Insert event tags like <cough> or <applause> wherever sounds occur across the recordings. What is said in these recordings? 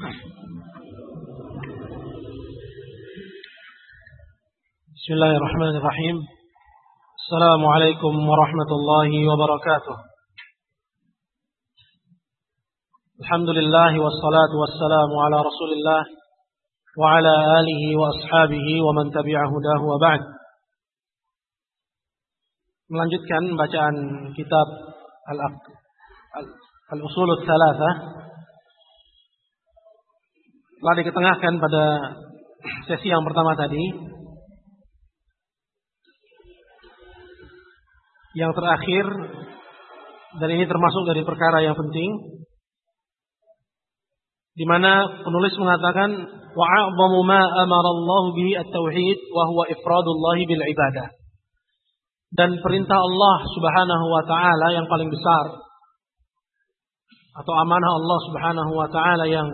بسم الله الرحمن الرحيم السلام عليكم ورحمة الله وبركاته الحمد لله والصلاة والسلام على رسول الله وعلى آله وأصحابه ومن تبع هداه وبعد melanjutkan bacaan kitab Al-Usul Al-Thalathah telah diketengahkan pada sesi yang pertama tadi. Yang terakhir dan ini termasuk dari perkara yang penting di mana penulis mengatakan wa a'zamu ma amara Allah bihi at-tauhid wa huwa ifradullah bil ibadah. Dan perintah Allah Subhanahu wa taala yang paling besar atau amanah Allah Subhanahu wa taala yang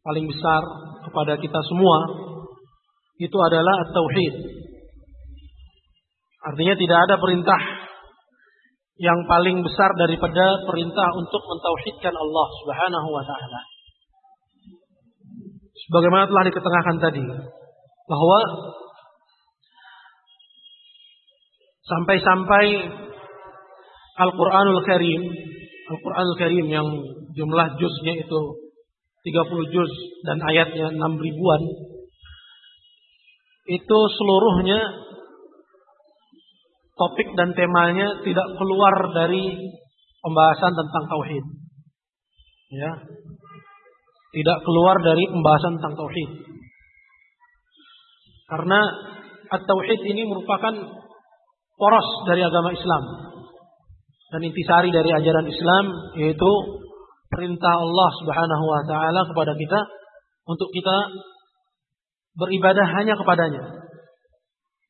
paling besar kepada kita semua itu adalah at-tauhid Artinya tidak ada perintah yang paling besar daripada perintah untuk mentauhidkan Allah Subhanahu wa taala. Sebagaimana telah diketengahkan tadi bahwa sampai-sampai Al-Qur'anul Karim, Al-Qur'anul Karim yang jumlah juznya itu 30 juz dan ayatnya 6 ribuan itu seluruhnya topik dan temanya tidak keluar dari pembahasan tentang tauhid. Ya. Tidak keluar dari pembahasan tentang tauhid. Karena at-tauhid ini merupakan poros dari agama Islam. Dan intisari dari ajaran Islam yaitu perintah Allah Subhanahu wa taala kepada kita untuk kita beribadah hanya kepadanya.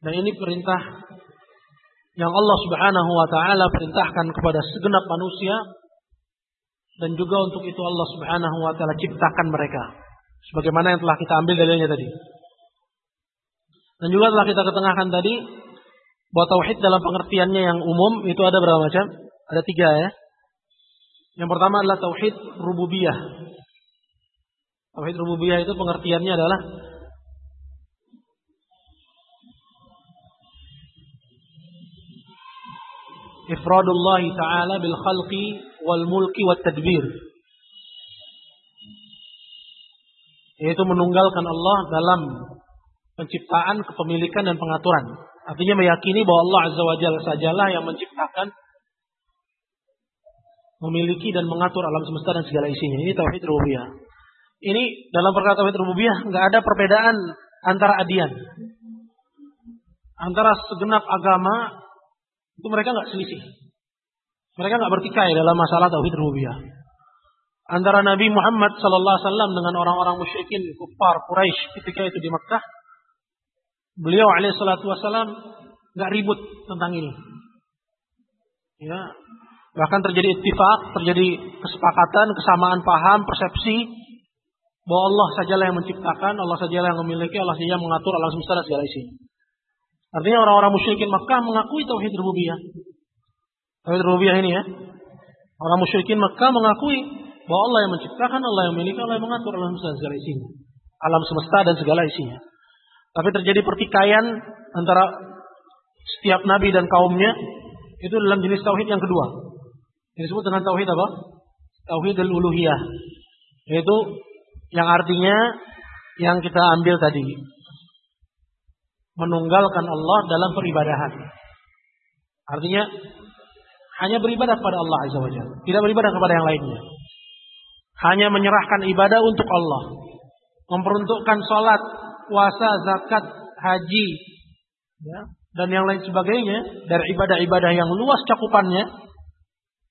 Dan ini perintah yang Allah Subhanahu wa taala perintahkan kepada segenap manusia dan juga untuk itu Allah Subhanahu wa taala ciptakan mereka sebagaimana yang telah kita ambil dalilnya tadi. Dan juga telah kita ketengahkan tadi bahwa tauhid dalam pengertiannya yang umum itu ada berapa macam? Ada tiga ya. Yang pertama adalah tauhid rububiyah. Tauhid rububiyah itu pengertiannya adalah ifradullah taala bil khalqi wal mulki wat tadbir yaitu menunggalkan Allah dalam penciptaan, kepemilikan dan pengaturan. Artinya meyakini bahwa Allah Azza wa Jalla sajalah yang menciptakan, memiliki dan mengatur alam semesta dan segala isinya. Ini tauhid rububiyah. Ini dalam perkara tauhid rububiyah nggak ada perbedaan antara adian. Antara segenap agama itu mereka nggak selisih. Mereka nggak bertikai dalam masalah tauhid rububiyah. Antara Nabi Muhammad sallallahu alaihi wasallam dengan orang-orang musyrikin kufar Quraisy ketika itu di Makkah, beliau alaihi wasallam nggak ribut tentang ini. Ya, bahkan terjadi ittifaq, terjadi kesepakatan, kesamaan paham, persepsi bahwa Allah sajalah yang menciptakan, Allah sajalah yang memiliki, Allah saja yang mengatur alam semesta dan segala isi. Artinya orang-orang musyrikin Makkah mengakui tauhid rububiyah. Tauhid rububiyah ini ya. Orang musyrikin Makkah mengakui bahwa Allah yang menciptakan, Allah yang memiliki, Allah yang mengatur alam semesta dan segala isinya. Alam semesta dan segala isinya. Tapi terjadi pertikaian antara setiap nabi dan kaumnya itu dalam jenis tauhid yang kedua. Yang disebut dengan tauhid apa? Tauhid al-uluhiyah. Yaitu yang artinya yang kita ambil tadi menunggalkan Allah dalam peribadahan. Artinya hanya beribadah kepada Allah Azza wa Jalla, tidak beribadah kepada yang lainnya. Hanya menyerahkan ibadah untuk Allah. Memperuntukkan salat, puasa, zakat, haji, ya, dan yang lain sebagainya dari ibadah-ibadah yang luas cakupannya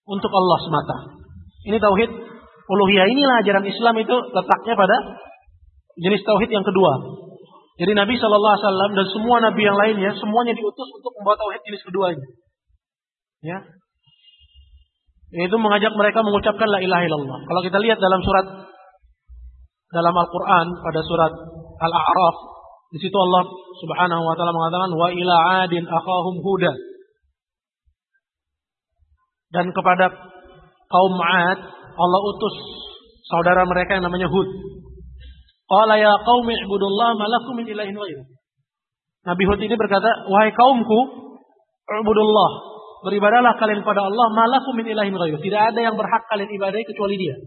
untuk Allah semata. Ini tauhid uluhiyah inilah ajaran Islam itu letaknya pada jenis tauhid yang kedua, jadi Nabi Shallallahu Alaihi Wasallam dan semua Nabi yang lainnya semuanya diutus untuk membawa tauhid jenis keduanya. Ya, yaitu mengajak mereka mengucapkan la ilaha illallah. Kalau kita lihat dalam surat dalam Al-Quran pada surat Al-A'raf di situ Allah Subhanahu wa taala mengatakan wa ila adin akhahum huda. Dan kepada kaum Ad Allah utus saudara mereka yang namanya Hud. Qala ya qaumi ibudullah malakum min ilahin ghairu. Nabi Hud ini berkata, "Wahai kaumku, ibudullah, beribadalah kalian kepada Allah malakum min ilahin ghairu. Tidak ada yang berhak kalian ibadahi kecuali Dia."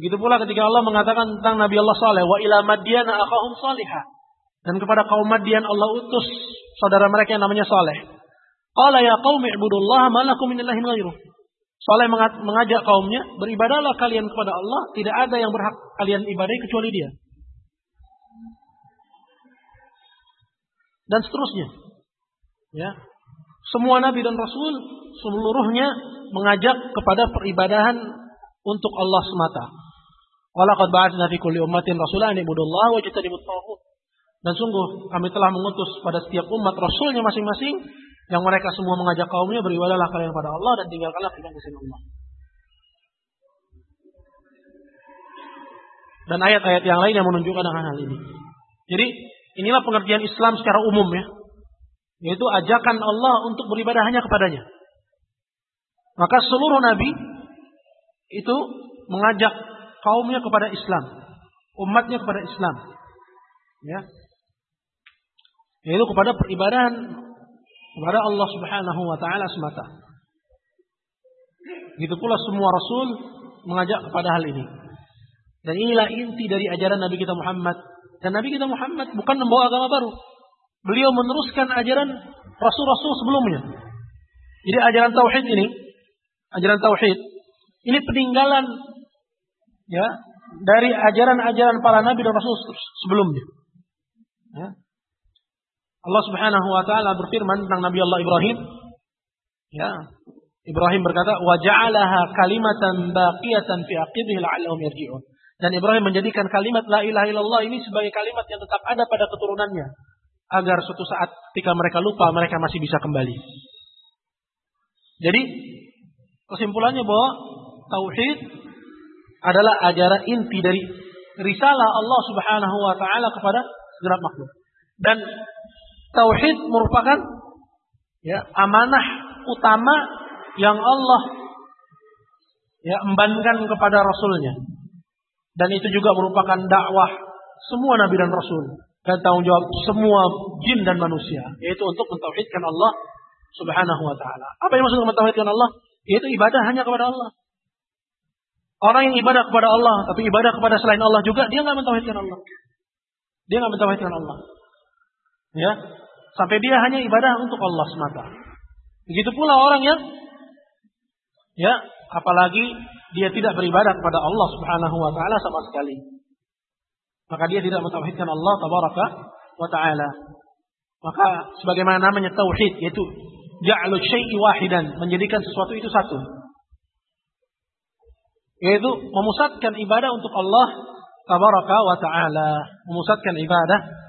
Begitu pula ketika Allah mengatakan tentang Nabi Allah Saleh, "Wa ila madyana akhahum salihah." Dan kepada kaum Madian Allah utus saudara mereka yang namanya Saleh. Qala ya qaumi ibudullah malakum min ilahin ghairu. Saleh mengajak kaumnya, beribadahlah kalian kepada Allah, tidak ada yang berhak kalian ibadahi kecuali Dia. Dan seterusnya. Ya. Semua nabi dan rasul seluruhnya mengajak kepada peribadahan untuk Allah semata. Walaqad ba'atsna fi kulli ummatin rasulan ibudullah wa jtanibut taghut. Dan sungguh kami telah mengutus pada setiap umat rasulnya masing-masing yang mereka semua mengajak kaumnya beribadahlah kalian kepada Allah dan tinggalkanlah firman selain Allah. Dan ayat-ayat yang lain yang menunjukkan akan hal ini. Jadi inilah pengertian Islam secara umum ya. Yaitu ajakan Allah untuk beribadah hanya kepadanya. Maka seluruh nabi itu mengajak kaumnya kepada Islam, umatnya kepada Islam. Ya. Yaitu kepada peribadahan kepada Allah Subhanahu wa taala semata. Begitu pula semua rasul mengajak kepada hal ini. Dan inilah inti dari ajaran Nabi kita Muhammad. Dan Nabi kita Muhammad bukan membawa agama baru. Beliau meneruskan ajaran rasul-rasul sebelumnya. Jadi ajaran tauhid ini, ajaran tauhid ini peninggalan ya dari ajaran-ajaran para nabi dan rasul sebelumnya. Ya. Allah Subhanahu wa taala berfirman tentang Nabi Allah Ibrahim. Ya. Ibrahim berkata, "Wa ja'alaha kalimatan baqiyatan fi aqibihi la'allahum yarji'un." Dan Ibrahim menjadikan kalimat la ilaha illallah ini sebagai kalimat yang tetap ada pada keturunannya agar suatu saat ketika mereka lupa mereka masih bisa kembali. Jadi kesimpulannya bahwa tauhid adalah ajaran inti dari risalah Allah Subhanahu wa taala kepada segenap makhluk. Dan tauhid merupakan ya amanah utama yang Allah ya embankan kepada rasulnya. Dan itu juga merupakan dakwah semua nabi dan rasul dan tanggung jawab semua jin dan manusia yaitu untuk mentauhidkan Allah Subhanahu wa taala. Apa yang maksud mentauhidkan Allah? Yaitu ibadah hanya kepada Allah. Orang yang ibadah kepada Allah tapi ibadah kepada selain Allah juga dia nggak mentauhidkan Allah. Dia nggak mentauhidkan Allah. Ya, sampai dia hanya ibadah untuk Allah semata. Begitu pula orang yang ya, apalagi dia tidak beribadah kepada Allah Subhanahu wa taala sama sekali. Maka dia tidak mentauhidkan Allah tabaraka wa taala. Maka sebagaimana namanya tauhid yaitu ja'lu syai'i wahidan, menjadikan sesuatu itu satu. Yaitu memusatkan ibadah untuk Allah tabaraka wa taala, memusatkan ibadah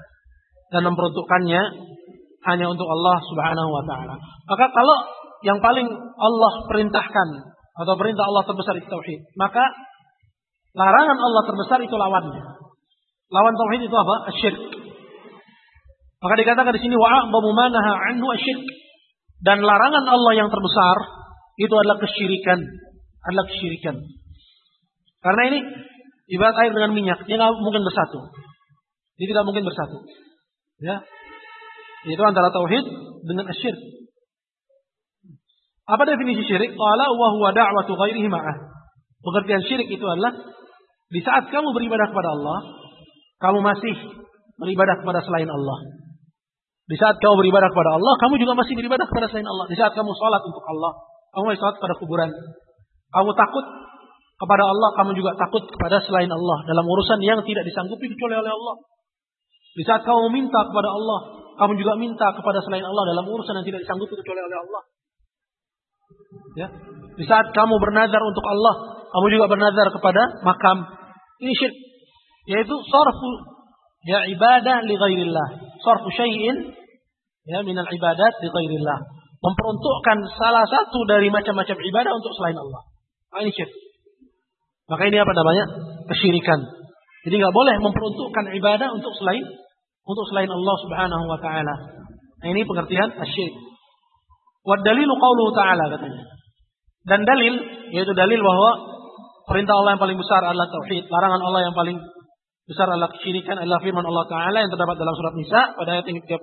dan memperuntukkannya hanya untuk Allah Subhanahu wa taala. Maka kalau yang paling Allah perintahkan atau perintah Allah terbesar itu tauhid, maka larangan Allah terbesar itu lawannya. Lawan tauhid itu apa? Asyirk. Maka dikatakan di sini wa'abamu manaha anhu asyirk. Dan larangan Allah yang terbesar itu adalah kesyirikan, adalah kesyirikan. Karena ini ibarat air dengan minyak, dia mungkin bersatu. Dia tidak mungkin bersatu. Ya. Itu antara tauhid dengan asyirk. Apa definisi syirik? Qala wa huwa da'watu ghairihi ma'ah. Pengertian syirik itu adalah di saat kamu beribadah kepada Allah, kamu masih beribadah kepada selain Allah. Di saat kamu beribadah kepada Allah, kamu juga masih beribadah kepada selain Allah. Di saat kamu sholat untuk Allah, kamu masih sholat pada kuburan. Kamu takut kepada Allah, kamu juga takut kepada selain Allah dalam urusan yang tidak disanggupi kecuali oleh Allah. Di saat kamu minta kepada Allah, kamu juga minta kepada selain Allah dalam urusan yang tidak disanggupi kecuali oleh Allah. Ya. Di saat kamu bernazar untuk Allah, kamu juga bernazar kepada makam. Ini syirik. Yaitu sarfu ya ibadah li ghairillah. Sarfu syai'in ya minal ibadat li ghairillah. Memperuntukkan salah satu dari macam-macam ibadah untuk selain Allah. Nah, ini syirik. Maka ini apa namanya? Kesyirikan. Jadi nggak boleh memperuntukkan ibadah untuk selain untuk selain Allah Subhanahu wa taala. Nah, ini pengertian asyik. Wa dalilu qauluhu ta'ala katanya. Dan dalil yaitu dalil bahwa perintah Allah yang paling besar adalah tauhid, larangan Allah yang paling besar adalah kesyirikan adalah firman Allah Taala yang terdapat dalam surat Nisa pada ayat yang 36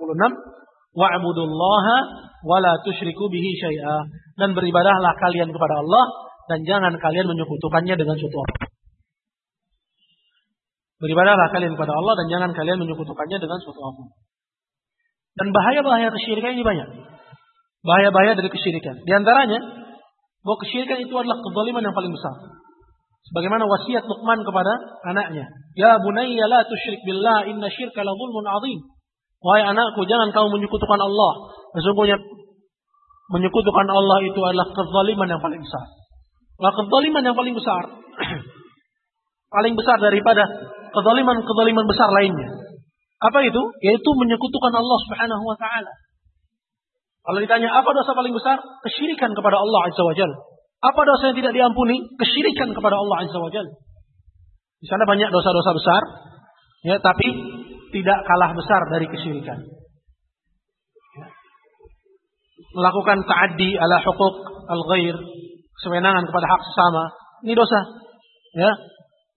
wa'budullaha wa la tusyriku bihi syai'a dan beribadahlah kalian kepada Allah dan jangan kalian menyekutukannya dengan suatu. Beribadahlah kalian kepada Allah dan jangan kalian menyekutukannya dengan suatu apa. Dan bahaya-bahaya kesyirikan ini banyak. Bahaya-bahaya dari kesyirikan. Di antaranya bahwa kesyirikan itu adalah kezaliman yang paling besar. Sebagaimana wasiat Luqman kepada anaknya, "Ya bunayya la tusyrik billah, inna syirka la zulmun azim." Wahai anakku, jangan kamu menyekutukan Allah. Sesungguhnya menyekutukan Allah itu adalah kezaliman yang paling besar. Nah, kezaliman yang paling besar <clears throat> paling besar daripada kezaliman-kezaliman besar lainnya. Apa itu? Yaitu menyekutukan Allah Subhanahu wa taala. Kalau ditanya apa dosa paling besar? Kesyirikan kepada Allah Azza wa Jalla. Apa dosa yang tidak diampuni? Kesyirikan kepada Allah Azza wa Jalla. Di sana banyak dosa-dosa besar, ya, tapi tidak kalah besar dari kesyirikan. Ya. Melakukan ta'addi ala hukuk al-ghair, kesewenangan kepada hak sesama, ini dosa. Ya,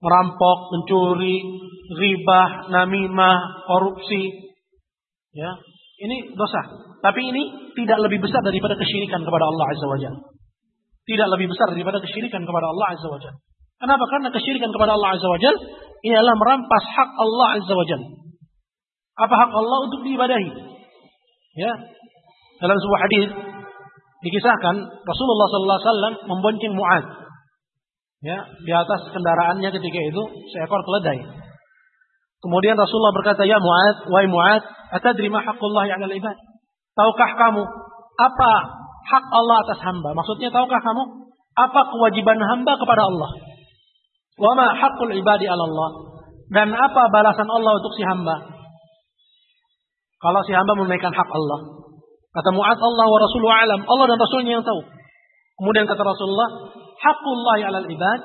merampok, mencuri, ribah, namimah, korupsi. Ya, ini dosa. Tapi ini tidak lebih besar daripada kesyirikan kepada Allah Azza wa Jalla tidak lebih besar daripada kesyirikan kepada Allah Azza wa Jalla. Kenapa? Karena kesyirikan kepada Allah Azza wa Jalla ini adalah merampas hak Allah Azza wa Jalla. Apa hak Allah untuk diibadahi? Ya. Dalam sebuah hadis dikisahkan Rasulullah sallallahu alaihi wasallam membonceng Muaz. Ya, di atas kendaraannya ketika itu seekor keledai. Kemudian Rasulullah berkata, "Ya Muaz, wahai Muaz, atadri ma haqqullahi 'alal ibad?" Tahukah kamu apa hak Allah atas hamba. Maksudnya tahukah kamu apa kewajiban hamba kepada Allah? Wa ma haqqul ibadi 'ala Allah? Dan apa balasan Allah untuk si hamba? Kalau si hamba menunaikan hak Allah. Kata Mu'ad Allah wa Rasuluhu alam. Allah dan Rasulnya yang tahu. Kemudian kata Rasulullah, haqqullahi 'alal ibad,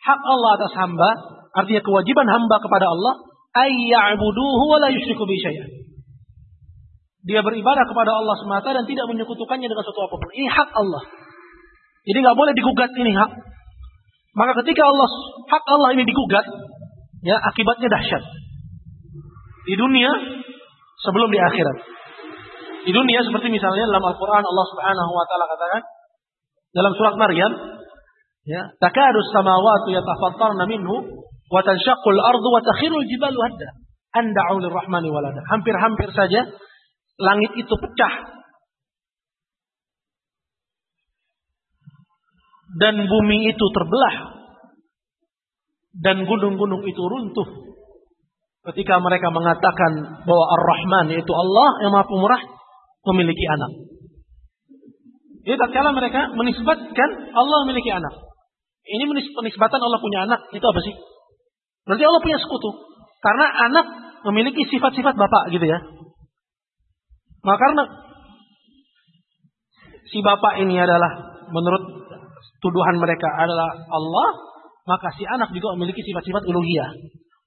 hak Allah atas hamba, artinya kewajiban hamba kepada Allah, ayya'buduhu wa la bi syai'an dia beribadah kepada Allah semata dan tidak menyekutukannya dengan sesuatu apa pun. Ini hak Allah. Jadi nggak boleh digugat ini hak. Maka ketika Allah hak Allah ini digugat, ya akibatnya dahsyat. Di dunia sebelum di akhirat. Di dunia seperti misalnya dalam Al-Qur'an Allah Subhanahu wa taala katakan dalam surat Maryam, ya, takadu samawati yatafattarna minhu wa tanshaqqu al-ardu wa takhiru al-jibalu hadda. Anda'u lirrahmani walada. Hampir-hampir saja langit itu pecah. Dan bumi itu terbelah. Dan gunung-gunung itu runtuh. Ketika mereka mengatakan bahwa Ar-Rahman yaitu Allah yang Maha Pemurah memiliki anak. Jadi tatkala mereka menisbatkan Allah memiliki anak. Ini penisbatan Allah punya anak itu apa sih? Berarti Allah punya sekutu. Karena anak memiliki sifat-sifat bapak gitu ya. Maka karena si bapak ini adalah menurut tuduhan mereka adalah Allah, maka si anak juga memiliki sifat-sifat uluhiyah.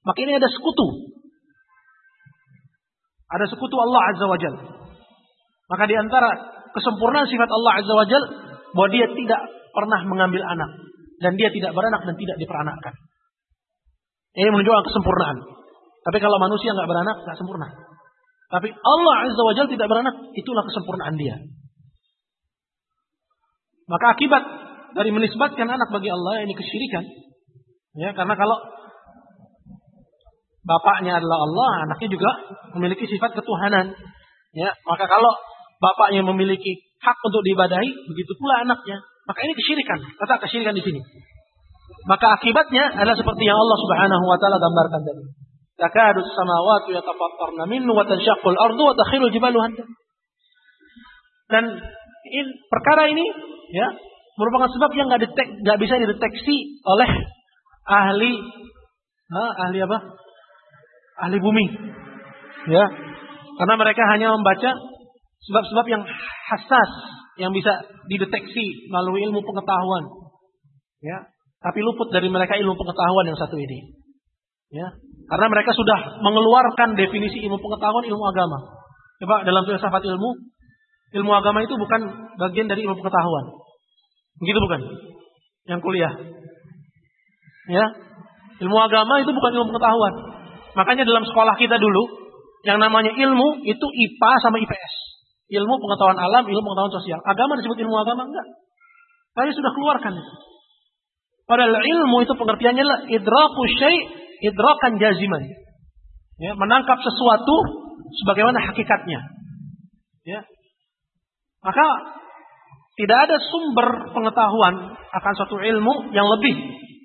Maka ini ada sekutu. Ada sekutu Allah Azza wa Jal. Maka di antara kesempurnaan sifat Allah Azza wa Jal, bahwa dia tidak pernah mengambil anak. Dan dia tidak beranak dan tidak diperanakkan. Ini menunjukkan kesempurnaan. Tapi kalau manusia nggak beranak, nggak sempurna. Tapi Allah Azza wa Jalla tidak beranak, itulah kesempurnaan dia. Maka akibat dari menisbatkan anak bagi Allah ini kesyirikan. Ya, karena kalau bapaknya adalah Allah, anaknya juga memiliki sifat ketuhanan. Ya, maka kalau bapaknya memiliki hak untuk diibadahi, begitu pula anaknya. Maka ini kesyirikan. Kata kesyirikan di sini. Maka akibatnya adalah seperti yang Allah Subhanahu wa taala gambarkan tadi. Takadu samawati yatafattarna minhu wa tanshaqqul ardu wa takhiru jibalu. Dan in, perkara ini ya merupakan sebab yang nggak detek nggak bisa dideteksi oleh ahli ha, ahli apa? Ahli bumi. Ya. Karena mereka hanya membaca sebab-sebab yang hassas yang bisa dideteksi melalui ilmu pengetahuan. Ya. Tapi luput dari mereka ilmu pengetahuan yang satu ini. Ya, karena mereka sudah mengeluarkan definisi ilmu pengetahuan ilmu agama. Coba dalam filsafat ilmu, ilmu agama itu bukan bagian dari ilmu pengetahuan. Begitu bukan? Yang kuliah. Ya. Ilmu agama itu bukan ilmu pengetahuan. Makanya dalam sekolah kita dulu yang namanya ilmu itu IPA sama IPS. Ilmu pengetahuan alam, ilmu pengetahuan sosial. Agama disebut ilmu agama enggak? Tapi sudah keluarkan itu. Padahal ilmu itu pengertiannya adalah idraku syai' idrakan jaziman. Ya, menangkap sesuatu sebagaimana hakikatnya. Ya. Maka tidak ada sumber pengetahuan akan suatu ilmu yang lebih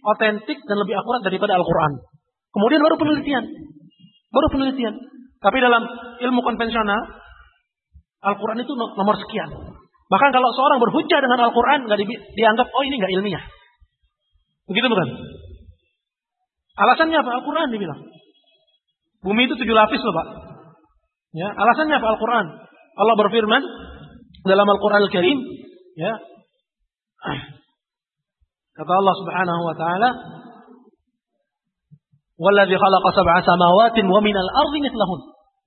otentik dan lebih akurat daripada Al-Quran. Kemudian baru penelitian. Baru penelitian. Tapi dalam ilmu konvensional, Al-Quran itu nomor sekian. Bahkan kalau seorang berhujah dengan Al-Quran, nggak dianggap, oh ini nggak ilmiah. Begitu bukan? Alasannya apa? Al-Quran dibilang. Bumi itu tujuh lapis loh Pak. Ya, alasannya apa Al-Quran? Allah berfirman dalam Al-Quran Al-Karim, ya. Kata Allah Subhanahu wa taala, "Wallazi khalaqa sab'a samawatin wa minal ardi mithlahun."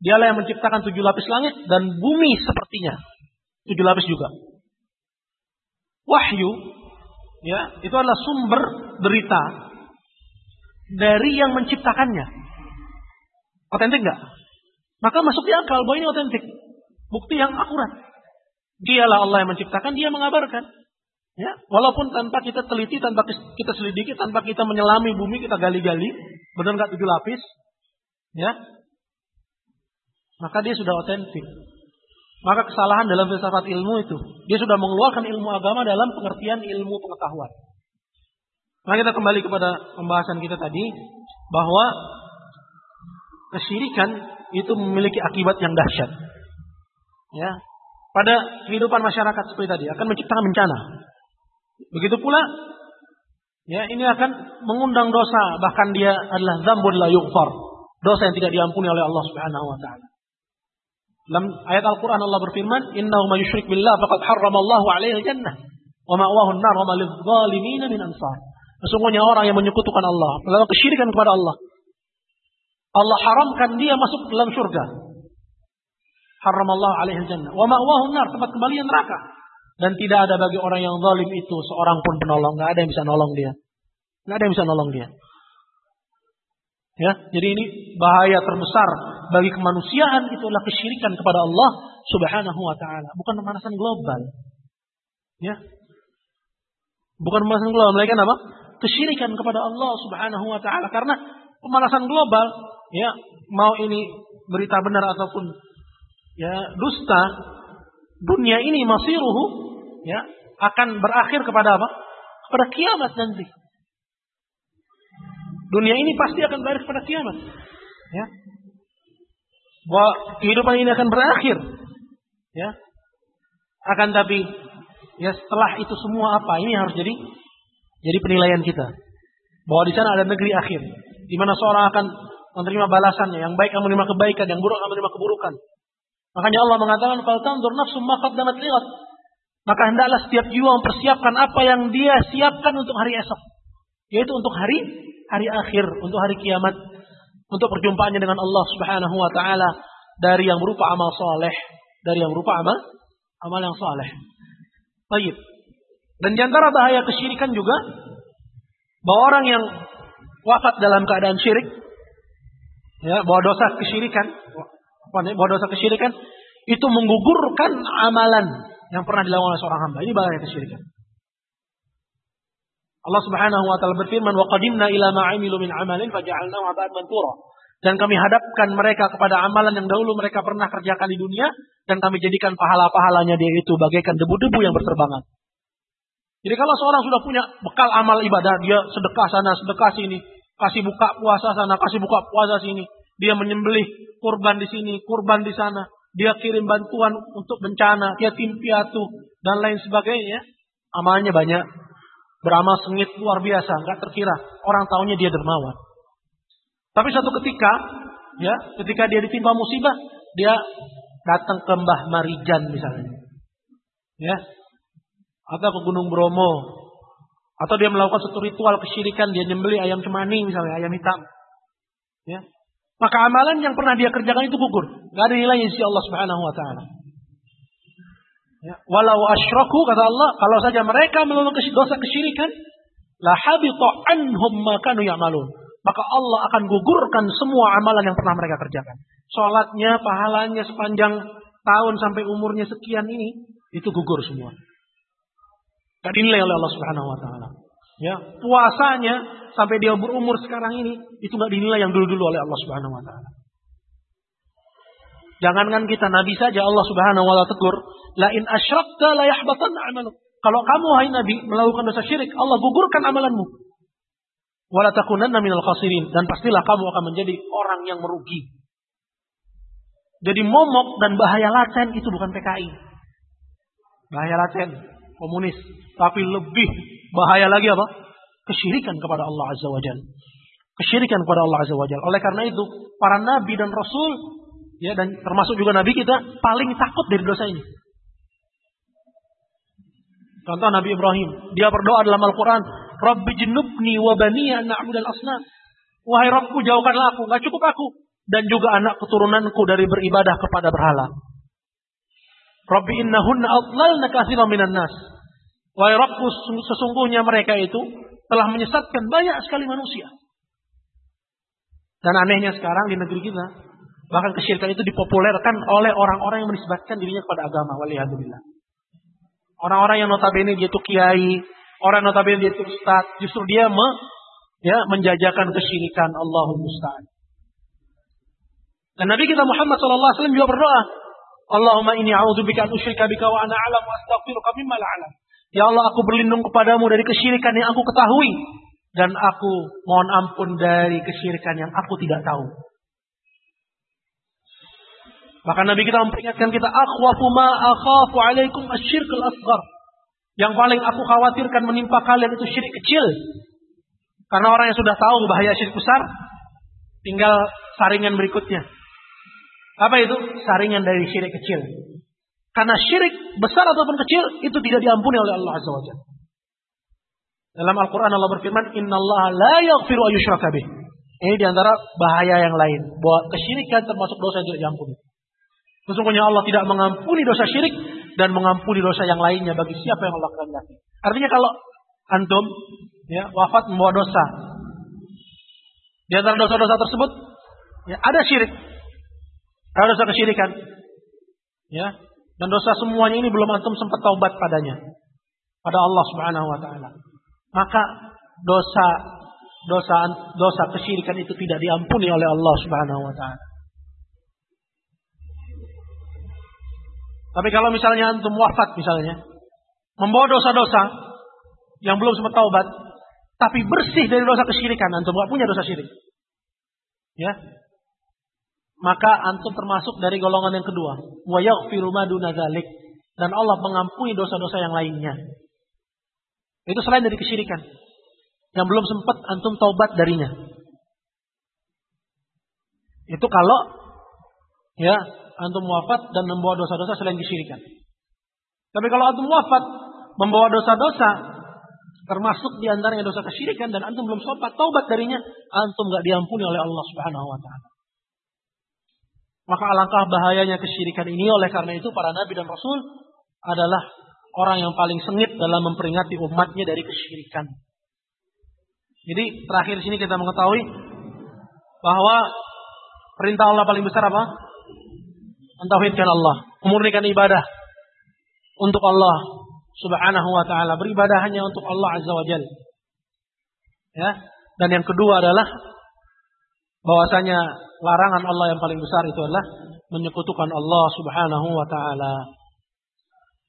Dialah yang menciptakan tujuh lapis langit dan bumi sepertinya. Tujuh lapis juga. Wahyu ya, itu adalah sumber berita dari yang menciptakannya. Otentik enggak? Maka masuk di akal bahwa ini otentik. Bukti yang akurat. Dialah Allah yang menciptakan, dia mengabarkan. Ya, walaupun tanpa kita teliti, tanpa kita selidiki, tanpa kita menyelami bumi, kita gali-gali, benar nggak tujuh lapis, ya, maka dia sudah otentik. Maka kesalahan dalam filsafat ilmu itu, dia sudah mengeluarkan ilmu agama dalam pengertian ilmu pengetahuan. Maka kita kembali kepada pembahasan kita tadi bahwa kesyirikan itu memiliki akibat yang dahsyat. Ya, pada kehidupan masyarakat seperti tadi akan menciptakan bencana. Begitu pula ya ini akan mengundang dosa bahkan dia adalah zambun la yughfar. Dosa yang tidak diampuni oleh Allah Subhanahu wa taala. Dalam ayat Al-Qur'an Allah berfirman, "Innahu may yusyrik billah faqad harrama Allahu 'alaihi jannah wa ma'wahu an-nar wa ma lidh-dhalimin min ansar." Sesungguhnya orang yang menyekutukan Allah, melakukan kesyirikan kepada Allah, Allah haramkan dia masuk dalam surga. Haramallahu alaihi jannah. Wa ma'wahu nar, tempat kembali neraka. Dan tidak ada bagi orang yang zalim itu seorang pun penolong. Nggak ada yang bisa nolong dia. Nggak ada yang bisa nolong dia. Ya, jadi ini bahaya terbesar bagi kemanusiaan itu adalah kesyirikan kepada Allah Subhanahu wa taala, bukan pemanasan global. Ya. Bukan pemanasan global, mereka apa? Kesyirikan kepada Allah Subhanahu wa taala karena pemanasan global ya, mau ini berita benar ataupun ya dusta dunia ini masiruhu ya akan berakhir kepada apa? Kepada kiamat nanti. Dunia ini pasti akan berakhir kepada kiamat. Ya. Bahwa kehidupan ini akan berakhir. Ya. Akan tapi ya setelah itu semua apa? Ini harus jadi jadi penilaian kita. Bahwa di sana ada negeri akhir di mana seorang akan menerima balasannya, yang baik akan menerima kebaikan, yang buruk akan menerima keburukan. Makanya Allah mengatakan, "Faltanzur nafsum ma qaddamat lihat." Maka hendaklah setiap jiwa mempersiapkan apa yang dia siapkan untuk hari esok. Yaitu untuk hari hari akhir, untuk hari kiamat, untuk perjumpaannya dengan Allah Subhanahu wa taala dari yang berupa amal soleh, dari yang berupa amal amal yang soleh. Baik. Dan di antara bahaya kesyirikan juga bahwa orang yang wafat dalam keadaan syirik ya, bahwa dosa kesyirikan bahwa dosa kesyirikan itu menggugurkan amalan yang pernah dilakukan oleh seorang hamba. Ini bahaya kesyirikan. Allah Subhanahu wa taala berfirman, "Wa qadimna ila ma 'amilu min 'amalin faja'alnahu 'aba'an mansura." Dan kami hadapkan mereka kepada amalan yang dahulu mereka pernah kerjakan di dunia dan kami jadikan pahala-pahalanya dia itu bagaikan debu-debu yang berterbangan. Jadi kalau seorang sudah punya bekal amal ibadah, dia sedekah sana, sedekah sini, kasih buka puasa sana, kasih buka puasa sini, dia menyembelih kurban di sini, kurban di sana. Dia kirim bantuan untuk bencana, yatim piatu, dan lain sebagainya. Amalnya banyak. Beramal sengit luar biasa, nggak terkira. Orang tahunya dia dermawan. Tapi suatu ketika, ya, ketika dia ditimpa musibah, dia datang ke Mbah Marijan misalnya. Ya. Atau ke Gunung Bromo. Atau dia melakukan satu ritual kesyirikan, dia nyembeli ayam cemani misalnya, ayam hitam. Ya. Maka amalan yang pernah dia kerjakan itu gugur. Gak ada nilainya sisi Allah Subhanahu wa taala. Ya, walau asyraku kata Allah, kalau saja mereka melakukan dosa kesyirikan, la habita anhum ma kanu ya'malun. Maka Allah akan gugurkan semua amalan yang pernah mereka kerjakan. Salatnya, pahalanya sepanjang tahun sampai umurnya sekian ini itu gugur semua. Gak dinilai oleh Allah Subhanahu wa taala. Ya, puasanya sampai dia berumur sekarang ini itu nggak dinilai yang dulu-dulu oleh Allah Subhanahu wa taala. Jangankan kita nabi saja Allah Subhanahu wa taala tegur, la in asyrakta la yahbatanna amaluk. Kalau kamu hai nabi melakukan dosa syirik, Allah gugurkan amalanmu. Wala takunanna minal khasirin dan pastilah kamu akan menjadi orang yang merugi. Jadi momok dan bahaya laten itu bukan PKI. Bahaya laten, komunis. Tapi lebih bahaya lagi apa? Kesyirikan kepada Allah Azza wa Jal. Kesyirikan kepada Allah Azza wa Jal. Oleh karena itu, para nabi dan rasul, ya dan termasuk juga nabi kita, paling takut dari dosa ini. Contoh Nabi Ibrahim, dia berdoa dalam Al-Quran, Rabbi jenubni wa baniya na'budal asnam. Wahai Rabbku, jauhkanlah aku, gak cukup aku. Dan juga anak keturunanku dari beribadah kepada berhala. Rabbi innahunna adlalna kathiran minan nas. Wahai Rabbku, sesungguhnya mereka itu telah menyesatkan banyak sekali manusia. Dan anehnya sekarang di negeri kita, bahkan kesyirikan itu dipopulerkan oleh orang-orang yang menisbatkan dirinya kepada agama. Waliyahudillah. Orang-orang yang notabene dia itu kiai, orang notabene dia itu ustaz, justru dia me, ya, menjajakan kesyirikan Allah musta'an. Dan Nabi kita Muhammad SAW juga berdoa, Allahumma inni a'udzubika an usyrika bika wa ana a'lam wa astaghfiruka mimma la a'lam. Ya Allah, aku berlindung kepadamu dari kesyirikan yang aku ketahui dan aku mohon ampun dari kesyirikan yang aku tidak tahu. Maka Nabi kita memperingatkan kita, akhwafu ma akhafu alaikum asyirkul asghar. Yang paling aku khawatirkan menimpa kalian itu syirik kecil. Karena orang yang sudah tahu bahaya syirik besar, tinggal saringan berikutnya. Apa itu? Saringan dari syirik kecil. Karena syirik besar ataupun kecil itu tidak diampuni oleh Allah Azza wa. Dalam Al-Quran Allah berfirman, Inna Allah la yaghfiru ayyushraka bih. Ini di antara bahaya yang lain. Bahwa kesyirikan termasuk dosa yang tidak diampuni. Sesungguhnya Allah tidak mengampuni dosa syirik dan mengampuni dosa yang lainnya bagi siapa yang Allah kehendaki. Artinya kalau antum ya wafat membawa dosa. Di antara dosa-dosa tersebut ya ada syirik. Ada dosa kesyirikan. Ya. Dan dosa semuanya ini belum antum sempat taubat padanya. Pada Allah Subhanahu wa taala. Maka dosa dosa dosa kesyirikan itu tidak diampuni oleh Allah Subhanahu wa taala. Tapi kalau misalnya antum wafat misalnya, membawa dosa-dosa yang belum sempat taubat, tapi bersih dari dosa kesyirikan, antum gak punya dosa syirik. Ya. Maka antum termasuk dari golongan yang kedua, wa yaghfiru dan Allah mengampuni dosa-dosa yang lainnya. Itu selain dari kesyirikan yang belum sempat antum taubat darinya. Itu kalau ya antum wafat dan membawa dosa-dosa selain kesyirikan. Tapi kalau antum wafat membawa dosa-dosa termasuk di antaranya dosa kesyirikan dan antum belum sobat taubat darinya, antum gak diampuni oleh Allah Subhanahu wa taala. Maka alangkah bahayanya kesyirikan ini oleh karena itu para nabi dan rasul adalah orang yang paling sengit dalam memperingati umatnya dari kesyirikan. Jadi terakhir sini kita mengetahui bahwa perintah Allah paling besar apa? Mentauhidkan Allah, memurnikan ibadah untuk Allah Subhanahu wa taala, beribadah hanya untuk Allah Azza wa Jalla. Ya. Dan yang kedua adalah bahwasanya larangan Allah yang paling besar itu adalah menyekutukan Allah Subhanahu wa taala.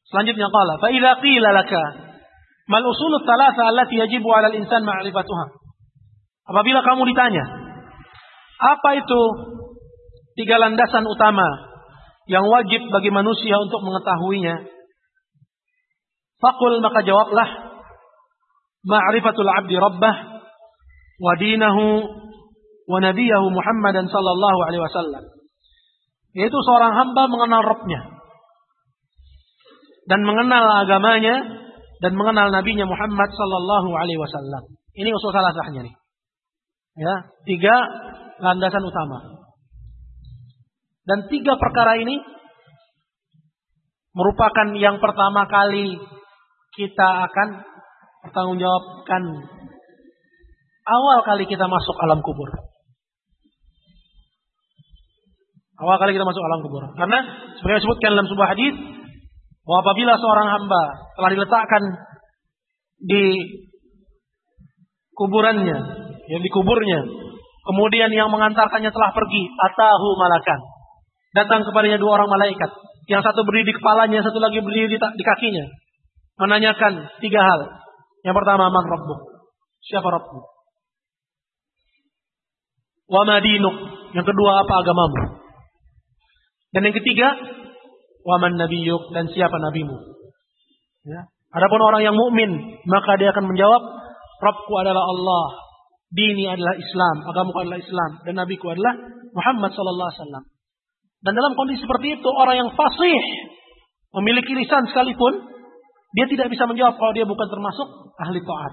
Selanjutnya qala, "Fa idza qila laka mal usulut thalatha allati yajibu 'ala al-insan ma'rifatuha?" Apabila kamu ditanya, apa itu tiga landasan utama yang wajib bagi manusia untuk mengetahuinya. Fakul maka jawablah ma'rifatul abdi rabbah wa dinahu wa nabiyahu Muhammadan sallallahu alaihi wasallam. Yaitu seorang hamba mengenal Rabbnya dan mengenal agamanya dan mengenal nabinya Muhammad sallallahu alaihi wasallam. Ini usul salah sahnya nih. Ya, tiga landasan utama. Dan tiga perkara ini merupakan yang pertama kali kita akan bertanggungjawabkan awal kali kita masuk alam kubur. Awal kali kita masuk alam kubur. Karena sebenarnya disebutkan dalam sebuah hadis bahwa apabila seorang hamba telah diletakkan di kuburannya, yang dikuburnya, kemudian yang mengantarkannya telah pergi, atahu malakan. Datang kepadanya dua orang malaikat. Yang satu berdiri di kepalanya, yang satu lagi berdiri di, di kakinya. Menanyakan tiga hal. Yang pertama, man rabbuk? Siapa Rabbuk? Wa madinuk? Yang kedua, apa agamamu? Dan yang ketiga, waman nabiyuk dan siapa nabimu. Ya. Adapun orang yang mukmin, maka dia akan menjawab, Rabbku adalah Allah, dini adalah Islam, agamaku adalah Islam, dan nabiku adalah Muhammad sallallahu alaihi wasallam. Dan dalam kondisi seperti itu, orang yang fasih, memiliki lisan sekalipun, dia tidak bisa menjawab kalau dia bukan termasuk ahli taat.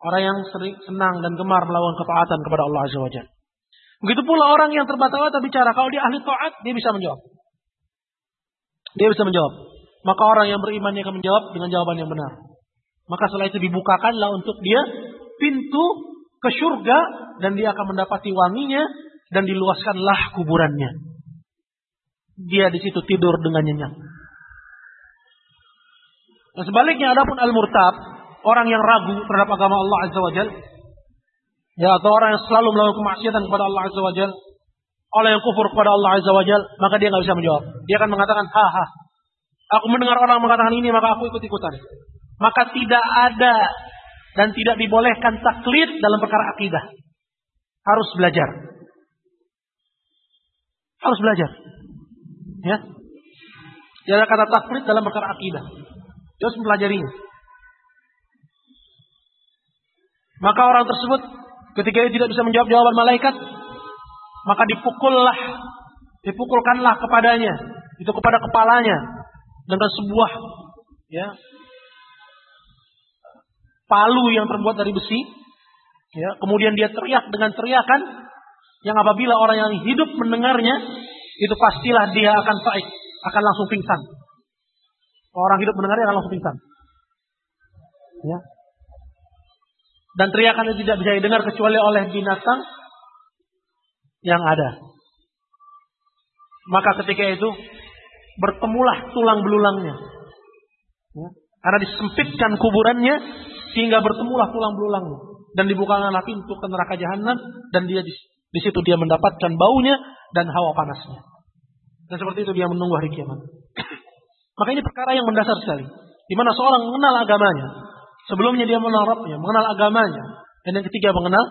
Orang yang sering senang dan gemar melakukan ketaatan kepada Allah Azza wa Jalla. Begitu pula orang yang terbata-bata bicara, kalau dia ahli taat, dia bisa menjawab. Dia bisa menjawab. Maka orang yang beriman dia akan menjawab dengan jawaban yang benar. Maka setelah itu dibukakanlah untuk dia pintu ke surga dan dia akan mendapati wanginya dan diluaskanlah kuburannya. Dia di situ tidur dengan nyenyak. Nah sebaliknya adapun al-murtab, orang yang ragu terhadap agama Allah Azza wa Jal, ya atau orang yang selalu melakukan kemaksiatan kepada Allah Azza wa Jal, orang yang kufur kepada Allah Azza wa Jal, maka dia nggak bisa menjawab. Dia akan mengatakan, haha, aku mendengar orang mengatakan ini, maka aku ikut-ikutan. Maka tidak ada dan tidak dibolehkan taklid dalam perkara akidah. Harus belajar. Harus belajar. Ya. Ada kata taklid dalam perkara akidah. Dia harus mempelajarinya. Maka orang tersebut ketika dia tidak bisa menjawab jawaban malaikat, maka dipukullah, dipukulkanlah kepadanya, itu kepada kepalanya dengan sebuah ya palu yang terbuat dari besi. Ya, kemudian dia teriak dengan teriakan yang apabila orang yang hidup mendengarnya, itu pastilah dia akan baik, akan langsung pingsan. Orang hidup mendengarnya akan langsung pingsan. Ya. Dan teriakan itu tidak bisa didengar kecuali oleh binatang yang ada. Maka ketika itu bertemulah tulang belulangnya. Ya. Karena disempitkan kuburannya sehingga bertemulah tulang belulangnya dan dibukakanlah pintu ke neraka jahanam dan dia di, situ dia mendapatkan baunya dan hawa panasnya. Dan seperti itu dia menunggu hari kiamat. <clears throat> Maka ini perkara yang mendasar sekali. Di mana seorang mengenal agamanya. Sebelumnya dia mengenal Rabbnya, mengenal agamanya. Dan yang ketiga mengenal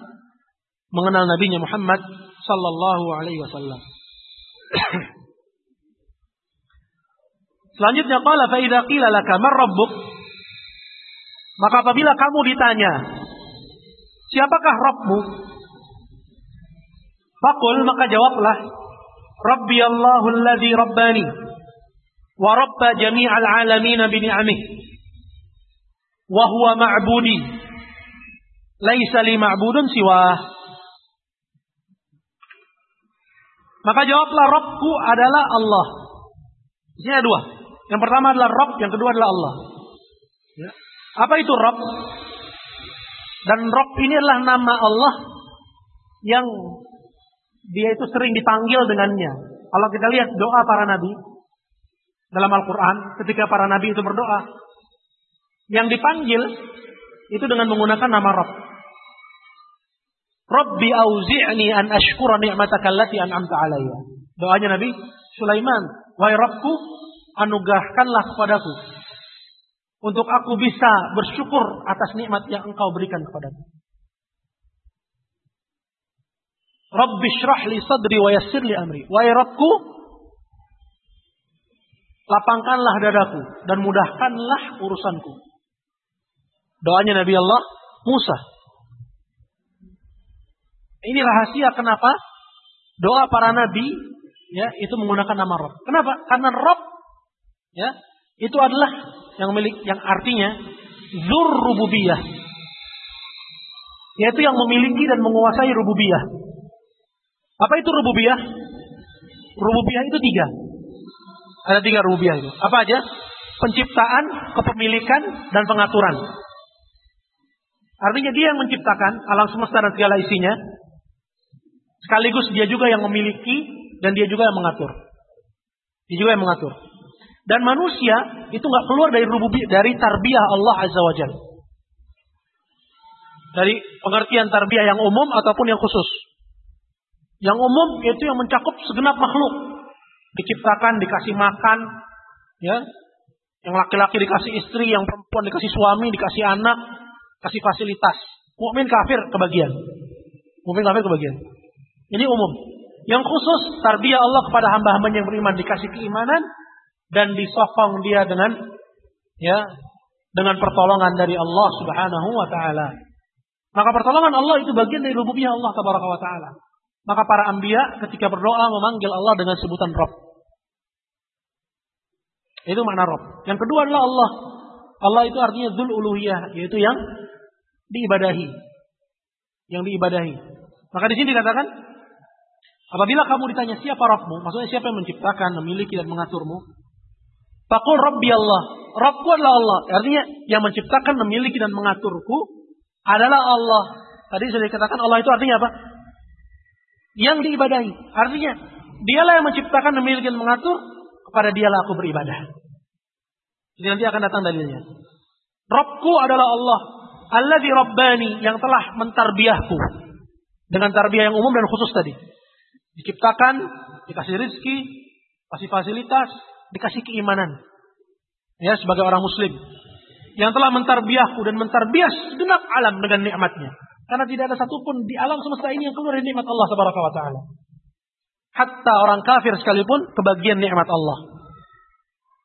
mengenal nabinya Muhammad sallallahu alaihi wasallam. <clears throat> Selanjutnya qala fa idza qila laka rabbuk maka apabila kamu ditanya siapakah Rabbmu Fakul maka jawablah Rabbi Allahu alladhi rabbani wa rabba jami'al alamin bi ni'amih wa huwa ma'budi laisa li ma'budun siwa Maka jawablah Rabbku adalah Allah. Di sini ada dua. Yang pertama adalah Rabb, yang kedua adalah Allah. Ya. Apa itu Rabb? Dan Rabb ini adalah nama Allah yang dia itu sering dipanggil dengannya. Kalau kita lihat doa para nabi dalam Al-Quran, ketika para nabi itu berdoa, yang dipanggil itu dengan menggunakan nama Rabb. Rabbi auzi'ni an ashkura ni'mataka allati an'amta alayya. Doanya Nabi Sulaiman, wahai Rabbku, anugerahkanlah kepadaku untuk aku bisa bersyukur atas nikmat yang engkau berikan kepadaku. Rabbi syrah li sadri wa yassir li amri. Wahai Rabbku, lapangkanlah dadaku dan mudahkanlah urusanku. Doanya Nabi Allah Musa ini rahasia kenapa doa para nabi ya itu menggunakan nama Rob. Kenapa? Karena Rob ya itu adalah yang milik yang artinya zur rububiyah yaitu yang memiliki dan menguasai rububiyah. Apa itu rububiyah? Rububiyah itu tiga. Ada tiga rububiyah itu. Apa aja? Penciptaan, kepemilikan, dan pengaturan. Artinya dia yang menciptakan alam semesta dan segala isinya. Sekaligus dia juga yang memiliki dan dia juga yang mengatur. Dia juga yang mengatur. Dan manusia itu nggak keluar dari rububi dari tarbiyah Allah Azza wa Jalla. Dari pengertian tarbiyah yang umum ataupun yang khusus. Yang umum itu yang mencakup segenap makhluk. Diciptakan, dikasih makan, ya. Yang laki-laki dikasih istri, yang perempuan dikasih suami, dikasih anak, kasih fasilitas. Mukmin kafir kebagian. Mukmin kafir kebagian. Ini umum. Yang khusus tarbiyah Allah kepada hamba-hambanya yang beriman dikasih keimanan dan disokong dia dengan ya dengan pertolongan dari Allah Subhanahu wa taala. Maka pertolongan Allah itu bagian dari rububiyah Allah tabaraka wa taala. Maka para anbiya ketika berdoa memanggil Allah dengan sebutan Rabb. Itu makna Rabb. Yang kedua adalah Allah. Allah itu artinya dzul uluhiyah, yaitu yang diibadahi. Yang diibadahi. Maka di sini dikatakan apabila kamu ditanya siapa Rabbmu, maksudnya siapa yang menciptakan, memiliki dan mengaturmu? Fakul Rabbi Allah. Rabbku adalah Allah. Artinya yang menciptakan, memiliki dan mengaturku adalah Allah. Tadi sudah dikatakan Allah itu artinya apa? Yang diibadahi. Artinya dialah yang menciptakan, memiliki dan mengatur kepada dialah aku beribadah. Jadi nanti akan datang dalilnya. Robku adalah Allah. Allah di Rabbani yang telah mentarbiahku. Dengan tarbiyah yang umum dan khusus tadi. Diciptakan, dikasih rizki, kasih fasilitas, dikasih keimanan. Ya, sebagai orang muslim. Yang telah mentarbiahku dan mentarbiah segenap alam dengan nikmatnya. Karena tidak ada satupun di alam semesta ini yang keluar dari nikmat Allah Taala. Hatta orang kafir sekalipun kebagian nikmat Allah.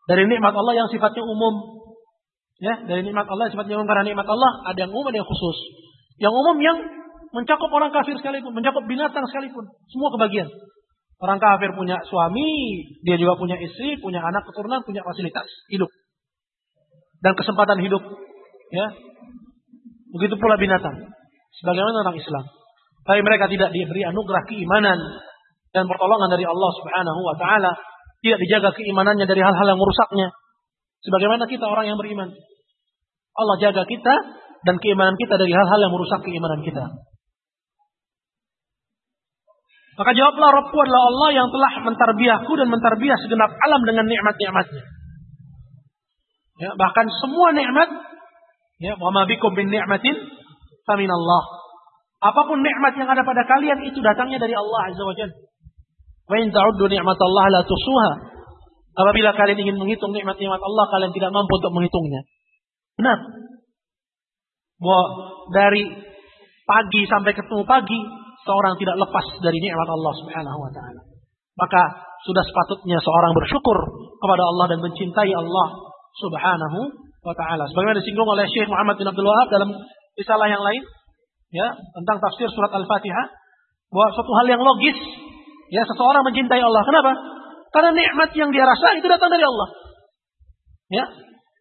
Dari nikmat Allah yang sifatnya umum. Ya, dari nikmat Allah yang sifatnya umum karena nikmat Allah ada yang umum ada yang khusus. Yang umum yang mencakup orang kafir sekalipun, mencakup binatang sekalipun, semua kebagian. Orang kafir punya suami, dia juga punya istri, punya anak keturunan, punya fasilitas hidup dan kesempatan hidup. Ya, begitu pula binatang. Sebagaimana orang Islam. Tapi mereka tidak diberi anugerah keimanan dan pertolongan dari Allah Subhanahu wa taala, tidak dijaga keimanannya dari hal-hal yang merusaknya. Sebagaimana kita orang yang beriman. Allah jaga kita dan keimanan kita dari hal-hal yang merusak keimanan kita. Maka jawablah Rabbku adalah Allah yang telah mentarbiahku dan mentarbiah segenap alam dengan nikmat-nikmatnya. Ya, bahkan semua nikmat ya, wa ma bikum bin ni'matin faminallah. Apa pun nikmat yang ada pada kalian itu datangnya dari Allah Azza wa Jalla. Wa in ta'uddu ni'matallah la tusuha. Apabila kalian ingin menghitung nikmat-nikmat Allah, kalian tidak mampu untuk menghitungnya. Benar. Bahwa dari pagi sampai ketemu pagi, seorang tidak lepas dari nikmat Allah Subhanahu wa taala. Maka sudah sepatutnya seorang bersyukur kepada Allah dan mencintai Allah Subhanahu wa taala. Sebagaimana disinggung oleh Syekh Muhammad bin Abdul Wahab dalam risalah yang lain ya, tentang tafsir surat Al-Fatihah bahwa suatu hal yang logis Ya, seseorang mencintai Allah. Kenapa? Karena nikmat yang dia rasa itu datang dari Allah. Ya.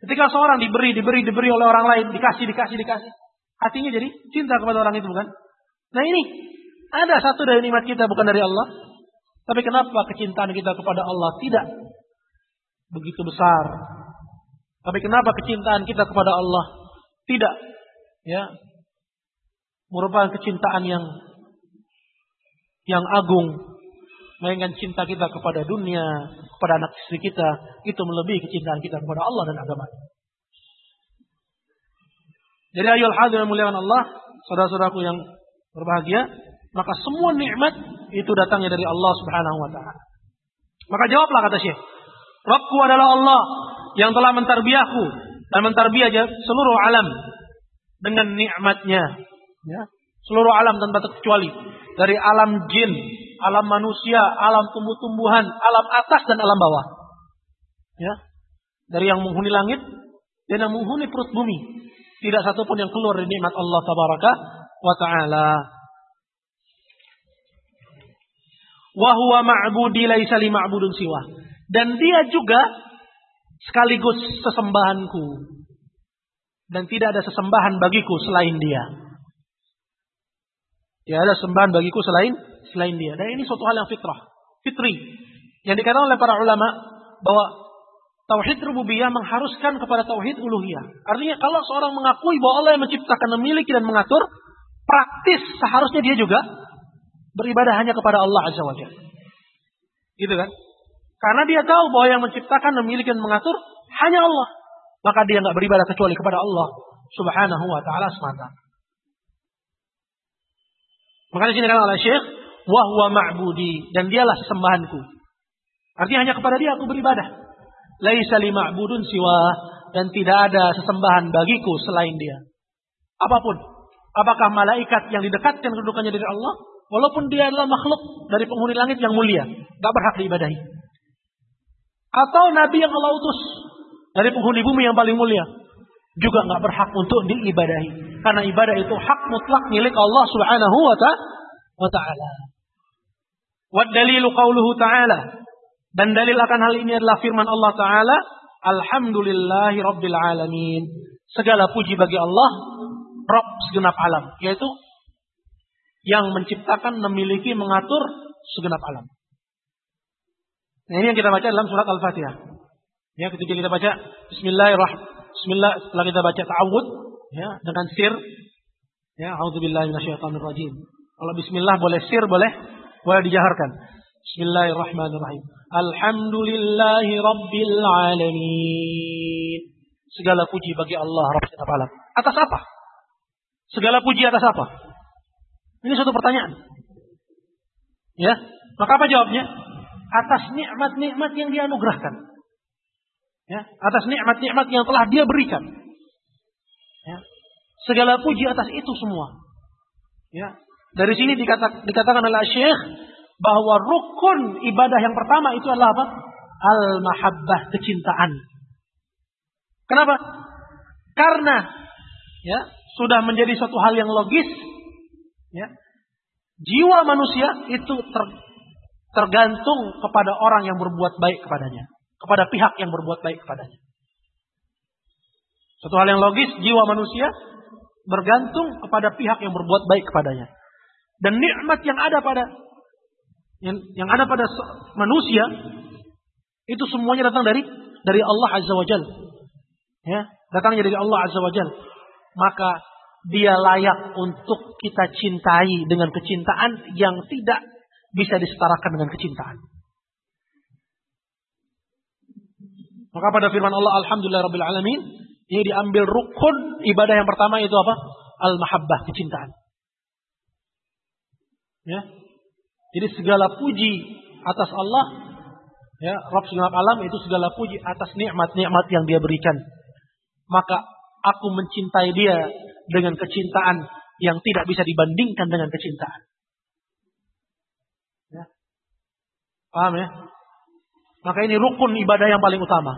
Ketika seorang diberi, diberi, diberi oleh orang lain, dikasih, dikasih, dikasih. Hatinya jadi cinta kepada orang itu bukan? Nah ini, ada satu dari nikmat kita bukan dari Allah. Tapi kenapa kecintaan kita kepada Allah tidak begitu besar? Tapi kenapa kecintaan kita kepada Allah tidak ya merupakan kecintaan yang yang agung Melainkan cinta kita kepada dunia, kepada anak istri kita, itu melebihi kecintaan kita kepada Allah dan agama. Jadi ayol hadir muliakan Allah, saudara-saudaraku yang berbahagia, maka semua nikmat itu datangnya dari Allah Subhanahu wa taala. Maka jawablah kata Syekh, Rabbku adalah Allah yang telah mentarbiahku dan mentarbiah seluruh alam dengan nikmatnya. Ya. Seluruh alam tanpa terkecuali. Dari alam jin, alam manusia, alam tumbuh-tumbuhan, alam atas dan alam bawah. Ya. Dari yang menghuni langit dan yang menghuni perut bumi. Tidak satu pun yang keluar dari nikmat Allah tabaraka wa taala. Wa huwa ma'budi laisa li ma'budun siwa. Dan dia juga sekaligus sesembahanku. Dan tidak ada sesembahan bagiku selain dia. Tidak ada sembahan bagiku selain selain dia. Dan ini suatu hal yang fitrah, fitri. Yang dikatakan oleh para ulama bahwa Tauhid rububiyah mengharuskan kepada tauhid uluhiyah. Artinya kalau seorang mengakui bahwa Allah yang menciptakan, memiliki dan mengatur, praktis seharusnya dia juga beribadah hanya kepada Allah Azza wa Jalla. Gitu kan? Karena dia tahu bahwa yang menciptakan, memiliki dan mengatur hanya Allah. Maka dia nggak beribadah kecuali kepada Allah Subhanahu wa taala semata. Makanya sini kan oleh Syekh, wahwa ma'budi dan dialah sembahanku. Artinya hanya kepada dia aku beribadah. Laisa li ma'budun siwa dan tidak ada sesembahan bagiku selain dia. Apa pun. Apakah malaikat yang didekatkan kedudukannya dari Allah, walaupun dia adalah makhluk dari penghuni langit yang mulia, gak berhak diibadahi. Atau nabi yang Allah utus dari penghuni bumi yang paling mulia, juga nggak berhak untuk diibadahi. Karena ibadah itu hak mutlak milik Allah Subhanahu wa taala. Wa dalilu qauluhu ta'ala dan dalil akan hal ini adalah firman Allah Ta'ala, Alhamdulillahi Rabbil Alamin. Segala puji bagi Allah, Rabb segenap alam. Yaitu yang menciptakan, memiliki, mengatur segenap alam. Nah ini yang kita baca dalam surat Al-Fatihah. Ya, ketika kita baca Bismillahirrahmanirrahim. Bismillah setelah kita baca ta'awud ya dengan sir ya auzubillahi minasyaitonirrajim. Kalau bismillah boleh sir boleh boleh dijaharkan. Bismillahirrahmanirrahim. Alhamdulillahi Rabbil Alamin. Segala puji bagi Allah Rabb alam. Atas apa? Segala puji atas apa? Ini suatu pertanyaan. Ya, maka apa jawabnya? Atas nikmat-nikmat yang dianugerahkan. Ya, atas nikmat-nikmat yang telah dia berikan. Ya, segala puji atas itu semua. Ya, dari sini dikata, dikatakan oleh Syekh bahwa rukun ibadah yang pertama itu adalah apa? Al-mahabbah, kecintaan. Kenapa? Karena ya, sudah menjadi suatu hal yang logis ya. Jiwa manusia itu ter, tergantung kepada orang yang berbuat baik kepadanya, kepada pihak yang berbuat baik kepadanya. Suatu hal yang logis, jiwa manusia bergantung kepada pihak yang berbuat baik kepadanya. Dan nikmat yang ada pada yang, yang ada pada manusia itu semuanya datang dari dari Allah Azza wa Jal. Ya, datangnya dari Allah Azza wa Jal. Maka dia layak untuk kita cintai dengan kecintaan yang tidak bisa disetarakan dengan kecintaan. Maka pada firman Allah Alhamdulillah Rabbil Alamin ini diambil rukun ibadah yang pertama itu apa? Al-mahabbah, kecintaan. Ya, jadi segala puji atas Allah, ya, Rabb segenap alam itu segala puji atas nikmat-nikmat yang Dia berikan. Maka aku mencintai Dia dengan kecintaan yang tidak bisa dibandingkan dengan kecintaan. Ya. Paham ya? Maka ini rukun ibadah yang paling utama.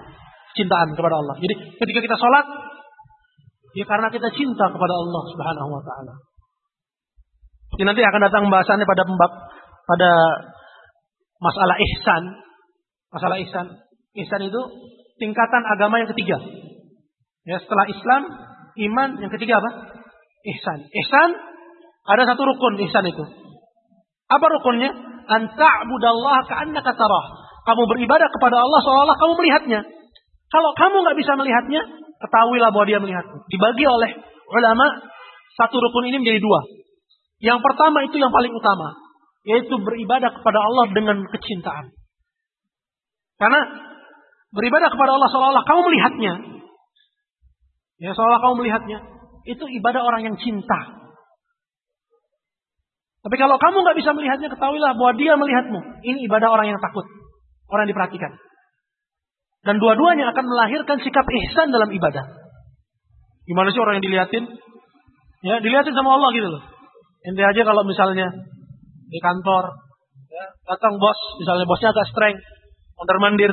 Cintaan kepada Allah. Jadi ketika kita sholat, ya karena kita cinta kepada Allah subhanahu wa ta'ala. Jadi nanti akan datang pembahasannya pada pembab pada masalah ihsan. Masalah ihsan. Ihsan itu tingkatan agama yang ketiga. Ya, setelah Islam, iman yang ketiga apa? Ihsan. Ihsan ada satu rukun ihsan itu. Apa rukunnya? Anta'budallaha ka'annaka tarah. Kamu beribadah kepada Allah seolah-olah kamu melihatnya. Kalau kamu nggak bisa melihatnya, ketahuilah bahwa dia melihatmu. Dibagi oleh ulama, satu rukun ini menjadi dua. Yang pertama itu yang paling utama yaitu beribadah kepada Allah dengan kecintaan. Karena beribadah kepada Allah seolah-olah kamu melihatnya. Ya, seolah kamu melihatnya. Itu ibadah orang yang cinta. Tapi kalau kamu nggak bisa melihatnya, ketahuilah bahwa dia melihatmu. Ini ibadah orang yang takut. Orang yang diperhatikan. Dan dua-duanya akan melahirkan sikap ihsan dalam ibadah. Gimana sih orang yang dilihatin? Ya, dilihatin sama Allah gitu loh. Ente aja kalau misalnya di kantor, ya, datang bos, misalnya bosnya agak streng, mondar mandir,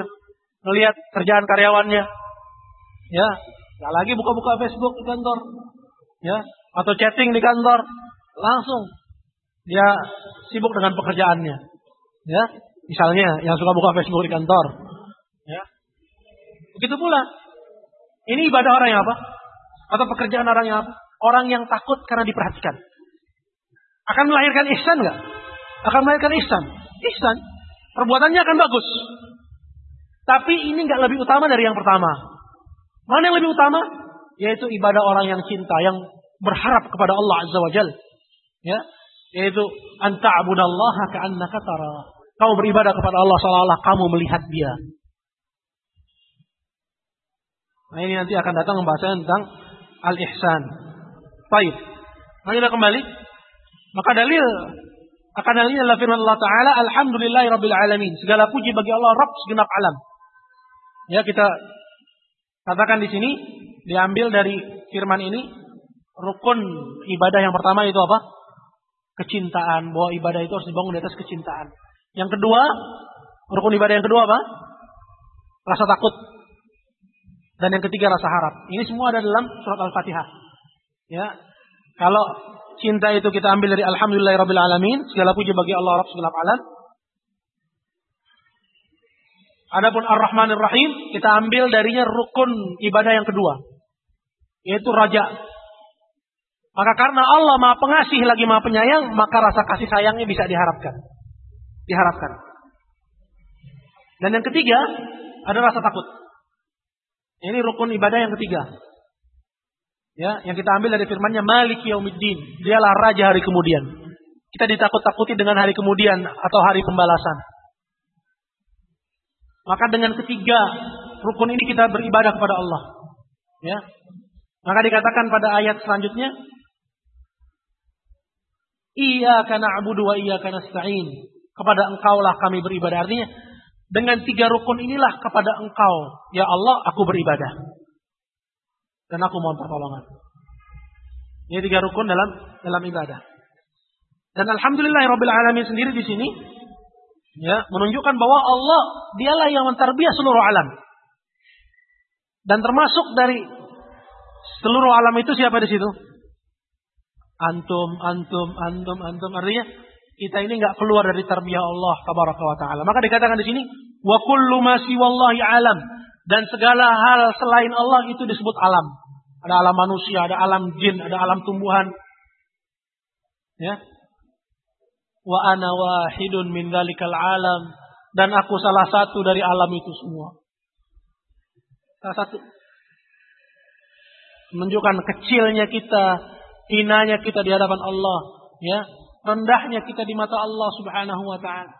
melihat kerjaan karyawannya, ya, nggak lagi buka-buka Facebook di kantor, ya, atau chatting di kantor, langsung dia sibuk dengan pekerjaannya, ya, misalnya yang suka buka Facebook di kantor, ya, begitu pula, ini ibadah orang yang apa? Atau pekerjaan orang yang apa? Orang yang takut karena diperhatikan. Akan melahirkan ihsan nggak? akan melahirkan ihsan. Ihsan. Perbuatannya akan bagus. Tapi ini nggak lebih utama dari yang pertama. Mana yang lebih utama? Yaitu ibadah orang yang cinta, yang berharap kepada Allah Azza wa Jal. Ya, yaitu anta abudallaha ka'annaka tara. Kamu beribadah kepada Allah seolah-olah kamu melihat Dia. Nah ini nanti akan datang pembahasan tentang al-ihsan. Baik. Mari kita kembali. Maka dalil akan hal ini adalah firman Allah Ta'ala, Alhamdulillahi Rabbil Alamin. Segala puji bagi Allah, Rabb segenap alam. Ya, kita katakan di sini, diambil dari firman ini, rukun ibadah yang pertama itu apa? Kecintaan. Bahwa ibadah itu harus dibangun di atas kecintaan. Yang kedua, rukun ibadah yang kedua apa? Rasa takut. Dan yang ketiga rasa harap. Ini semua ada dalam surat Al-Fatihah. Ya. Kalau cinta itu kita ambil dari Alhamdulillahirabbil alamin, segala puji bagi Allah Rabb segenap alam. Adapun Ar-Rahmanir Rahim kita ambil darinya rukun ibadah yang kedua, yaitu raja. Maka karena Allah Maha Pengasih lagi Maha Penyayang, maka rasa kasih sayangnya bisa diharapkan. Diharapkan. Dan yang ketiga ada rasa takut. Ini rukun ibadah yang ketiga. Ya, yang kita ambil dari firman-Nya Malik Yaumiddin. Dialah raja hari kemudian. Kita ditakut-takuti dengan hari kemudian atau hari pembalasan. Maka dengan ketiga rukun ini kita beribadah kepada Allah. Ya. Maka dikatakan pada ayat selanjutnya, Iyyaka na'budu wa iyyaka nasta'in. Kepada engkaulah kami beribadah. Artinya, dengan tiga rukun inilah kepada engkau. Ya Allah, aku beribadah dan aku mohon pertolongan. Ini tiga rukun dalam dalam ibadah. Dan alhamdulillah Rabbil alamin sendiri di sini ya menunjukkan bahwa Allah dialah yang mentarbiah seluruh alam. Dan termasuk dari seluruh alam itu siapa di situ? Antum, antum, antum, antum. Artinya kita ini nggak keluar dari tarbiyah Allah wa taala. Maka dikatakan di sini wa kullu ma alam dan segala hal selain Allah itu disebut alam. Ada alam manusia, ada alam jin, ada alam tumbuhan. Ya. Wa ana wahidun min dzalikal alam dan aku salah satu dari alam itu semua. Salah satu. Menunjukkan kecilnya kita, hinanya kita di hadapan Allah, ya. Rendahnya kita di mata Allah Subhanahu wa taala.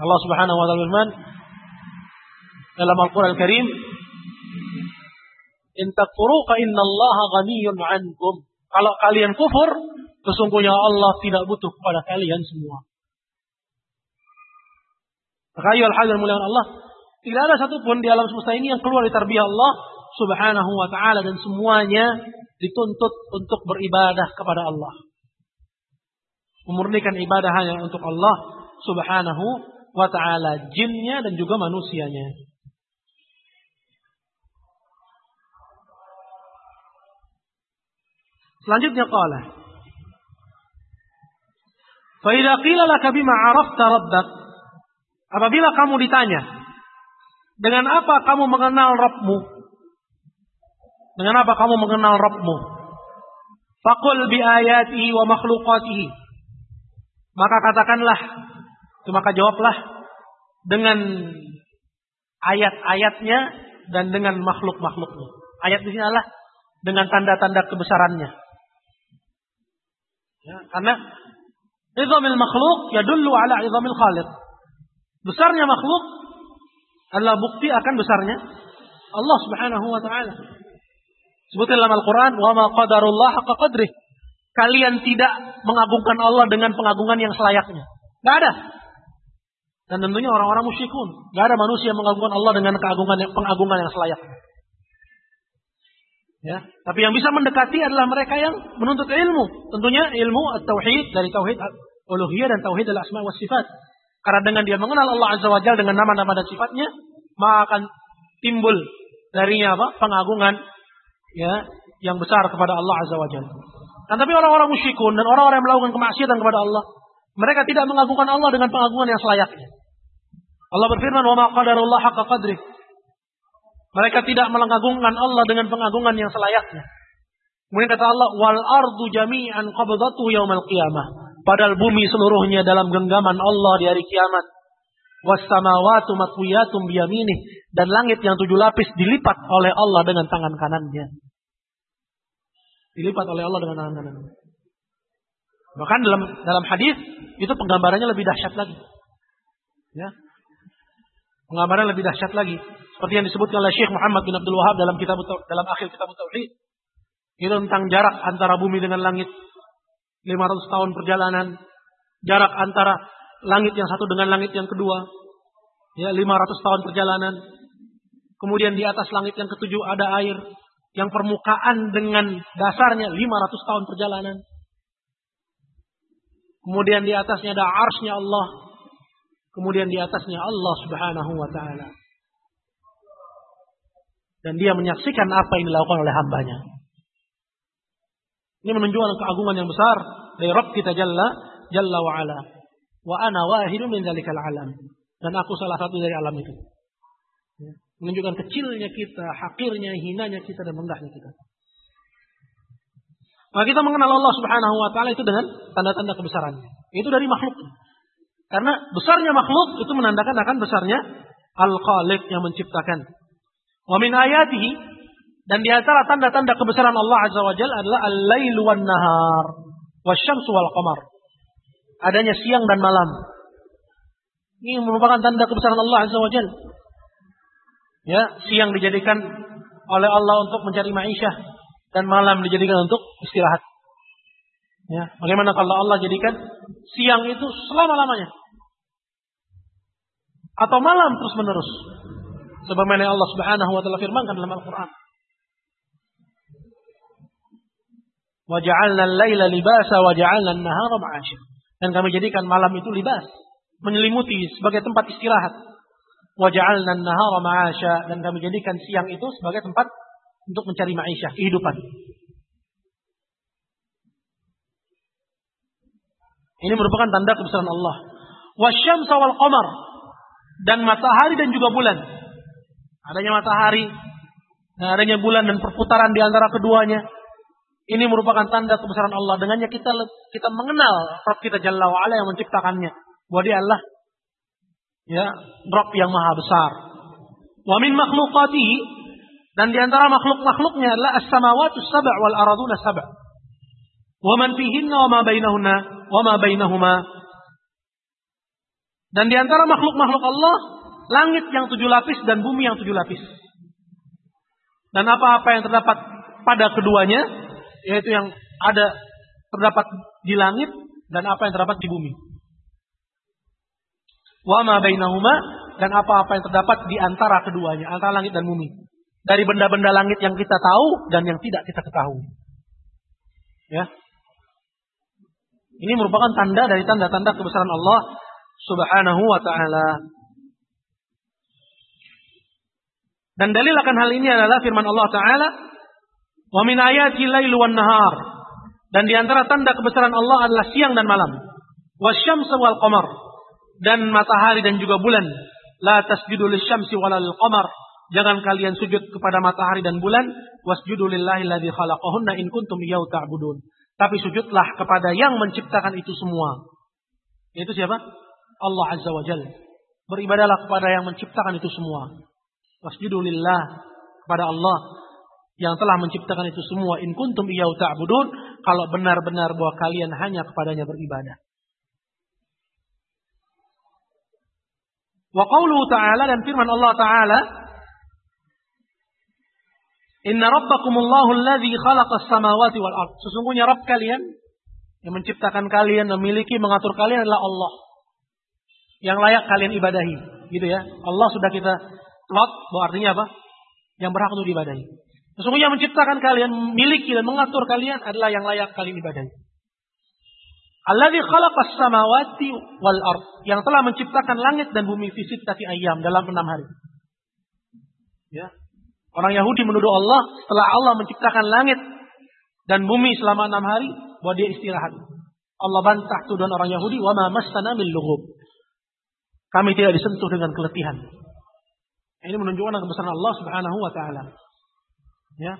Allah Subhanahu wa taala firman dalam Al-Qur'an Al-Karim In takfuru fa innallaha ghaniyyun 'ankum. Kalau kalian kufur, sesungguhnya Allah tidak butuh kepada kalian semua. Maka ayo al mulia Allah, tidak ada satupun di alam semesta ini yang keluar dari tarbiyah Allah Subhanahu wa taala dan semuanya dituntut untuk beribadah kepada Allah. Memurnikan ibadah hanya untuk Allah Subhanahu wa ta'ala jinnya dan juga manusianya. Selanjutnya qala Fa idza qila laka bima 'arafta rabbak Apabila kamu ditanya dengan apa kamu mengenal Rabbmu? Dengan apa kamu mengenal Rabbmu? Faqul bi ayatihi wa makhluqatihi. Maka katakanlah maka jawablah dengan ayat-ayatnya dan dengan makhluk-makhluknya. Ayat di sini adalah dengan tanda-tanda kebesarannya. Ya, karena izamil makhluk ya dulu ala izamil khaliq. Besarnya makhluk adalah bukti akan besarnya Allah Subhanahu wa taala. Sebutkan dalam Al-Qur'an, "Wa ma qadarullah haqqa qadrih." Kalian tidak mengagungkan Allah dengan pengagungan yang selayaknya. Tidak ada. Dan tentunya orang-orang musyrikun. Gak ada manusia yang mengagungkan Allah dengan keagungan yang, pengagungan yang selayak. Ya, tapi yang bisa mendekati adalah mereka yang menuntut ilmu. Tentunya ilmu tauhid dari tauhid uluhiyah dan tauhid al-asma wa sifat. Karena dengan dia mengenal Allah Azza wa Jalla dengan nama-nama dan sifatnya, maka akan timbul darinya apa? pengagungan ya yang besar kepada Allah Azza wa Jalla. Dan tapi orang-orang musyrikun dan orang-orang yang melakukan kemaksiatan kepada Allah, mereka tidak mengagungkan Allah dengan pengagungan yang selayaknya. Allah berfirman, "Wa ma qadarullah haqqa qadri." Mereka tidak mengagungkan Allah dengan pengagungan yang selayaknya. Kemudian kata Allah, wal ardu jami'an qabdatu yaumal qiyamah. Padahal bumi seluruhnya dalam genggaman Allah di hari kiamat. Was samawatu matwiyatum biyaminih dan langit yang tujuh lapis dilipat oleh Allah dengan tangan kanannya. Dilipat oleh Allah dengan tangan kanannya. Bahkan dalam dalam hadis itu penggambarannya lebih dahsyat lagi. Ya. Penggambaran lebih dahsyat lagi. Seperti yang disebutkan oleh Syekh Muhammad bin Abdul Wahab dalam kitab dalam akhir kitab Tauhid. Itu tentang jarak antara bumi dengan langit. 500 tahun perjalanan. Jarak antara langit yang satu dengan langit yang kedua. Ya, 500 tahun perjalanan. Kemudian di atas langit yang ketujuh ada air. Yang permukaan dengan dasarnya 500 tahun perjalanan. Kemudian di atasnya ada arsnya Allah. Kemudian di atasnya Allah subhanahu wa ta'ala. Dan dia menyaksikan apa yang dilakukan oleh hambanya. Ini menunjukkan keagungan yang besar dari Rabb kita Jalla, Jalla wa ala. Wa ana wahidu min zalikal alam. Dan aku salah satu dari alam itu. Ya. Menunjukkan kecilnya kita, hakirnya, hinanya kita, dan rendahnya kita. Maka kita mengenal Allah Subhanahu wa taala itu dengan tanda-tanda kebesarannya. Itu dari makhluk. Karena besarnya makhluk itu menandakan akan besarnya Al-Khaliq yang menciptakan. Wa min ayatihi dan di antara tanda-tanda kebesaran Allah Azza wa Jalla adalah al-lailu wan nahar wasyamsu wal qamar. Adanya siang dan malam. Ini merupakan tanda kebesaran Allah Azza wa Jalla. Ya, siang dijadikan oleh Allah untuk mencari ma'isyah dan malam dijadikan untuk istirahat. Ya, bagaimana kalau Allah jadikan siang itu selama-lamanya? Atau malam terus-menerus? Sebagaimana Allah Subhanahu wa taala firmankan dalam Al-Qur'an. Waja'alna al-laila libasa waja'alna an-nahara ma'asya. Dan kami jadikan malam itu libas, menyelimuti sebagai tempat istirahat. Waja'alna an-nahara ma'asya dan kami jadikan siang itu sebagai tempat untuk mencari maisha, kehidupan. Ini merupakan tanda kebesaran Allah. Wasyamsa wal qamar dan matahari dan juga bulan. Adanya matahari, adanya bulan dan perputaran di antara keduanya. Ini merupakan tanda kebesaran Allah. Dengannya kita kita mengenal Rabb kita Jalla wa ala yang menciptakannya. Bahwa dia Allah ya, Rabb yang maha besar. Wa min makhluqatihi dan di antara makhluk-makhluknya adalah as-samawati sab' wal araduna sab'. Wa man fihinna wa ma bainahunna wa ma bainahuma. Dan di antara makhluk-makhluk Allah, langit yang tujuh lapis dan bumi yang tujuh lapis. Dan apa-apa yang terdapat pada keduanya, yaitu yang ada terdapat di langit dan apa yang terdapat di bumi. Wa ma bainahuma dan apa-apa yang terdapat di antara keduanya, antara langit dan bumi dari benda-benda langit yang kita tahu dan yang tidak kita ketahui. Ya. Ini merupakan tanda dari tanda-tanda kebesaran Allah Subhanahu wa taala. Dan dalil akan hal ini adalah firman Allah taala, "Wa min ayati lailu wan nahar." Dan di antara tanda kebesaran Allah adalah siang dan malam. Wasyamsu wal qamar. Dan matahari dan juga bulan. La tasjudu lisyamsi walal qamar Jangan kalian sujud kepada matahari dan bulan. Wasjudu lillahi khalaqahunna in kuntum iyyahu ta'budun. Tapi sujudlah kepada yang menciptakan itu semua. Itu siapa? Allah Azza wa Jalla. Beribadalah kepada yang menciptakan itu semua. Wasjudu lillah kepada Allah yang telah menciptakan itu semua. In kuntum iyyahu ta'budun. Kalau benar-benar bahwa kalian hanya kepadanya beribadah. Wa qawluhu ta'ala dan firman Allah ta'ala Inna rabbakumullahu alladhi khalaqas samawati wal ard. Sesungguhnya Rabb kalian yang menciptakan kalian, memiliki, mengatur kalian adalah Allah. Yang layak kalian ibadahi. Gitu ya. Allah sudah kita lot, bahwa artinya apa? Yang berhak untuk diibadahi. Sesungguhnya menciptakan kalian, memiliki dan mengatur kalian adalah yang layak kalian ibadahi. Alladhi khalaqas samawati wal ard. Yang telah menciptakan langit dan bumi fisik tati ayam dalam enam hari. Ya, Orang Yahudi menuduh Allah setelah Allah menciptakan langit dan bumi selama enam hari bahwa dia istirahat. Allah bantah tuduhan orang Yahudi, wa ma massana min. Kami tidak disentuh dengan keletihan. Ini menunjukkan kebesaran Allah Subhanahu wa taala. Ya.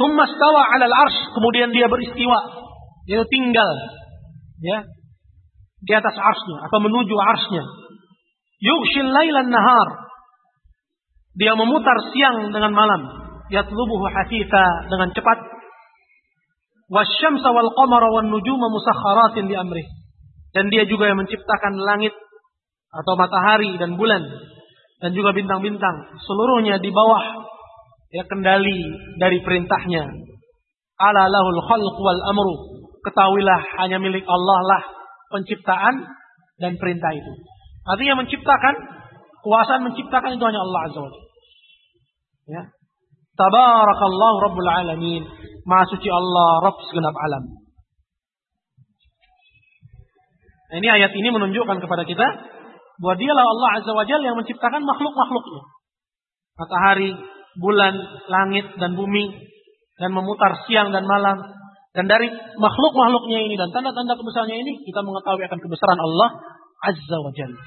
Thumma stawa 'alal arsh, kemudian dia beristiwa, yaitu tinggal ya di atas arsnya atau menuju arsnya. Yughshil lailan nahar. Dia memutar siang dengan malam. Yatlubuhu hasitha dengan cepat. Wasyamsa wal qamara wan nujuma musakharatin di amrih. Dan dia juga yang menciptakan langit atau matahari dan bulan dan juga bintang-bintang seluruhnya di bawah ya kendali dari perintahnya. Ala lahul khalq wal amru. Ketahuilah hanya milik Allah lah penciptaan dan perintah itu. Artinya menciptakan, kuasa menciptakan itu hanya Allah Azza wa Ya. Tabarakallahu Rabbul Alamin. Maha suci Allah, Rabb segenap alam. Nah, ini ayat ini menunjukkan kepada kita bahwa dialah Allah Azza wa Jalla yang menciptakan makhluk-makhluknya. Matahari, bulan, langit, dan bumi. Dan memutar siang dan malam. Dan dari makhluk-makhluknya ini dan tanda-tanda kebesarannya ini, kita mengetahui akan kebesaran Allah Azza wa Jalla.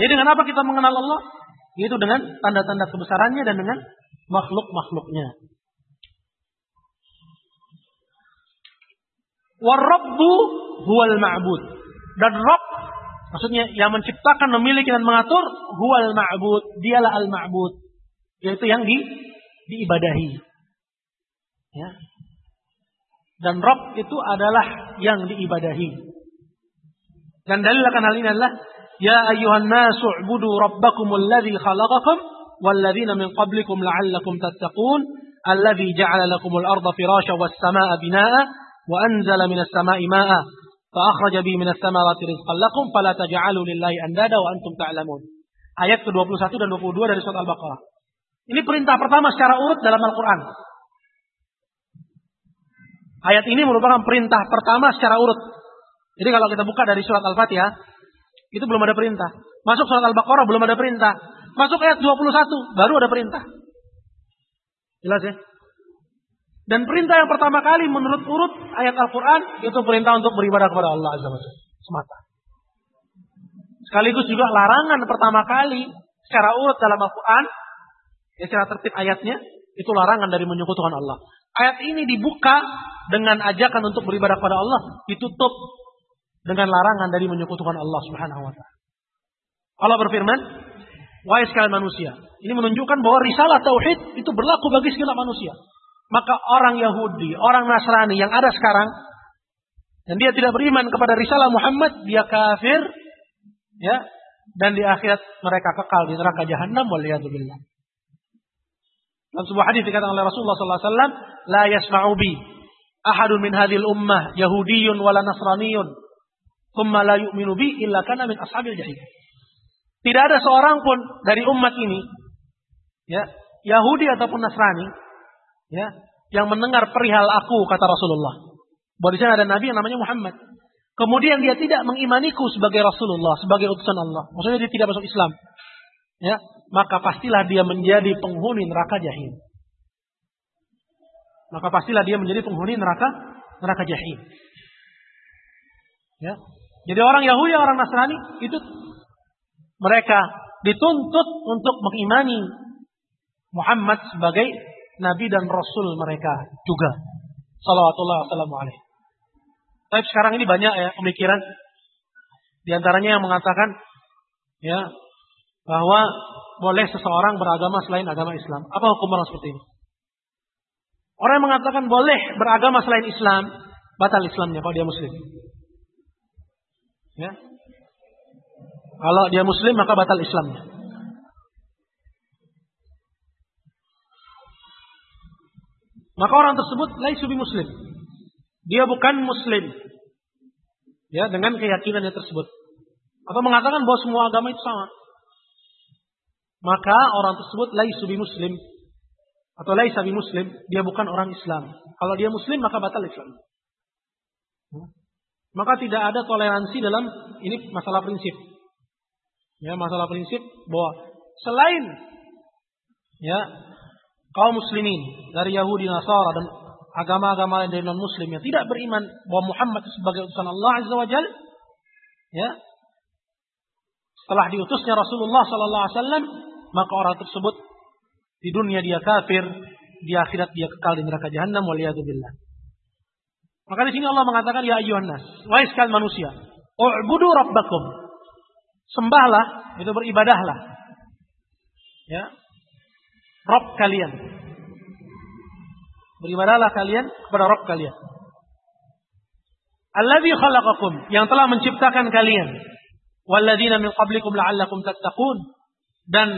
Jadi dengan apa kita mengenal Allah? Yaitu dengan tanda-tanda kebesarannya dan dengan makhluk-makhluknya. Warabbu huwal ma'bud. Dan Rabb maksudnya yang menciptakan, memiliki dan mengatur huwal ma'bud, dialah al-ma'bud, yaitu yang di diibadahi. Ya. Dan Rabb itu adalah yang diibadahi. Dan dalil akan hal ini adalah Ya ayuhan nasu ubudu rabbakumul ladzi khalaqakum walladzina min qablikum la'allakum tattaqun alladzi ja'ala lakumul arda firasha was samaa'a binaa'a wa anzala minas samaa'i maa'a fa akhraja bihi minas samarati rizqan lakum fala taj'alu lillahi andada wa antum ta'lamun. Ayat ke-21 dan 22 dari surat Al-Baqarah. Ini perintah pertama secara urut dalam Al-Qur'an. Ayat ini merupakan perintah pertama secara urut. Jadi kalau kita buka dari surat Al-Fatihah, itu belum ada perintah. Masuk surat Al-Baqarah belum ada perintah. Masuk ayat 21 baru ada perintah. Jelas ya? Dan perintah yang pertama kali menurut urut ayat Al-Quran itu perintah untuk beribadah kepada Allah Azza wa semata. Sekaligus juga larangan pertama kali secara urut dalam Al-Quran, ya secara tertib ayatnya, itu larangan dari menyekutukan Allah. Ayat ini dibuka dengan ajakan untuk beribadah kepada Allah, ditutup dengan larangan dari menyekutukan Allah Subhanahu wa taala. Allah berfirman, "Wahai sekalian manusia." Ini menunjukkan bahwa risalah tauhid itu berlaku bagi segala manusia. Maka orang Yahudi, orang Nasrani yang ada sekarang dan dia tidak beriman kepada risalah Muhammad, dia kafir, ya, dan di akhirat mereka kekal di neraka jahanam waliyadzubillah. Dalam sebuah hadis dikatakan oleh Rasulullah sallallahu alaihi wasallam, "La yasma'u bi ahadun min hadhil ummah yahudiyyun wala nasraniyyun Thumma la yu'minu bi illa kana min ashabil jahim. Tidak ada seorang pun dari umat ini ya, Yahudi ataupun Nasrani ya, yang mendengar perihal aku kata Rasulullah. Bahwa di sana ada nabi yang namanya Muhammad. Kemudian dia tidak mengimaniku sebagai Rasulullah, sebagai utusan Allah. Maksudnya dia tidak masuk Islam. Ya, maka pastilah dia menjadi penghuni neraka jahim. Maka pastilah dia menjadi penghuni neraka neraka jahim. Ya, jadi orang Yahudi, orang Nasrani itu mereka dituntut untuk mengimani Muhammad sebagai nabi dan rasul mereka juga. Salawatullah wassalamu alaihi. Tapi sekarang ini banyak ya pemikiran di antaranya yang mengatakan ya bahwa boleh seseorang beragama selain agama Islam. Apa hukum orang seperti ini? Orang yang mengatakan boleh beragama selain Islam, batal Islamnya kalau dia muslim. Ya. Kalau dia muslim maka batal Islamnya. Maka orang tersebut lain subi muslim. Dia bukan muslim. Ya, dengan keyakinannya tersebut. Atau mengatakan bahwa semua agama itu sama. Maka orang tersebut lain subi muslim. Atau lain sabi muslim. Dia bukan orang Islam. Kalau dia muslim maka batal Islam. Maka tidak ada toleransi dalam ini masalah prinsip. Ya, masalah prinsip bahwa selain ya kaum muslimin dari Yahudi, Nasara dan agama-agama lain dari non muslim yang tidak beriman bahwa Muhammad sebagai utusan Allah Azza wa Jal, ya setelah diutusnya Rasulullah sallallahu alaihi wasallam maka orang tersebut di dunia dia kafir di akhirat dia kekal di neraka jahanam waliyadzubillah. Maka di sini Allah mengatakan ya ayuhan nas, wahai sekalian manusia, u'budu rabbakum. Sembahlah, itu beribadahlah. Ya. Rob kalian. Beribadahlah kalian kepada Rob kalian. Alladzi khalaqakum, yang telah menciptakan kalian. Walladzina min qablikum la'allakum tattaqun. Dan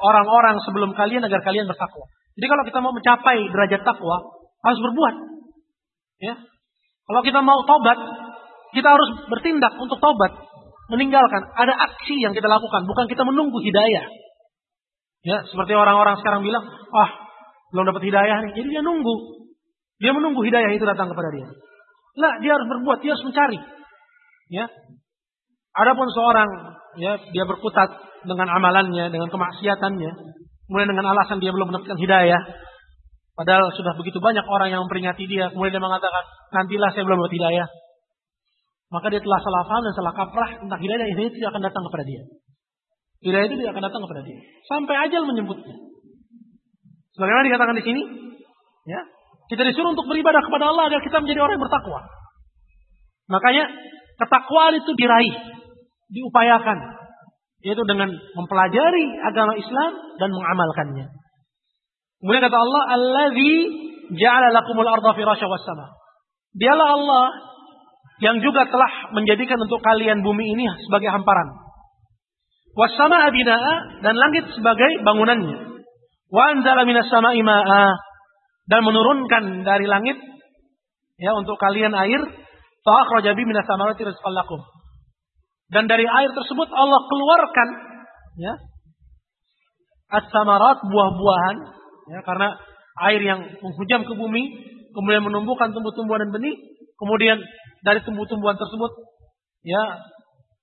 orang-orang sebelum kalian agar kalian bertakwa. Jadi kalau kita mau mencapai derajat takwa, harus berbuat. Ya. Kalau kita mau tobat, kita harus bertindak untuk tobat. Meninggalkan. Ada aksi yang kita lakukan. Bukan kita menunggu hidayah. Ya, seperti orang-orang sekarang bilang, ah, belum dapat hidayah nih. Jadi dia nunggu. Dia menunggu hidayah itu datang kepada dia. Lah, dia harus berbuat, dia harus mencari. Ya. Adapun seorang ya, dia berkutat dengan amalannya, dengan kemaksiatannya, kemudian dengan alasan dia belum mendapatkan hidayah, padahal sudah begitu banyak orang yang memperingati dia, kemudian dia mengatakan, nantilah saya belum dapat hidayah. Maka dia telah salah paham dan salah kaprah tentang hidayah, hidayah tidak akan datang kepada dia. Hidayah itu tidak akan datang kepada dia. Sampai ajal menyebutnya. Sebagaimana dikatakan di sini, ya, kita disuruh untuk beribadah kepada Allah agar kita menjadi orang yang bertakwa. Makanya ketakwaan itu diraih, diupayakan, yaitu dengan mempelajari agama Islam dan mengamalkannya. Kemudian kata Allah, "Allazi ja'ala lakumul arda firasya was sama." Dialah Allah yang juga telah menjadikan untuk kalian bumi ini sebagai hamparan. Wasama abina'a dan langit sebagai bangunannya. Wa anzala minas sama'i ma'a dan menurunkan dari langit ya untuk kalian air fa akhraja minas samarati rizqan lakum. Dan dari air tersebut Allah keluarkan ya as-samarat buah-buahan ya karena air yang menghujam ke bumi kemudian menumbuhkan tumbuh-tumbuhan dan benih kemudian dari tumbuh-tumbuhan tersebut ya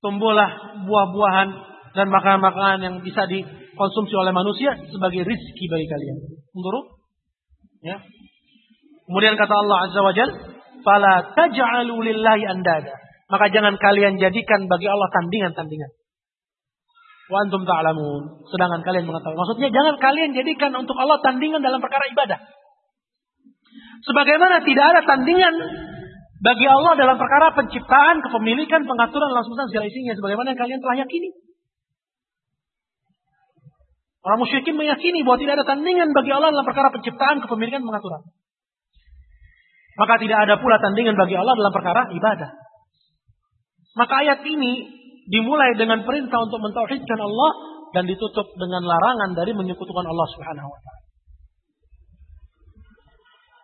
tumbuhlah buah-buahan dan makanan-makanan yang bisa dikonsumsi oleh manusia sebagai rizki bagi kalian. Menurut? Ya. Kemudian kata Allah Azza wa Jal, "Fala taj'alu andada." Maka jangan kalian jadikan bagi Allah tandingan-tandingan. Wa antum ta'lamun. Sedangkan kalian mengetahui. Maksudnya jangan kalian jadikan untuk Allah tandingan dalam perkara ibadah. Sebagaimana tidak ada tandingan bagi Allah dalam perkara penciptaan, kepemilikan, pengaturan, langsung segala isinya. Sebagaimana kalian telah yakini. Orang musyrikin meyakini bahwa tidak ada tandingan bagi Allah dalam perkara penciptaan, kepemilikan, pengaturan. Maka tidak ada pula tandingan bagi Allah dalam perkara ibadah. Maka ayat ini dimulai dengan perintah untuk mentauhidkan Allah dan ditutup dengan larangan dari menyekutukan Allah Subhanahu wa taala.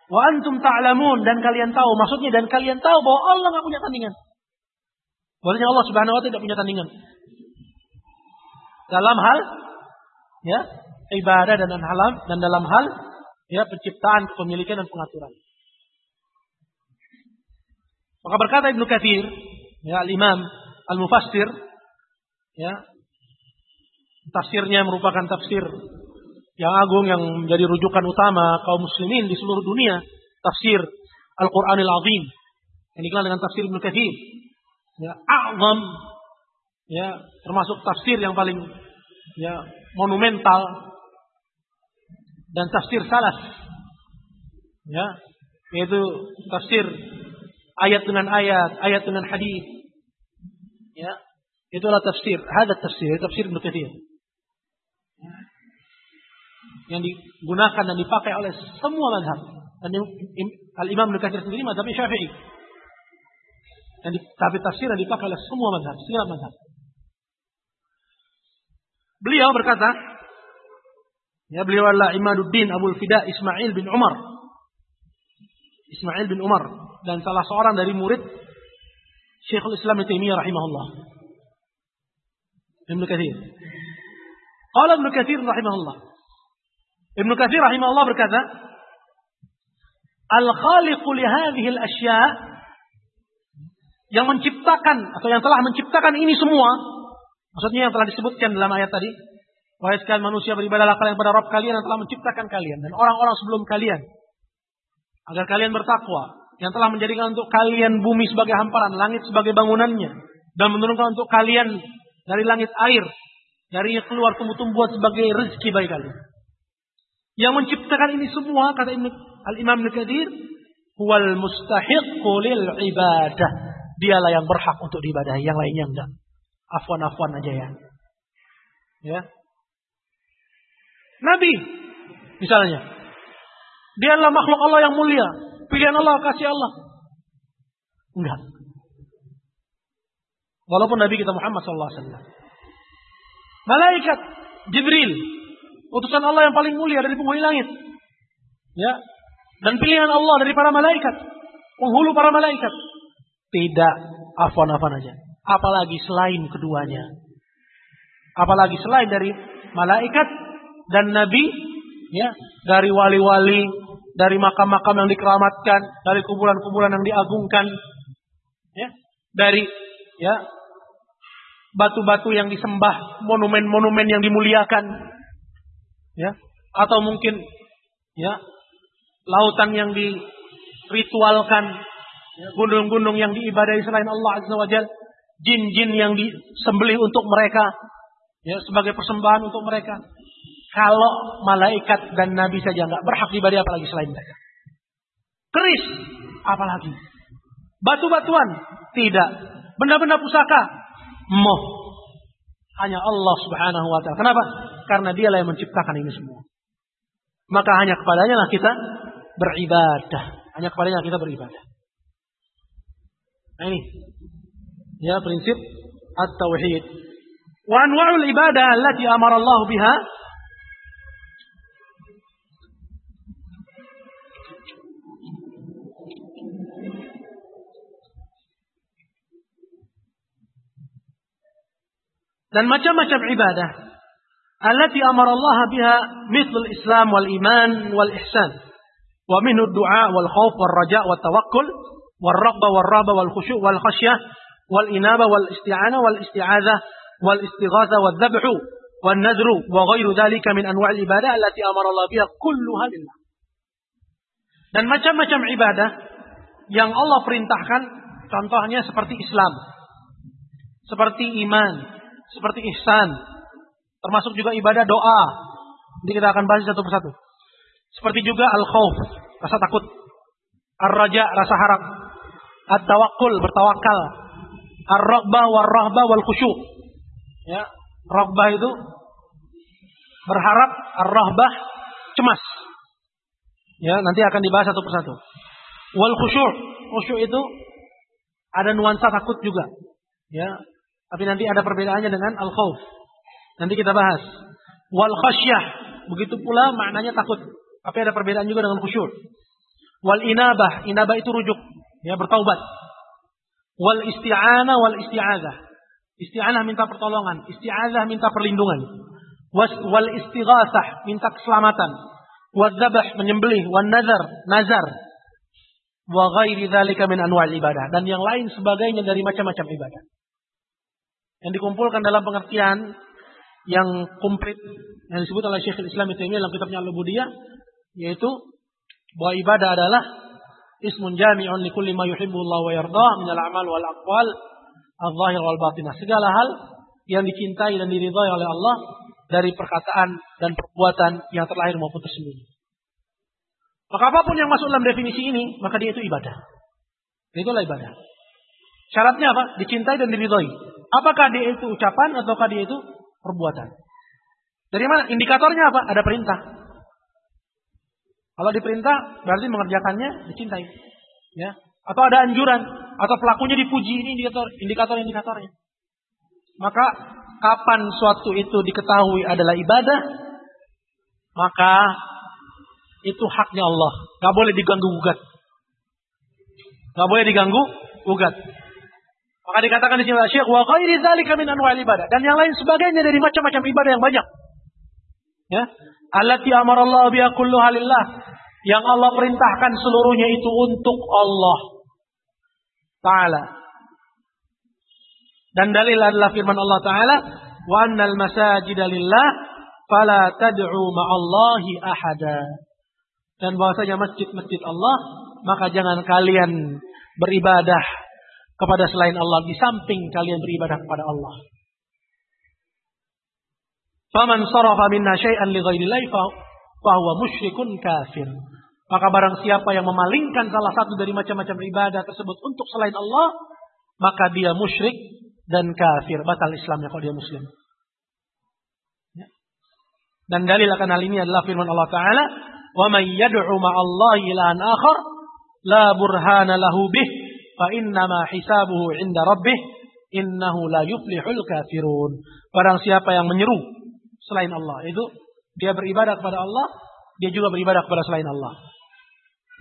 Wa antum ta'lamun dan kalian tahu maksudnya dan kalian tahu bahwa Allah nggak punya tandingan. Maksudnya Allah Subhanahu wa taala tidak punya tandingan. Dalam hal ya ibadah dan halam dan dalam hal ya penciptaan, kepemilikan dan pengaturan. Maka berkata Ibnu Katsir, ya Al-Imam Al-Mufassir, ya tafsirnya merupakan tafsir yang agung yang menjadi rujukan utama kaum muslimin di seluruh dunia, tafsir Al-Qur'anil Azim yang dikenal dengan tafsir Ibnu Katsir. Ya, a'zam ya termasuk tafsir yang paling ya monumental dan tafsir salah ya yaitu tafsir ayat dengan ayat ayat dengan hadis. Ya. Itulah tafsir. Ada tafsir tafsir Ibnu yang digunakan dan dipakai oleh semua madhab. Dan al Imam Ibnu sendiri madhab Syafi'i. Dan tapi tafsir yang dipakai oleh semua madhab segala madhab. Beliau berkata, ya beliau adalah Imaduddin Abu Fida Ismail bin Umar. Ismail bin Umar dan salah seorang dari murid Syekhul Islam Taimiyah rahimahullah. Ibnu Katsir. Qala Ibnu Katsir rahimahullah. Ibnu Katsir rahimahullah berkata, Al-Khaliqu li hadhihi al-asya' yang menciptakan atau yang telah menciptakan ini semua Maksudnya yang telah disebutkan dalam ayat tadi. Wahai sekalian manusia beribadahlah kalian pada Rabb kalian yang telah menciptakan kalian. Dan orang-orang sebelum kalian. Agar kalian bertakwa. Yang telah menjadikan untuk kalian bumi sebagai hamparan. Langit sebagai bangunannya. Dan menurunkan untuk kalian dari langit air. Dari keluar tumbuh-tumbuhan sebagai rezeki bagi kalian. Yang menciptakan ini semua kata Al-Imam Al-Kadir huwal mustahiqqu lil ibadah. Dialah yang berhak untuk diibadahi, yang lainnya enggak. Afwan-afwan aja ya. Ya. Nabi misalnya. Dia adalah makhluk Allah yang mulia. Pilihan Allah, kasih Allah. Enggak. Walaupun Nabi kita Muhammad SAW. Malaikat Jibril. Utusan Allah yang paling mulia dari penghuni langit. Ya. Dan pilihan Allah dari para malaikat. Penghulu para malaikat. Tidak afan-afan aja. Apalagi selain keduanya. Apalagi selain dari malaikat dan nabi. Ya, dari wali-wali, dari makam-makam yang dikeramatkan, dari kuburan-kuburan yang diagungkan, ya, dari ya batu-batu yang disembah, monumen-monumen yang dimuliakan, ya, atau mungkin ya lautan yang diritualkan, ya, gunung-gunung yang diibadahi selain Allah Azza wa Jal, jin-jin yang disembelih untuk mereka, ya sebagai persembahan untuk mereka. Kalau malaikat dan nabi saja nggak berhak diibadahi apalagi selain mereka. Keris, apalagi. Batu-batuan, tidak. Benda-benda pusaka, moh. Hanya Allah subhanahu wa ta'ala. Kenapa? Karena dialah yang menciptakan ini semua. Maka hanya kepadanya lah kita beribadah. Hanya kepadanya kita beribadah. Nah ini. Ya prinsip at-tauhid. Wa anwa'ul ibadah allati amara Allah biha dan macam-macam ibadah allati amara Allah biha mithl al-islam wal iman wal ihsan Wa minhu du'a wal khauf wal raja wal tawakkul wal raghba wal raba wal khusyu' wal khasyah wal inaba wal isti'anah wal isti'adzah wal istighatha wal dhabhu wal nadru wa ghairu dhalika min anwa'il ibadah allati amara Allah biha kulluha lillah. Dan macam-macam ibadah yang Allah perintahkan contohnya seperti Islam, seperti iman, seperti ihsan, termasuk juga ibadah doa. Nanti kita akan bahas satu persatu. Seperti juga al-khauf, rasa takut. Ar-raja, rasa harap. At-tawakkul, bertawakal. Ar-raghbah war-rahbah wal khusyuk. Ya, raghbah itu berharap, ar-rahbah cemas. Ya, nanti akan dibahas satu persatu. Wal khusyuk, khusyuk itu ada nuansa takut juga. Ya, tapi nanti ada perbedaannya dengan al-khauf. Nanti kita bahas. Wal khasyah, begitu pula maknanya takut. Tapi ada perbedaan juga dengan khusyuk. Wal inabah, inabah itu rujuk, ya bertaubat. Wal isti'anah wal isti'adzah. Isti'anah minta pertolongan, isti'adzah minta perlindungan. Wal istighatsah minta keselamatan. Wal dzabh menyembelih, wal nazar, nazar. Wa ghairi dzalika min anwa'il ibadah dan yang lain sebagainya dari macam-macam ibadah. Yang dikumpulkan dalam pengertian yang komplit yang disebut oleh Syekhul Islam itu dalam kitabnya Al-Ubudiyah yaitu bahwa ibadah adalah ismun jami'un li kulli ma Allah wa yarda min al-a'mal wal aqwal al-zahir wal batinah. Segala hal yang dicintai dan diridhai oleh Allah dari perkataan dan perbuatan yang terlahir maupun tersembunyi. Maka apa pun yang masuk dalam definisi ini, maka dia itu ibadah. Itulah ibadah. Syaratnya apa? Dicintai dan diridhai. Apakah dia itu ucapan ataukah dia itu perbuatan? Dari mana? Indikatornya apa? Ada perintah. Kalau diperintah berarti mengerjakannya dicintai. Ya. Atau ada anjuran atau pelakunya dipuji ini indikator indikator indikatornya. Maka kapan suatu itu diketahui adalah ibadah, maka itu haknya Allah. Gak boleh diganggu gugat. Gak boleh diganggu gugat. Maka dikatakan di sini Syekh wa ghairi dzalika min anwa'il ibadah dan yang lain sebagainya dari macam-macam ibadah yang banyak. Ya. Allati amara Allah biha kullu halillah yang Allah perintahkan seluruhnya itu untuk Allah Ta'ala. Dan dalil adalah firman Allah Ta'ala, Wa annal masajida lillah, fala tad'u ma'allahi ahada. Dan bahwasanya masjid-masjid Allah, maka jangan kalian beribadah kepada selain Allah di samping kalian beribadah kepada Allah. Faman sarafa minna syai'an li ghairillahi bahwa musyrikun kafir. Maka barang siapa yang memalingkan salah satu dari macam-macam ibadah tersebut untuk selain Allah, maka dia musyrik dan kafir, batal Islamnya kalau dia muslim. Ya. Dan dalil akan hal ini adalah firman Allah Ta'ala, وَمَنْ يَدْعُ مَعَ اللَّهِ إِلَهًا آخَرَ لَا بُرْهَانَ لَهُ بِهِ fa innama hisabuhu 'inda rabbih innahu la yuflihul kafirun. Barang siapa yang menyeru selain Allah, itu dia beribadah kepada Allah, dia juga beribadah kepada selain Allah.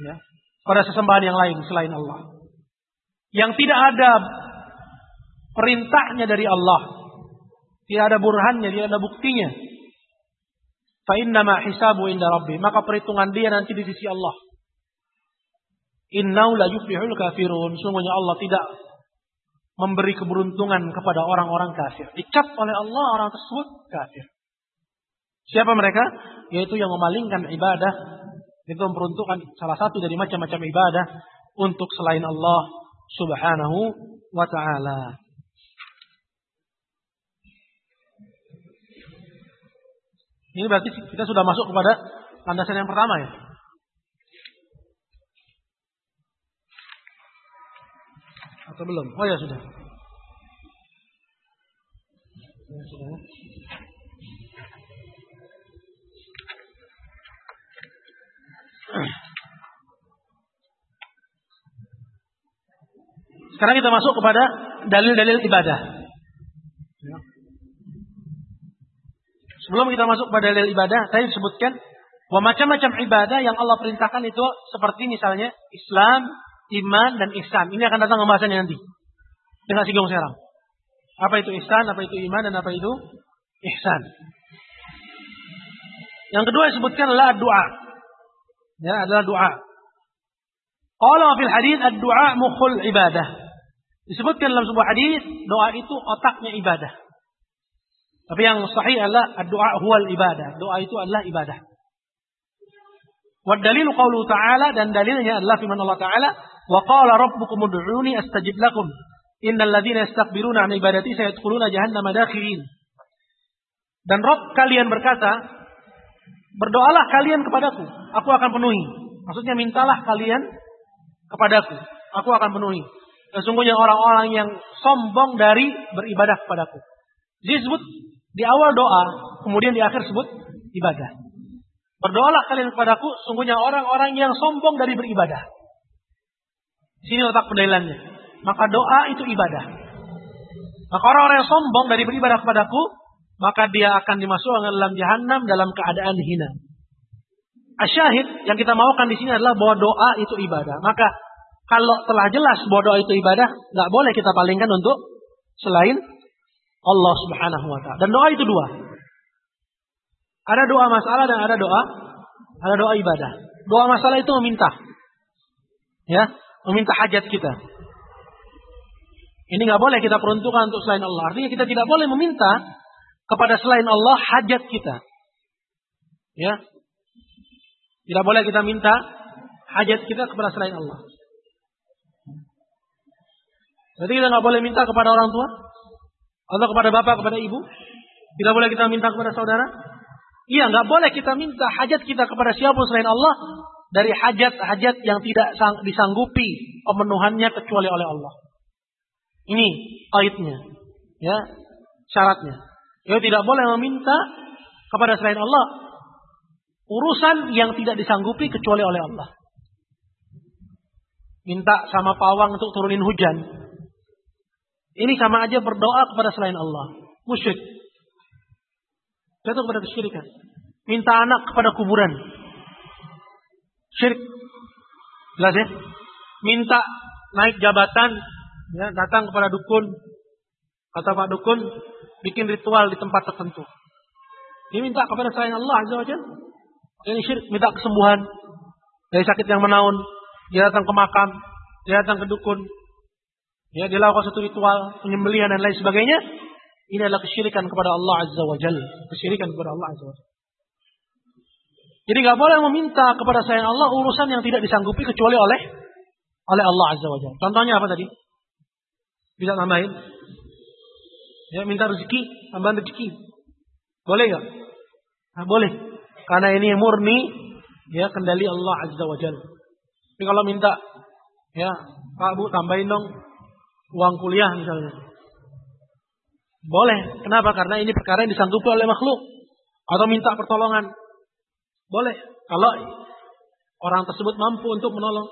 Ya. Pada sesembahan yang lain selain Allah. Yang tidak ada perintahnya dari Allah. Tidak ada burhannya, tidak ada buktinya. Fa innama hisabu inda Rabbih, Maka perhitungan dia nanti di sisi Allah. Innau la yuflihul kafirun. Sungguhnya Allah tidak memberi keberuntungan kepada orang-orang kafir. Dicap oleh Allah orang tersebut kafir. Siapa mereka? Yaitu yang memalingkan ibadah. Itu memperuntukkan salah satu dari macam-macam ibadah untuk selain Allah subhanahu wa ta'ala. Ini berarti kita sudah masuk kepada landasan yang pertama ya. Atau belum? Oh ya sudah. Sekarang kita masuk kepada dalil-dalil ibadah. Sebelum kita masuk pada dalil ibadah, saya sebutkan bahwa macam-macam ibadah yang Allah perintahkan itu seperti misalnya Islam, iman, dan ihsan. Ini akan datang pembahasannya nanti. Dengan singgung serang. Apa itu ihsan, apa itu iman, dan apa itu ihsan. Yang kedua disebutkan adalah doa. Ya, adalah doa. Kalau fil hadis ad-du'a mukhul ibadah. Disebutkan dalam sebuah hadis doa itu otaknya ibadah. Tapi yang sahih adalah doa huwal ibadah. Doa itu adalah ibadah. Wa dalilu qawlu ta'ala dan dalilnya adalah firman Allah Ta'ala, "Wa qala rabbukum ud'uni astajib lakum. Innal ladzina yastakbiruna an sayadkhuluna jahannama dakhirin." Dan Rob kalian berkata, "Berdoalah kalian kepadaku, aku akan penuhi." Maksudnya mintalah kalian kepadaku, aku akan penuhi. Sesungguhnya orang-orang yang sombong dari beribadah kepadaku. Disebut di awal doa, kemudian di akhir sebut ibadah. Berdoalah kalian kepadaku, sungguhnya orang-orang yang sombong dari beribadah. Sini letak pendalilannya. Maka doa itu ibadah. Maka orang-orang yang sombong dari beribadah kepadaku, maka dia akan dimasukkan dalam jahanam dalam keadaan hina. Asyahid yang kita maukan di sini adalah bahwa doa itu ibadah. Maka kalau telah jelas bahwa doa itu ibadah, nggak boleh kita palingkan untuk selain Allah Subhanahu wa taala. Dan doa itu dua. Ada doa masalah dan ada doa ada doa ibadah. Doa masalah itu meminta. Ya, meminta hajat kita. Ini nggak boleh kita peruntukkan untuk selain Allah. Artinya kita tidak boleh meminta kepada selain Allah hajat kita. Ya. Tidak boleh kita minta hajat kita kepada selain Allah. Jadi kita nggak boleh minta kepada orang tua, atau kepada bapak, kepada ibu? Tidak boleh kita minta kepada saudara? Iya, nggak boleh kita minta hajat kita kepada siapa pun selain Allah dari hajat-hajat yang tidak disanggupi pemenuhannya kecuali oleh Allah. Ini kaitnya, ya syaratnya. Ya tidak boleh meminta kepada selain Allah urusan yang tidak disanggupi kecuali oleh Allah. Minta sama pawang untuk turunin hujan, ini sama aja berdoa kepada selain Allah. Musyrik. Jatuh kepada kesyirikan. Minta anak kepada kuburan. Syirik. Jelas ya? Minta naik jabatan. Ya, datang kepada dukun. Kata Pak Dukun. Bikin ritual di tempat tertentu. Dia minta kepada selain Allah Azza wa Ini syirik. Minta kesembuhan. Dari sakit yang menaun. Dia datang ke makam. Dia datang ke dukun ya dilakukan satu ritual penyembelihan dan lain sebagainya, ini adalah kesyirikan kepada Allah Azza wa Jal. Kesyirikan kepada Allah Azza wa Jal. Jadi nggak boleh meminta kepada sayang Allah urusan yang tidak disanggupi kecuali oleh oleh Allah Azza wa Jalla. Contohnya apa tadi? Bisa tambahin? Ya, minta rezeki, tambahan rezeki. Boleh nggak? Nah, boleh. Karena ini murni ya kendali Allah Azza wa Jalla. Tapi kalau minta ya, Pak Bu tambahin dong uang kuliah misalnya. Boleh. Kenapa? Karena ini perkara yang disanggupi oleh makhluk. Atau minta pertolongan. Boleh. Kalau orang tersebut mampu untuk menolong.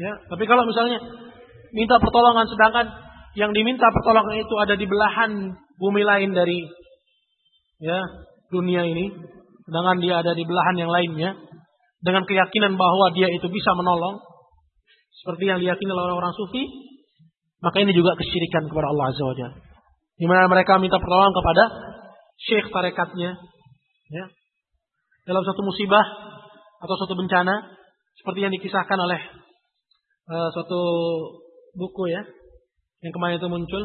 Ya, tapi kalau misalnya minta pertolongan sedangkan yang diminta pertolongan itu ada di belahan bumi lain dari ya dunia ini, sedangkan dia ada di belahan yang lainnya dengan keyakinan bahwa dia itu bisa menolong seperti yang diyakini oleh orang sufi, maka ini juga kesyirikan kepada Allah Azza wa Jalla. Di mereka minta pertolongan kepada syekh tarekatnya ya. Dalam suatu musibah atau suatu bencana seperti yang dikisahkan oleh uh, suatu buku ya yang kemarin itu muncul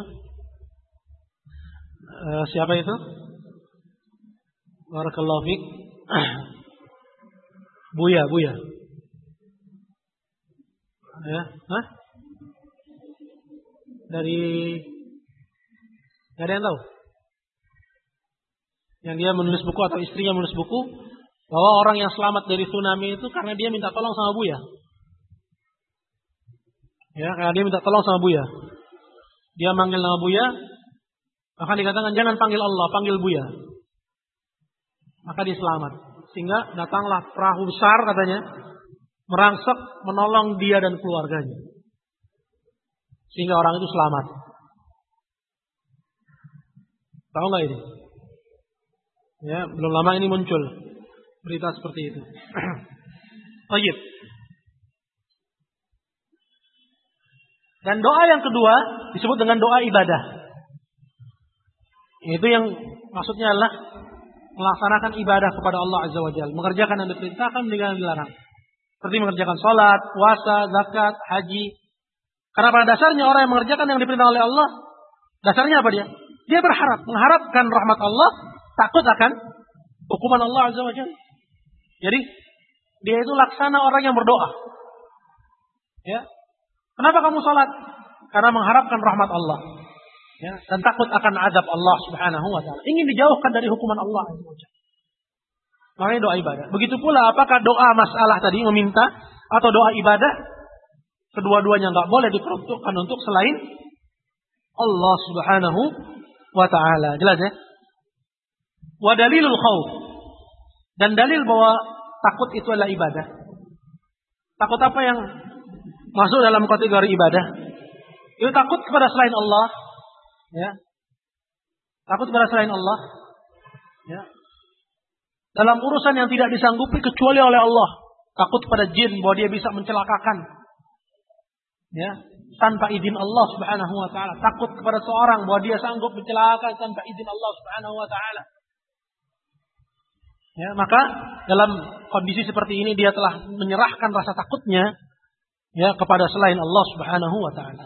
uh, siapa itu? Barakallahu fiik. <clears throat> Buya, Buya. Ya, Hah? Dari Gak ada yang tahu. Yang dia menulis buku atau istrinya menulis buku bahwa orang yang selamat dari tsunami itu karena dia minta tolong sama Buya. Ya, karena dia minta tolong sama Buya. Dia manggil nama Buya, maka dikatakan jangan panggil Allah, panggil Buya. Maka dia selamat. Sehingga datanglah perahu besar katanya, merangsek menolong dia dan keluarganya. Sehingga orang itu selamat. Tahu nggak ini? Ya, belum lama ini muncul berita seperti itu. <clears throat> Baik. Dan doa yang kedua disebut dengan doa ibadah. Itu yang maksudnya adalah melaksanakan ibadah kepada Allah Azza wa Jalla, mengerjakan yang diperintahkan, yang dilarang. Seperti mengerjakan sholat, puasa, zakat, haji. Karena pada dasarnya orang yang mengerjakan yang diperintahkan oleh Allah, dasarnya apa dia? Dia berharap, mengharapkan rahmat Allah, takut akan hukuman Allah Azza wa Jalla. Jadi, dia itu laksana orang yang berdoa. Ya, Kenapa kamu sholat? Karena mengharapkan rahmat Allah. Ya, dan takut akan azab Allah subhanahu wa ta'ala. Ingin dijauhkan dari hukuman Allah. Makanya doa ibadah. Begitu pula apakah doa masalah tadi meminta atau doa ibadah. Kedua-duanya nggak boleh diperuntukkan untuk selain Allah subhanahu wa ta'ala. Jelas ya? Wa dalilul khawf. Dan dalil bahwa takut itu adalah ibadah. Takut apa yang masuk dalam kategori ibadah. Itu takut kepada selain Allah, ya. Takut kepada selain Allah, ya. Dalam urusan yang tidak disanggupi kecuali oleh Allah. Takut kepada jin bahwa dia bisa mencelakakan. Ya, tanpa izin Allah Subhanahu wa taala. Takut kepada seorang bahwa dia sanggup mencelakakan tanpa izin Allah Subhanahu wa taala. Ya, maka dalam kondisi seperti ini dia telah menyerahkan rasa takutnya ya kepada selain Allah Subhanahu wa taala.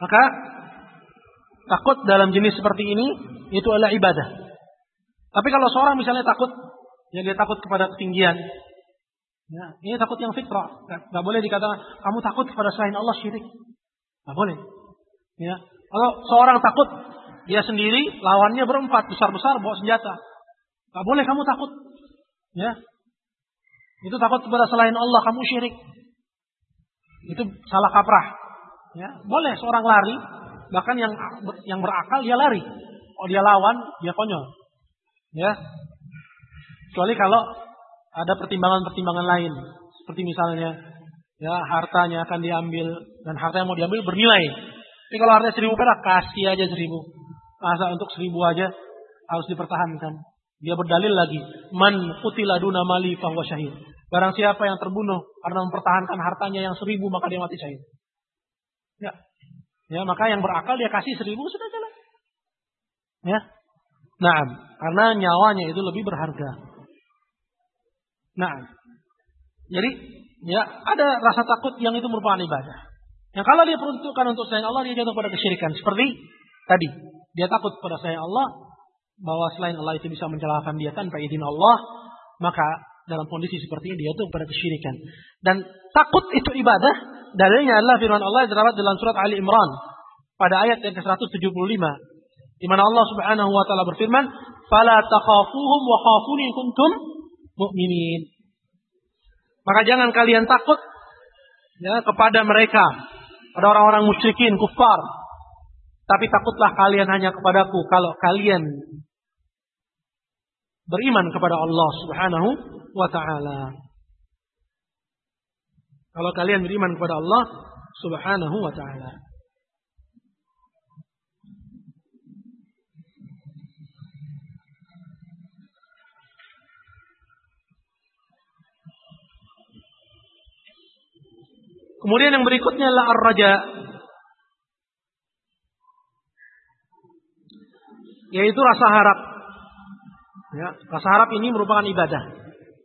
Maka takut dalam jenis seperti ini itu adalah ibadah. Tapi kalau seorang misalnya takut, ya dia takut kepada ketinggian, ya, ini takut yang fitrah. Gak boleh dikatakan kamu takut kepada selain Allah syirik. Gak boleh. Ya. Kalau seorang takut dia sendiri, lawannya berempat besar-besar bawa senjata. Gak boleh kamu takut. Ya, itu takut kepada selain Allah, kamu syirik. Itu salah kaprah. Ya, boleh seorang lari, bahkan yang yang berakal dia lari. Oh dia lawan, dia konyol. Ya. Kecuali kalau ada pertimbangan-pertimbangan lain, seperti misalnya ya hartanya akan diambil dan harta yang mau diambil bernilai. Tapi kalau hartanya seribu perak, kasih aja seribu. Masa untuk seribu aja harus dipertahankan. Dia berdalil lagi, man qutila duna mali fahuwa syahid. Barang siapa yang terbunuh karena mempertahankan hartanya yang seribu maka dia mati syahid. Ya. Ya, maka yang berakal dia kasih seribu sudah jalan. Ya. Nah, karena nyawanya itu lebih berharga. Nah, jadi ya ada rasa takut yang itu merupakan ibadah. Yang kalau dia peruntukkan untuk sayang Allah dia jatuh pada kesyirikan. Seperti tadi, dia takut pada sayang Allah, bahwa selain Allah itu bisa mencelakakan dia tanpa izin Allah, maka dalam kondisi seperti ini dia itu pada kesyirikan. Dan takut itu ibadah, dalilnya adalah firman Allah yang terdapat dalam surat Ali Imran pada ayat yang ke-175 di mana Allah Subhanahu wa taala berfirman, fala takhafuhum wa khafuni kuntum mu'minin. Maka jangan kalian takut ya kepada mereka, pada orang-orang musyrikin, kufar. Tapi takutlah kalian hanya kepadaku kalau kalian beriman kepada Allah Subhanahu wa taala. Kalau kalian beriman kepada Allah Subhanahu wa taala. Kemudian yang berikutnya adalah ar-raja. Yaitu rasa harap. Ya, rasa harap ini merupakan ibadah.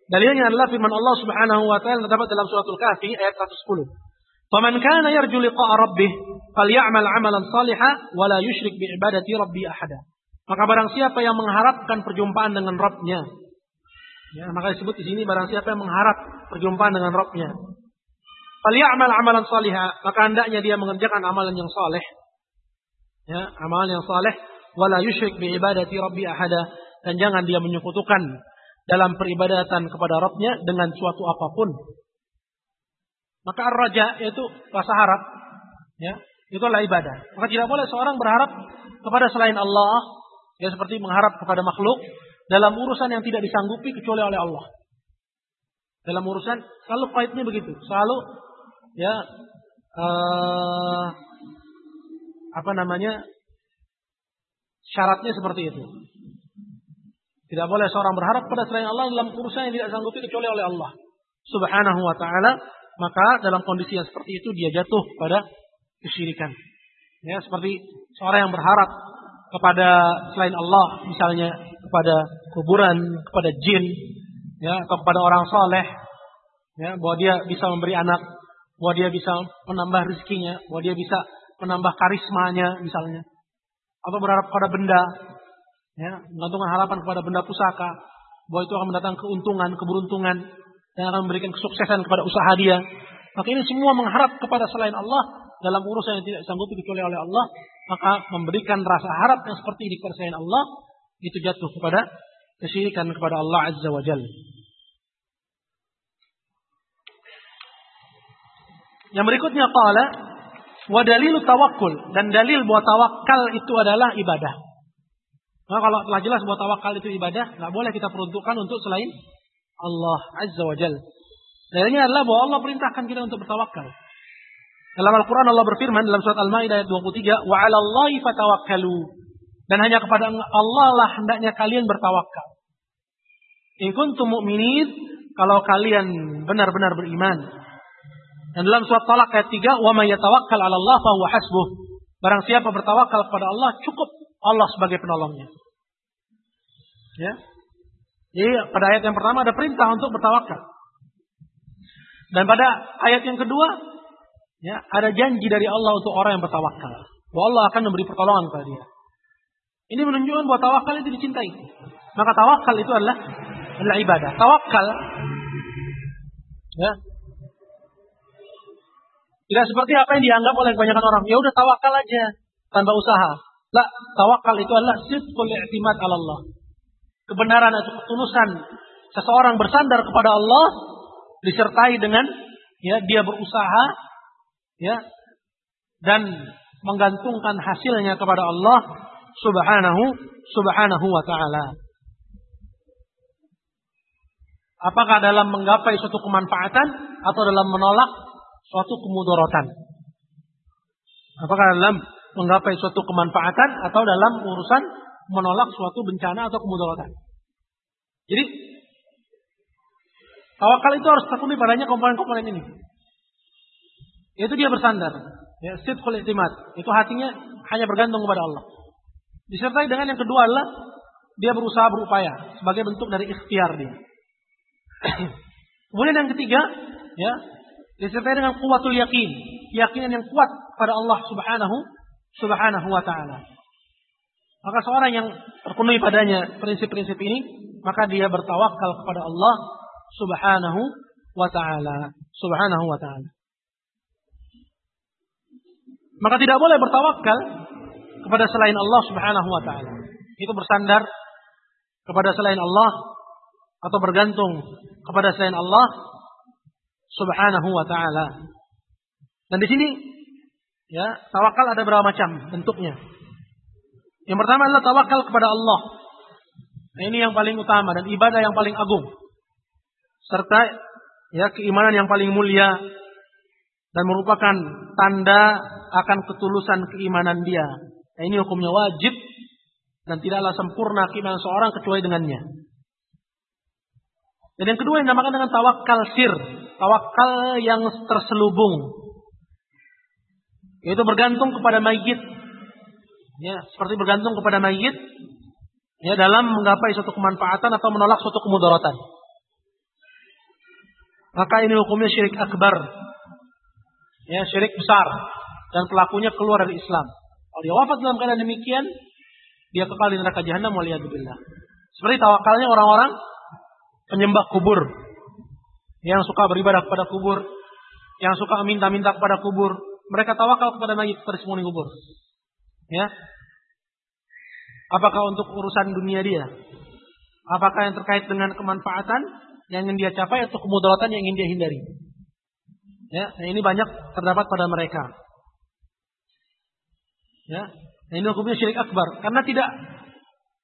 Dalilnya adalah firman Allah Subhanahu wa taala terdapat dalam suratul Kahfi ayat 110. "Faman kana yarju liqa'a rabbih falyamal 'amalan salihan wa la yusyrik bi ibadati rabbi ahada." Maka barang siapa yang mengharapkan perjumpaan dengan Rabbnya, ya, maka disebut di sini barang siapa yang mengharap perjumpaan dengan Rabbnya, Falyamal amalan salihah, maka hendaknya dia mengerjakan amalan yang saleh. Ya, amalan yang saleh wala yusyrik bi ibadati rabbi ahada dan jangan dia menyekutukan dalam peribadatan kepada Rabbnya dengan suatu apa pun. Maka ar-raja yaitu rasa harap, ya, itu adalah ibadah. Maka tidak boleh seorang berharap kepada selain Allah, ya seperti mengharap kepada makhluk dalam urusan yang tidak disanggupi kecuali oleh Allah. Dalam urusan selalu kaitnya begitu, selalu ya uh, apa namanya syaratnya seperti itu. Tidak boleh seorang berharap pada selain Allah dalam urusan yang tidak sanggupi kecuali oleh Allah Subhanahu wa taala, maka dalam kondisi yang seperti itu dia jatuh pada kesyirikan. Ya, seperti seorang yang berharap kepada selain Allah, misalnya kepada kuburan, kepada jin, ya, atau kepada orang soleh, ya, bahwa dia bisa memberi anak bahwa dia bisa menambah rezekinya, bahwa dia bisa menambah karismanya misalnya. Atau berharap pada benda, ya, menggantungkan harapan kepada benda pusaka, bahwa itu akan mendatangkan keuntungan, keberuntungan, yang akan memberikan kesuksesan kepada usaha dia. Maka ini semua mengharap kepada selain Allah dalam urusan yang tidak sanggup kecuali oleh Allah, maka memberikan rasa harap yang seperti ini kepada selain Allah itu jatuh kepada kesyirikan kepada Allah Azza wa Jalla. Yang berikutnya qala wa dalilu tawakkul dan dalil bahwa tawakal itu adalah ibadah. Nah, kalau telah jelas bahwa tawakal itu ibadah, nggak boleh kita peruntukkan untuk selain Allah Azza wa Jal. Dalilnya adalah bahwa Allah perintahkan kita untuk bertawakal. Dalam Al-Quran Allah berfirman dalam surat Al-Ma'idah ayat 23, wa 'ala Allahi fatawakkalu. Dan hanya kepada Allah lah hendaknya kalian bertawakal. In kuntum mu'minin, kalau kalian benar-benar beriman. Dan dalam surat Talak ayat 3, "Wa may yatawakkal 'ala Allah fa huwa hasbuh." Barang siapa bertawakal kepada Allah, cukup Allah sebagai penolongnya. Ya. Jadi pada ayat yang pertama ada perintah untuk bertawakal. Dan pada ayat yang kedua, ya, ada janji dari Allah untuk orang yang bertawakal. Bahwa Allah akan memberi pertolongan kepada dia. Ini menunjukkan bahwa tawakal itu dicintai. Maka tawakal itu adalah adalah ibadah. Tawakal ya, tidak seperti apa yang dianggap oleh kebanyakan orang. Ya udah tawakal aja tanpa usaha. Lah, tawakal itu adalah sidqul i'timad Allah. Kebenaran atau ketulusan seseorang bersandar kepada Allah disertai dengan ya dia berusaha ya dan menggantungkan hasilnya kepada Allah Subhanahu subhanahu wa taala. Apakah dalam menggapai suatu kemanfaatan atau dalam menolak suatu kemudorotan. Apakah dalam menggapai suatu kemanfaatan atau dalam urusan menolak suatu bencana atau kemudorotan. Jadi tawakal itu harus terpenuhi padanya komponen-komponen ini. Itu dia bersandar. Ya, sidqul i'timad. Itu hatinya hanya bergantung kepada Allah. Disertai dengan yang kedua adalah dia berusaha berupaya sebagai bentuk dari ikhtiar dia. <clears throat> Kemudian yang ketiga, ya, disertai dengan kuatul yakin, keyakinan yang kuat pada Allah Subhanahu Subhanahu wa taala. Maka seorang yang terpenuhi padanya prinsip-prinsip ini, maka dia bertawakal kepada Allah Subhanahu wa taala. Subhanahu wa taala. Maka tidak boleh bertawakal kepada selain Allah Subhanahu wa taala. Itu bersandar kepada selain Allah atau bergantung kepada selain Allah Subhanahu wa taala. Dan di sini ya, tawakal ada berapa macam bentuknya. Yang pertama adalah tawakal kepada Allah. Nah, ini yang paling utama dan ibadah yang paling agung. Serta ya keimanan yang paling mulia dan merupakan tanda akan ketulusan keimanan dia. Nah, ini hukumnya wajib dan tidaklah sempurna keimanan seorang kecuali dengannya. Dan yang kedua yang dinamakan dengan tawakal sir, tawakal yang terselubung. Yaitu bergantung kepada mayit. Ya, seperti bergantung kepada mayit ya dalam menggapai suatu kemanfaatan atau menolak suatu kemudaratan. Maka ini hukumnya syirik akbar. Ya, syirik besar dan pelakunya keluar dari Islam. Kalau dia wafat dalam keadaan demikian, dia kekal di neraka jahanam waliyadzubillah. Seperti tawakalnya orang-orang penyembah kubur yang suka beribadah kepada kubur, yang suka minta-minta kepada kubur, mereka tawakal kepada mayit pada semua kubur. Ya. Apakah untuk urusan dunia dia? Apakah yang terkait dengan kemanfaatan yang ingin dia capai atau kemudaratan yang ingin dia hindari? Ya, nah ini banyak terdapat pada mereka. Ya, nah ini hukumnya syirik akbar karena tidak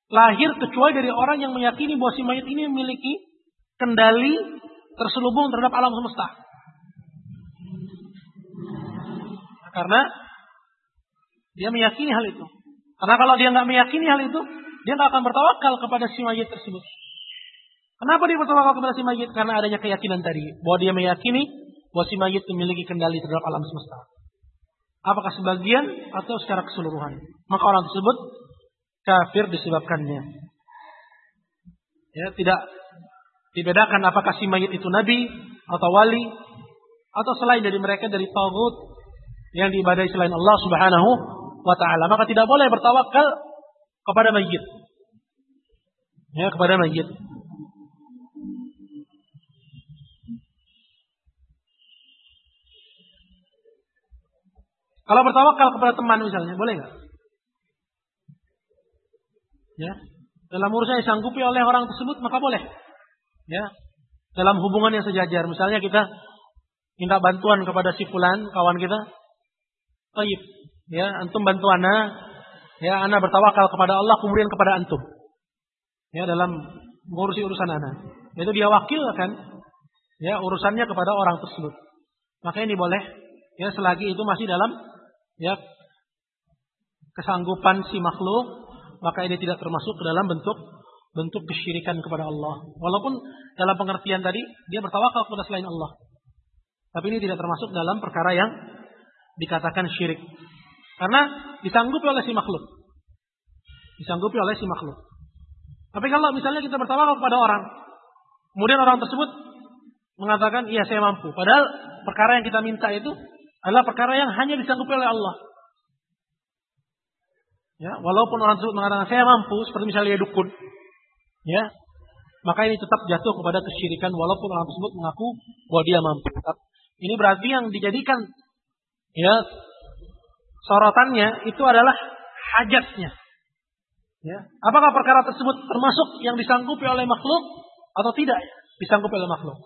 lahir kecuali dari orang yang meyakini bahwa si mayat ini memiliki kendali terselubung terhadap alam semesta. Karena dia meyakini hal itu. Karena kalau dia nggak meyakini hal itu, dia nggak akan bertawakal kepada si mayit tersebut. Kenapa dia bertawakal kepada si mayit? Karena adanya keyakinan tadi bahwa dia meyakini bahwa si mayit memiliki kendali terhadap alam semesta. Apakah sebagian atau secara keseluruhan? Maka orang tersebut kafir disebabkannya. Ya, tidak dibedakan apakah si mayit itu nabi atau wali atau selain dari mereka dari tauhid yang diibadahi selain Allah Subhanahu wa taala. Maka tidak boleh bertawakal kepada mayit. Ya, kepada mayit. Kalau bertawakal kepada teman misalnya, boleh nggak? Ya, dalam urusan yang sanggupi oleh orang tersebut maka boleh. Ya, dalam hubungan yang sejajar, misalnya kita minta bantuan kepada si fulan kawan kita, Taib. Ya, antum bantu ana. Ya, ana bertawakal kepada Allah kemudian kepada antum. Ya, dalam mengurusi urusan ana. Itu dia wakilkan ya urusannya kepada orang tersebut. Maka ini boleh ya selagi itu masih dalam ya kesanggupan si makhluk, maka ini tidak termasuk ke dalam bentuk bentuk kesyirikan kepada Allah. Walaupun dalam pengertian tadi dia bertawakal kepada selain Allah. Tapi ini tidak termasuk dalam perkara yang dikatakan syirik. Karena disanggupi oleh si makhluk. Disanggupi oleh si makhluk. Tapi kalau misalnya kita bertawakal kepada orang, kemudian orang tersebut mengatakan, iya saya mampu. Padahal perkara yang kita minta itu adalah perkara yang hanya disanggupi oleh Allah. Ya, walaupun orang tersebut mengatakan saya mampu, seperti misalnya dukun, ya, maka ini tetap jatuh kepada kesyirikan walaupun orang tersebut mengaku bahwa dia mampu. Ini berarti yang dijadikan ya sorotannya itu adalah hajatnya. Ya. Apakah perkara tersebut termasuk yang disanggupi oleh makhluk atau tidak disanggupi oleh makhluk?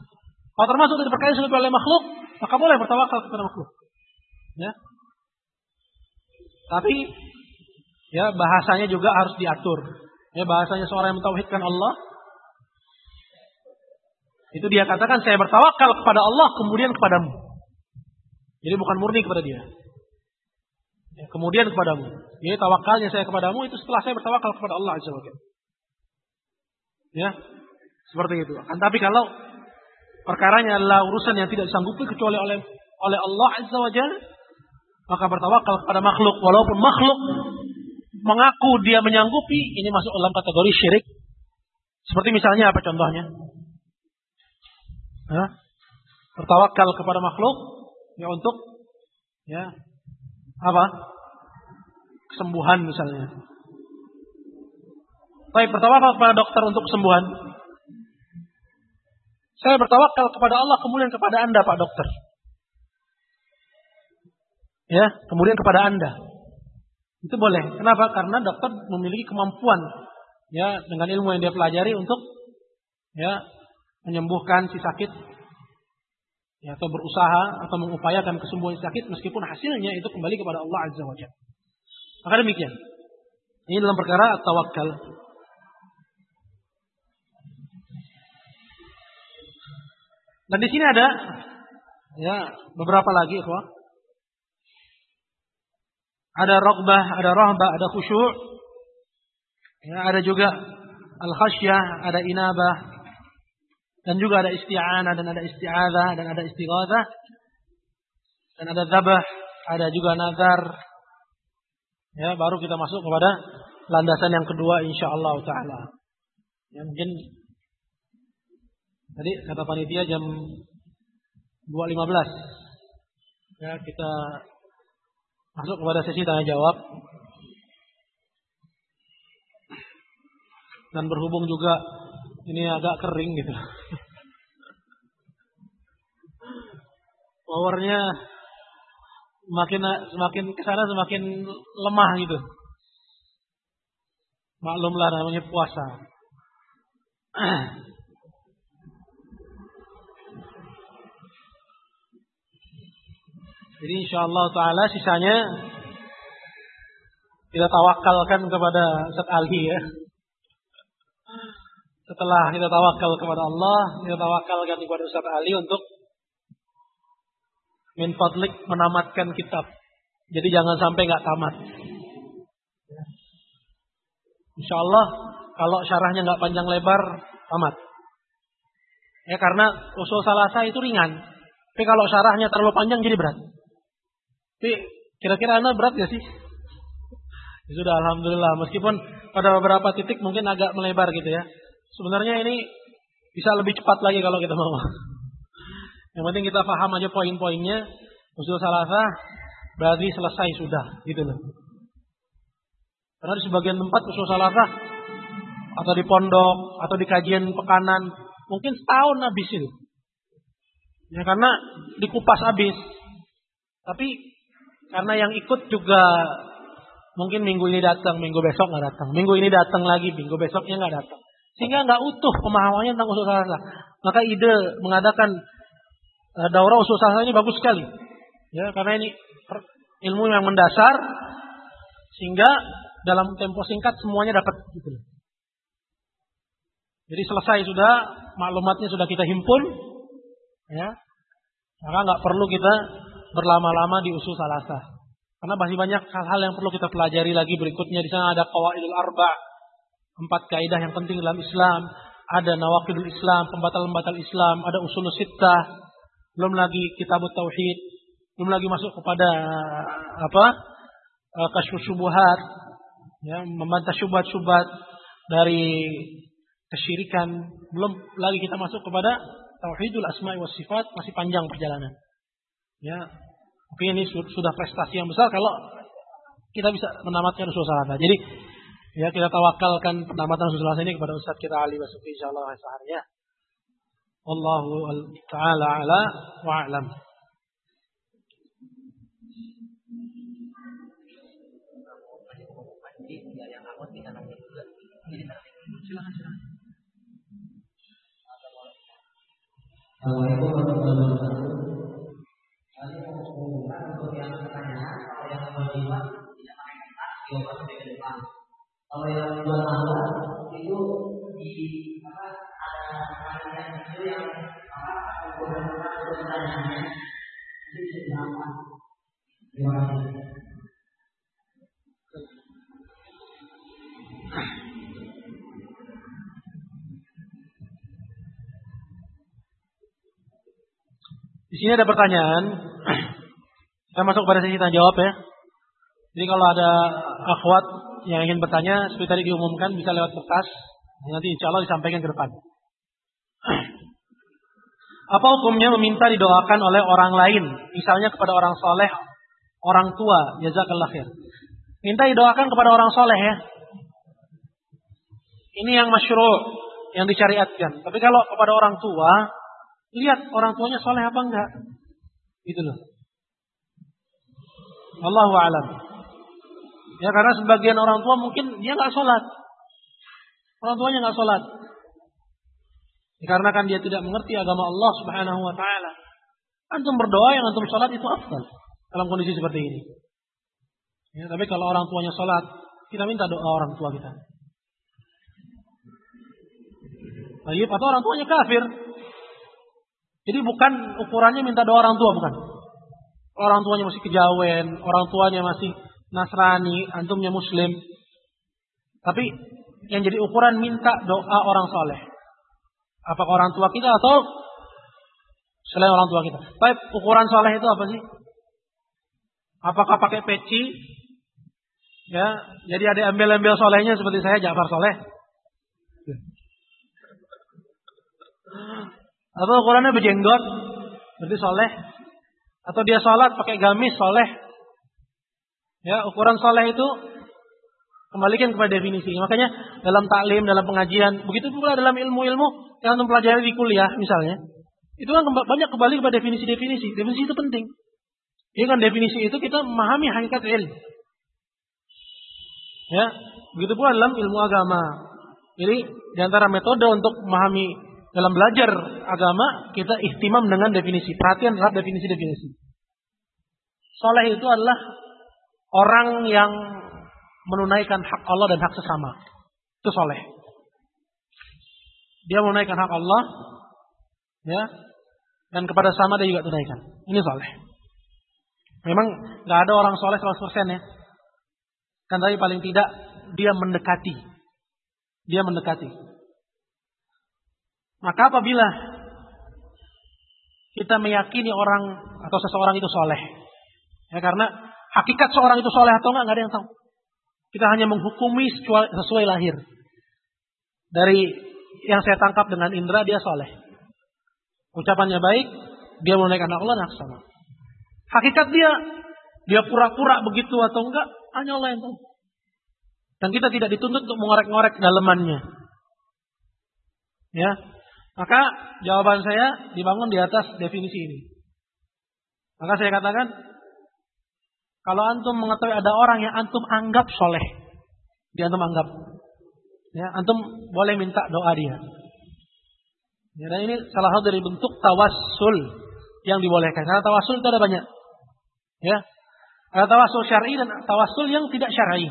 Kalau termasuk dari perkara yang disanggupi oleh makhluk, maka boleh bertawakal kepada makhluk. Ya. Tapi ya bahasanya juga harus diatur. Ya bahasanya seorang yang mentauhidkan Allah itu dia katakan saya bertawakal kepada Allah kemudian kepadamu. Jadi bukan murni kepada dia. Ya, kemudian kepadamu. Jadi tawakalnya saya kepadamu itu setelah saya bertawakal kepada Allah Azza Ya, seperti itu. Kan tapi kalau perkaranya adalah urusan yang tidak disanggupi kecuali oleh oleh Allah Azza maka bertawakal kepada makhluk walaupun makhluk mengaku dia menyanggupi ini masuk dalam kategori syirik. Seperti misalnya apa contohnya? Hah? Bertawakal kepada makhluk ya untuk ya apa kesembuhan misalnya. Baik bertawakal kepada dokter untuk kesembuhan. Saya bertawakal kepada Allah kemudian kepada anda Pak Dokter. Ya, kemudian kepada anda. Itu boleh. Kenapa? Karena dokter memiliki kemampuan ya dengan ilmu yang dia pelajari untuk ya menyembuhkan si sakit ya, atau berusaha atau mengupayakan kesembuhan si sakit meskipun hasilnya itu kembali kepada Allah Azza wa Jalla. Maka demikian. Ini dalam perkara tawakal. Dan di sini ada ya beberapa lagi, ikhwah. Ada rokbah, ada rahbah, ada khusyuk. Ya, ada juga al-khasyah, ada inabah. Dan juga ada isti'anah dan ada isti'adah dan ada istighatsah. Dan ada zabah, ada juga nazar. Ya, baru kita masuk kepada landasan yang kedua insyaallah taala. Ya, mungkin tadi kata panitia jam 2.15. Ya, kita Masuk kepada sesi tanya jawab. Dan berhubung juga ini agak kering gitu. Powernya semakin semakin ke sana semakin lemah gitu. Maklumlah namanya puasa. Jadi insya Allah Taala sisanya kita tawakalkan kepada Ustaz Ali ya. Setelah kita tawakal kepada Allah, kita tawakalkan kepada Ustaz Ali untuk min fadlik menamatkan kitab. Jadi jangan sampai nggak tamat. Insya Allah kalau syarahnya nggak panjang lebar, tamat. Ya karena usul salasa itu ringan. Tapi kalau syarahnya terlalu panjang jadi berat. Tapi kira-kira Anda berat gak sih? Ya sudah Alhamdulillah. Meskipun pada beberapa titik mungkin agak melebar gitu ya. Sebenarnya ini bisa lebih cepat lagi kalau kita mau. <laughs> Yang penting kita paham aja poin-poinnya. Usul salasa berarti selesai sudah gitu loh. Karena di sebagian tempat usul salasa atau di pondok atau di kajian pekanan mungkin setahun habis itu. Ya karena dikupas habis. Tapi karena yang ikut juga mungkin minggu ini datang, minggu besok nggak datang, minggu ini datang lagi, minggu besoknya nggak datang. Sehingga nggak utuh pemahamannya tentang usul salasa. Maka ide mengadakan uh, daurah usul salasa ini bagus sekali. Ya, karena ini ilmu yang mendasar sehingga dalam tempo singkat semuanya dapat gitu. Jadi selesai sudah maklumatnya sudah kita himpun, ya. Maka nggak perlu kita berlama-lama di usul salasa. Karena masih banyak hal-hal yang perlu kita pelajari lagi berikutnya. Di sana ada qawaidul arba, empat kaidah yang penting dalam Islam. Ada nawakidul Islam, pembatal-pembatal Islam. Ada usul sittah. Belum lagi kitab tauhid. Belum lagi masuk kepada apa? Eh, kasyuf subuhat. Ya, membantah syubhat-syubhat dari kesyirikan. Belum lagi kita masuk kepada tauhidul asma'i was sifat. Masih panjang perjalanan. Ya, tapi ini sudah prestasi yang besar kalau kita bisa menamatkan usul salasa. Jadi ya kita tawakalkan penamatan usul salasa ini kepada Ustaz kita Ali Basuki insyaallah seharinya. Wallahu taala ala wa a'lam. Assalamualaikum warahmatullahi wabarakatuh kalau yang dua tahun itu di apa ada panitia kecil yang apa untuk pertanyaannya itu bisa dilakukan terima kasih Di sini ada pertanyaan. Saya masuk pada sesi tanya jawab ya. Jadi kalau ada akhwat yang ingin bertanya, seperti tadi diumumkan bisa lewat kertas. Nanti insya Allah disampaikan ke depan. <clears throat> Apa hukumnya meminta didoakan oleh orang lain, misalnya kepada orang soleh, orang tua, jazakallah khair. Minta didoakan kepada orang soleh ya. Ini yang masyru' yang dicariatkan. Tapi kalau kepada orang tua, Lihat orang tuanya soleh apa enggak. Gitu loh. Allahu alam. Ya karena sebagian orang tua mungkin dia nggak sholat. Orang tuanya nggak sholat. Dikarenakan dia tidak mengerti agama Allah Subhanahu wa taala. Antum berdoa yang antum sholat itu afdal dalam kondisi seperti ini. Ya, tapi kalau orang tuanya sholat, kita minta doa orang tua kita. Baik, atau orang tuanya kafir. Jadi bukan ukurannya minta doa orang tua, bukan. Orang tuanya masih kejawen, orang tuanya masih Nasrani, antumnya Muslim. Tapi yang jadi ukuran minta doa orang soleh. Apakah orang tua kita atau selain orang tua kita? Baik, ukuran soleh itu apa sih? Apakah pakai peci? Ya, jadi ada embel-embel solehnya seperti saya Ja'far Soleh. Atau ukurannya berjenggot, berarti soleh. Atau dia sholat pakai gamis soleh. Ya, ukuran soleh itu Kembalikan kepada definisi. Makanya dalam taklim, dalam pengajian, begitu pula dalam ilmu-ilmu yang antum pelajari di kuliah misalnya, itu kan banyak kembali kepada definisi-definisi. Definisi itu penting. Ya kan definisi itu kita memahami hakikat ilmu. Ya, begitu pula dalam ilmu agama. Jadi di antara metode untuk memahami dalam belajar agama kita ihtimam dengan definisi, perhatian terhadap definisi-definisi. Soleh itu adalah orang yang menunaikan hak Allah dan hak sesama. Itu soleh. Dia menunaikan hak Allah, ya, dan kepada sama dia juga tunaikan. Ini soleh. Memang nggak ada orang soleh 100% ya. Kan tapi paling tidak dia mendekati. Dia mendekati. Maka apabila kita meyakini orang atau seseorang itu soleh, ya karena hakikat seorang itu soleh atau enggak nggak ada yang tahu. Kita hanya menghukumi sesuai lahir. Dari yang saya tangkap dengan indera dia soleh. Ucapannya baik, dia menunaikan Allah sama. Hakikat dia, dia pura-pura begitu atau enggak, hanya Allah yang tahu. Dan kita tidak dituntut untuk mengorek-ngorek dalemannya. Ya, maka jawaban saya dibangun di atas definisi ini. Maka saya katakan kalau antum mengetahui ada orang yang antum anggap soleh, dia antum anggap, ya antum boleh minta doa dia. Ya, dan ini salah satu dari bentuk tawassul yang dibolehkan. Karena tawassul itu ada banyak. Ya. Ada tawassul syar'i dan tawassul yang tidak syar'i.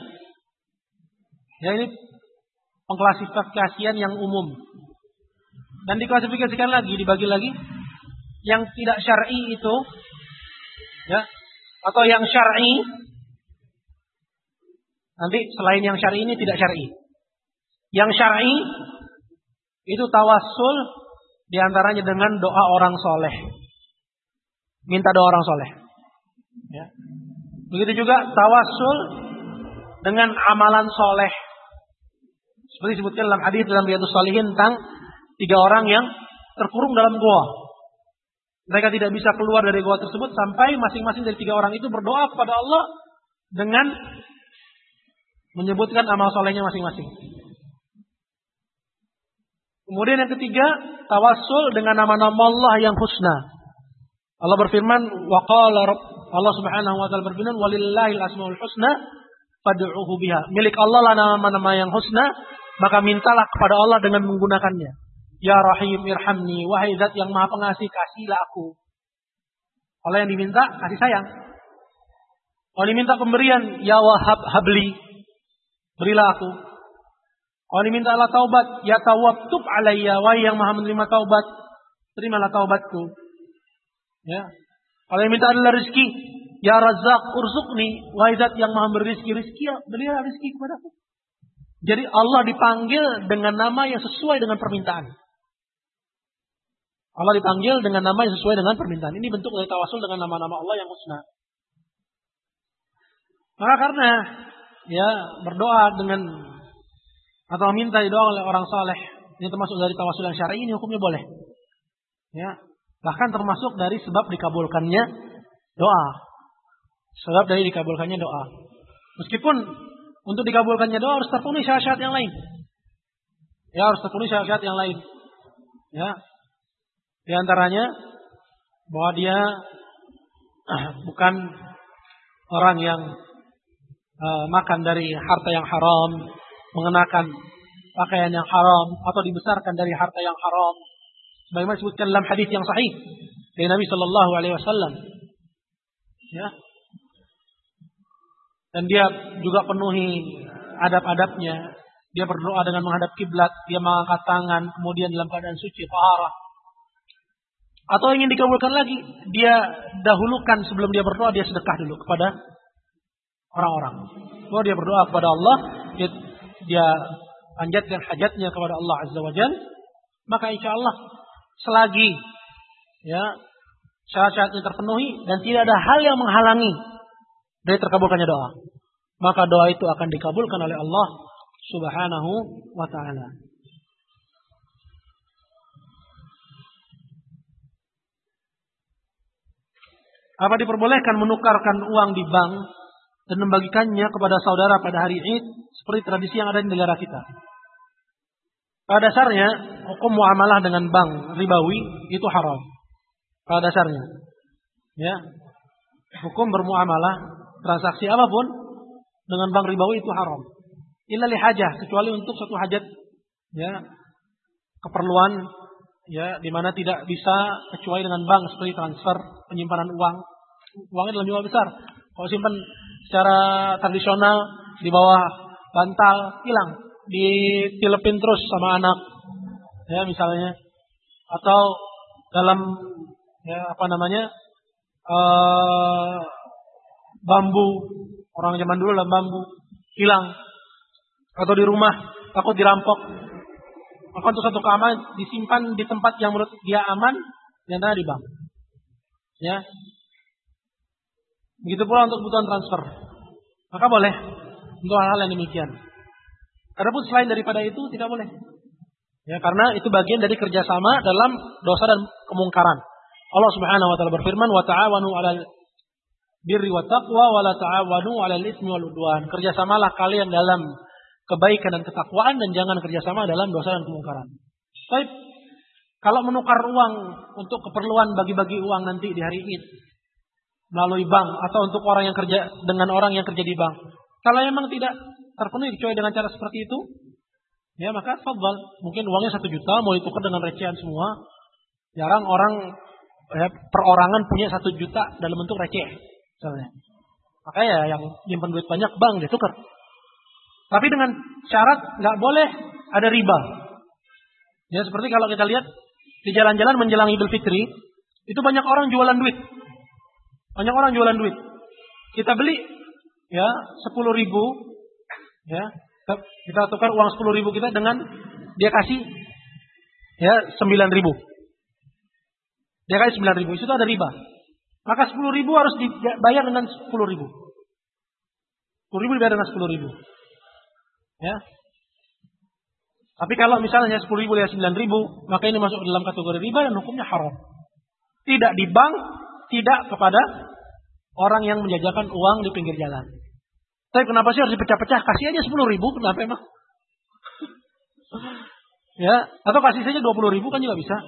Ya ini pengklasifikasian yang umum. Dan diklasifikasikan lagi, dibagi lagi. Yang tidak syar'i itu ya, atau yang syar'i nanti selain yang syar'i ini tidak syar'i. Yang syar'i itu tawassul di antaranya dengan doa orang soleh. Minta doa orang soleh. Ya. Begitu juga tawassul dengan amalan soleh. Seperti disebutkan dalam hadis dalam Riyadus Salihin tentang tiga orang yang terkurung dalam gua. Mereka tidak bisa keluar dari gua tersebut sampai masing-masing dari tiga orang itu berdoa kepada Allah dengan menyebutkan amal solehnya masing-masing. Kemudian yang ketiga, tawassul dengan nama-nama Allah yang husna. Allah berfirman, wa Allah Subhanahu wa taala berfirman, "Walillahil asmaul husna fad'uhu biha." Milik Allah lah nama-nama yang husna, maka mintalah kepada Allah dengan menggunakannya. Ya Rahim irhamni. Wahai zat yang maha pengasih, kasihlah aku. Kalau yang diminta, kasih sayang. Kalau diminta pemberian, Ya Wahab habli. Berilah aku. Kalau diminta Allah taubat, Ya Tawab tub alaiya. Wahai yang maha menerima taubat, terimalah taubatku. Ya. Kalau yang minta adalah rezeki, Ya Razak urzukni. Wahai zat yang maha beri rezeki, rezeki, berilah rezeki kepadaku. Jadi Allah dipanggil dengan nama yang sesuai dengan permintaan. Allah dipanggil dengan nama yang sesuai dengan permintaan. Ini bentuk dari tawasul dengan nama-nama Allah yang husna. Maka karena ya berdoa dengan atau minta doa oleh orang saleh ini termasuk dari tawasul yang syar'i ini hukumnya boleh. Ya, bahkan termasuk dari sebab dikabulkannya doa. Sebab dari dikabulkannya doa. Meskipun untuk dikabulkannya doa harus terpenuhi syarat-syarat yang lain. Ya harus terpenuhi syarat-syarat yang lain. Ya, di antaranya bahwa dia <clears throat> bukan orang yang uh, makan dari harta yang haram, mengenakan pakaian yang haram atau dibesarkan dari harta yang haram. Sebagaimana disebutkan dalam hadis yang sahih dari Nabi Shallallahu Alaihi Wasallam. Ya. Dan dia juga penuhi adab-adabnya. Dia berdoa dengan menghadap kiblat, dia mengangkat tangan, kemudian dalam keadaan suci, taharah. Atau ingin dikabulkan lagi, dia dahulukan sebelum dia berdoa, dia sedekah dulu kepada orang-orang. Kalau dia berdoa kepada Allah, dia, dia panjatkan hajatnya kepada Allah Azza wa maka insya Allah selagi ya syarat-syaratnya terpenuhi dan tidak ada hal yang menghalangi dari terkabulkannya doa, maka doa itu akan dikabulkan oleh Allah Subhanahu wa taala. Apa diperbolehkan menukarkan uang di bank dan membagikannya kepada saudara pada hari Id seperti tradisi yang ada di negara kita? Pada dasarnya hukum muamalah dengan bank ribawi itu haram. Pada dasarnya. Ya. Hukum bermuamalah transaksi apa pun dengan bank ribawi itu haram. Illa hajah kecuali untuk suatu hajat ya keperluan ya di mana tidak bisa kecuali dengan bank seperti transfer penyimpanan uang. Uangnya dalam jumlah besar. Kalau simpan secara tradisional di bawah bantal hilang. Ditilepin terus sama anak. Ya misalnya. Atau dalam ya apa namanya uh, bambu. Orang zaman dulu dalam bambu. Hilang. Atau di rumah takut dirampok maka untuk satu keamanan disimpan di tempat yang menurut dia aman yang di bank ya begitu pula untuk kebutuhan transfer maka boleh untuk hal-hal yang demikian Adapun selain daripada itu tidak boleh. Ya, karena itu bagian dari kerjasama dalam dosa dan kemungkaran. Allah Subhanahu wa taala berfirman, "Wa ta'awanu 'alal birri wa taqwa wa la ta'awanu 'alal itsmi wal udwan." Kerjasamalah kalian dalam kebaikan dan ketakwaan dan jangan kerjasama dalam dosa dan kemungkaran. Baik. Kalau menukar uang untuk keperluan bagi-bagi uang nanti di hari Id melalui bank atau untuk orang yang kerja dengan orang yang kerja di bank. Kalau memang tidak terpenuhi kecuali dengan cara seperti itu, ya maka fadal. Mungkin uangnya satu juta mau ditukar dengan recehan semua. Jarang orang ya, perorangan punya satu juta dalam bentuk receh, misalnya. Maka ya yang nyimpan duit banyak bank dia tukar. Tapi dengan syarat nggak boleh ada riba. Ya seperti kalau kita lihat di jalan-jalan menjelang Idul Fitri, itu banyak orang jualan duit. Banyak orang jualan duit. Kita beli ya sepuluh ribu Ya, kita tukar uang sepuluh ribu kita dengan dia kasih ya sembilan ribu. Dia kasih sembilan ribu, itu ada riba. Maka sepuluh ribu harus dibayar dengan sepuluh ribu. Sepuluh ribu dibayar dengan sepuluh ribu. Ya. Tapi kalau misalnya sepuluh ribu dengan sembilan ribu, maka ini masuk dalam kategori riba dan hukumnya haram. Tidak di bank, tidak kepada orang yang menjajakan uang di pinggir jalan. Tapi kenapa sih harus dipecah-pecah? Kasih aja sepuluh ribu, kenapa emang? <laughs> ya, atau kasih saja dua puluh ribu kan juga bisa.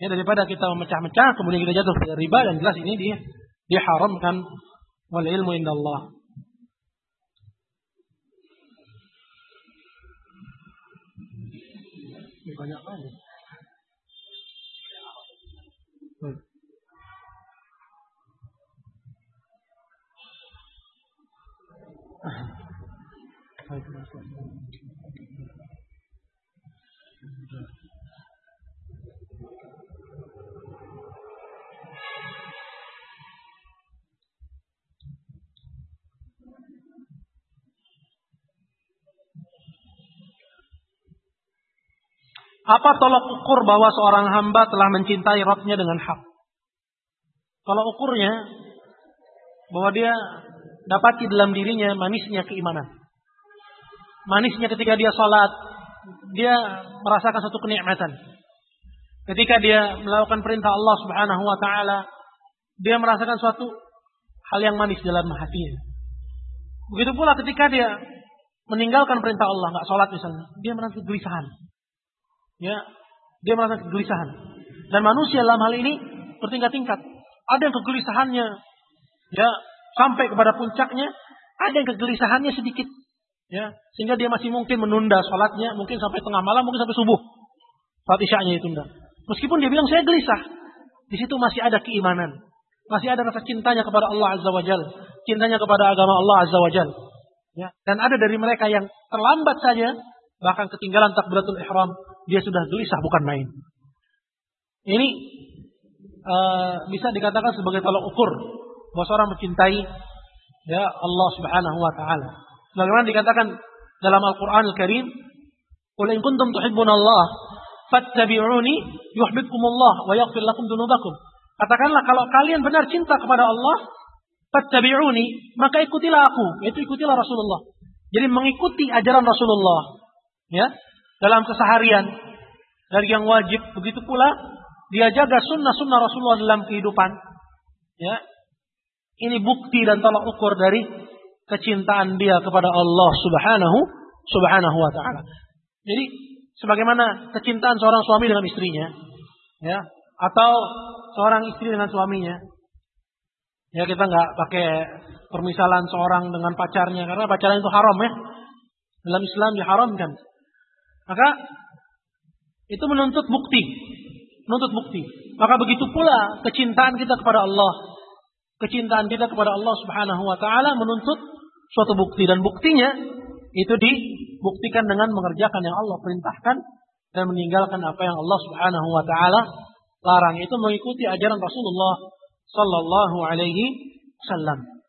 Ya daripada kita memecah-mecah, kemudian kita jatuh ke riba dan jelas ini dia diharamkan wal ilmu indallah. 关键二点。嗯。嗯还有什么道 Apa tolak ukur bahwa seorang hamba telah mencintai Rabbnya dengan hak? Tolak ukurnya bahwa dia dapati dalam dirinya manisnya keimanan. Manisnya ketika dia sholat, dia merasakan satu kenikmatan. Ketika dia melakukan perintah Allah Subhanahu wa taala, dia merasakan suatu hal yang manis dalam hatinya. Begitu pula ketika dia meninggalkan perintah Allah, nggak sholat misalnya, dia merasa kegelisahan. Ya, dia merasa kegelisahan. Dan manusia dalam hal ini bertingkat-tingkat. Ada yang kegelisahannya, ya sampai kepada puncaknya, ada yang kegelisahannya sedikit. Ya, sehingga dia masih mungkin menunda sholatnya, mungkin sampai tengah malam, mungkin sampai subuh. Saat isyaknya ditunda. Meskipun dia bilang saya gelisah, di situ masih ada keimanan, masih ada rasa cintanya kepada Allah Azza wa Jal, cintanya kepada agama Allah Azza wa Jal. Ya, dan ada dari mereka yang terlambat saja, bahkan ketinggalan takbiratul ihram, dia sudah gelisah bukan main. Ini uh, bisa dikatakan sebagai tolak ukur bahwa seorang mencintai ya Allah Subhanahu wa taala. Bagaimana dikatakan dalam Al-Qur'an Al-Karim, "Qul in kuntum tuhibbunallah fattabi'uni yuhibbukumullah wa yaghfir lakum dzunubakum." Katakanlah kalau kalian benar cinta kepada Allah, fattabi'uni, maka ikutilah aku, yaitu ikutilah Rasulullah. Jadi mengikuti ajaran Rasulullah, ya, dalam keseharian dari yang wajib begitu pula dia jaga sunnah-sunnah Rasulullah dalam kehidupan. Ya, ini bukti dan tolak ukur dari kecintaan dia kepada Allah Subhanahu Subhanahu wa taala. Jadi sebagaimana kecintaan seorang suami dengan istrinya, ya, atau seorang istri dengan suaminya. Ya kita nggak pakai permisalan seorang dengan pacarnya karena pacaran itu haram ya. Dalam Islam diharamkan. Maka itu menuntut bukti, menuntut bukti. Maka begitu pula kecintaan kita kepada Allah kecintaan kita kepada Allah Subhanahu wa taala menuntut suatu bukti dan buktinya itu dibuktikan dengan mengerjakan yang Allah perintahkan dan meninggalkan apa yang Allah Subhanahu wa taala larang itu mengikuti ajaran Rasulullah sallallahu alaihi wasallam.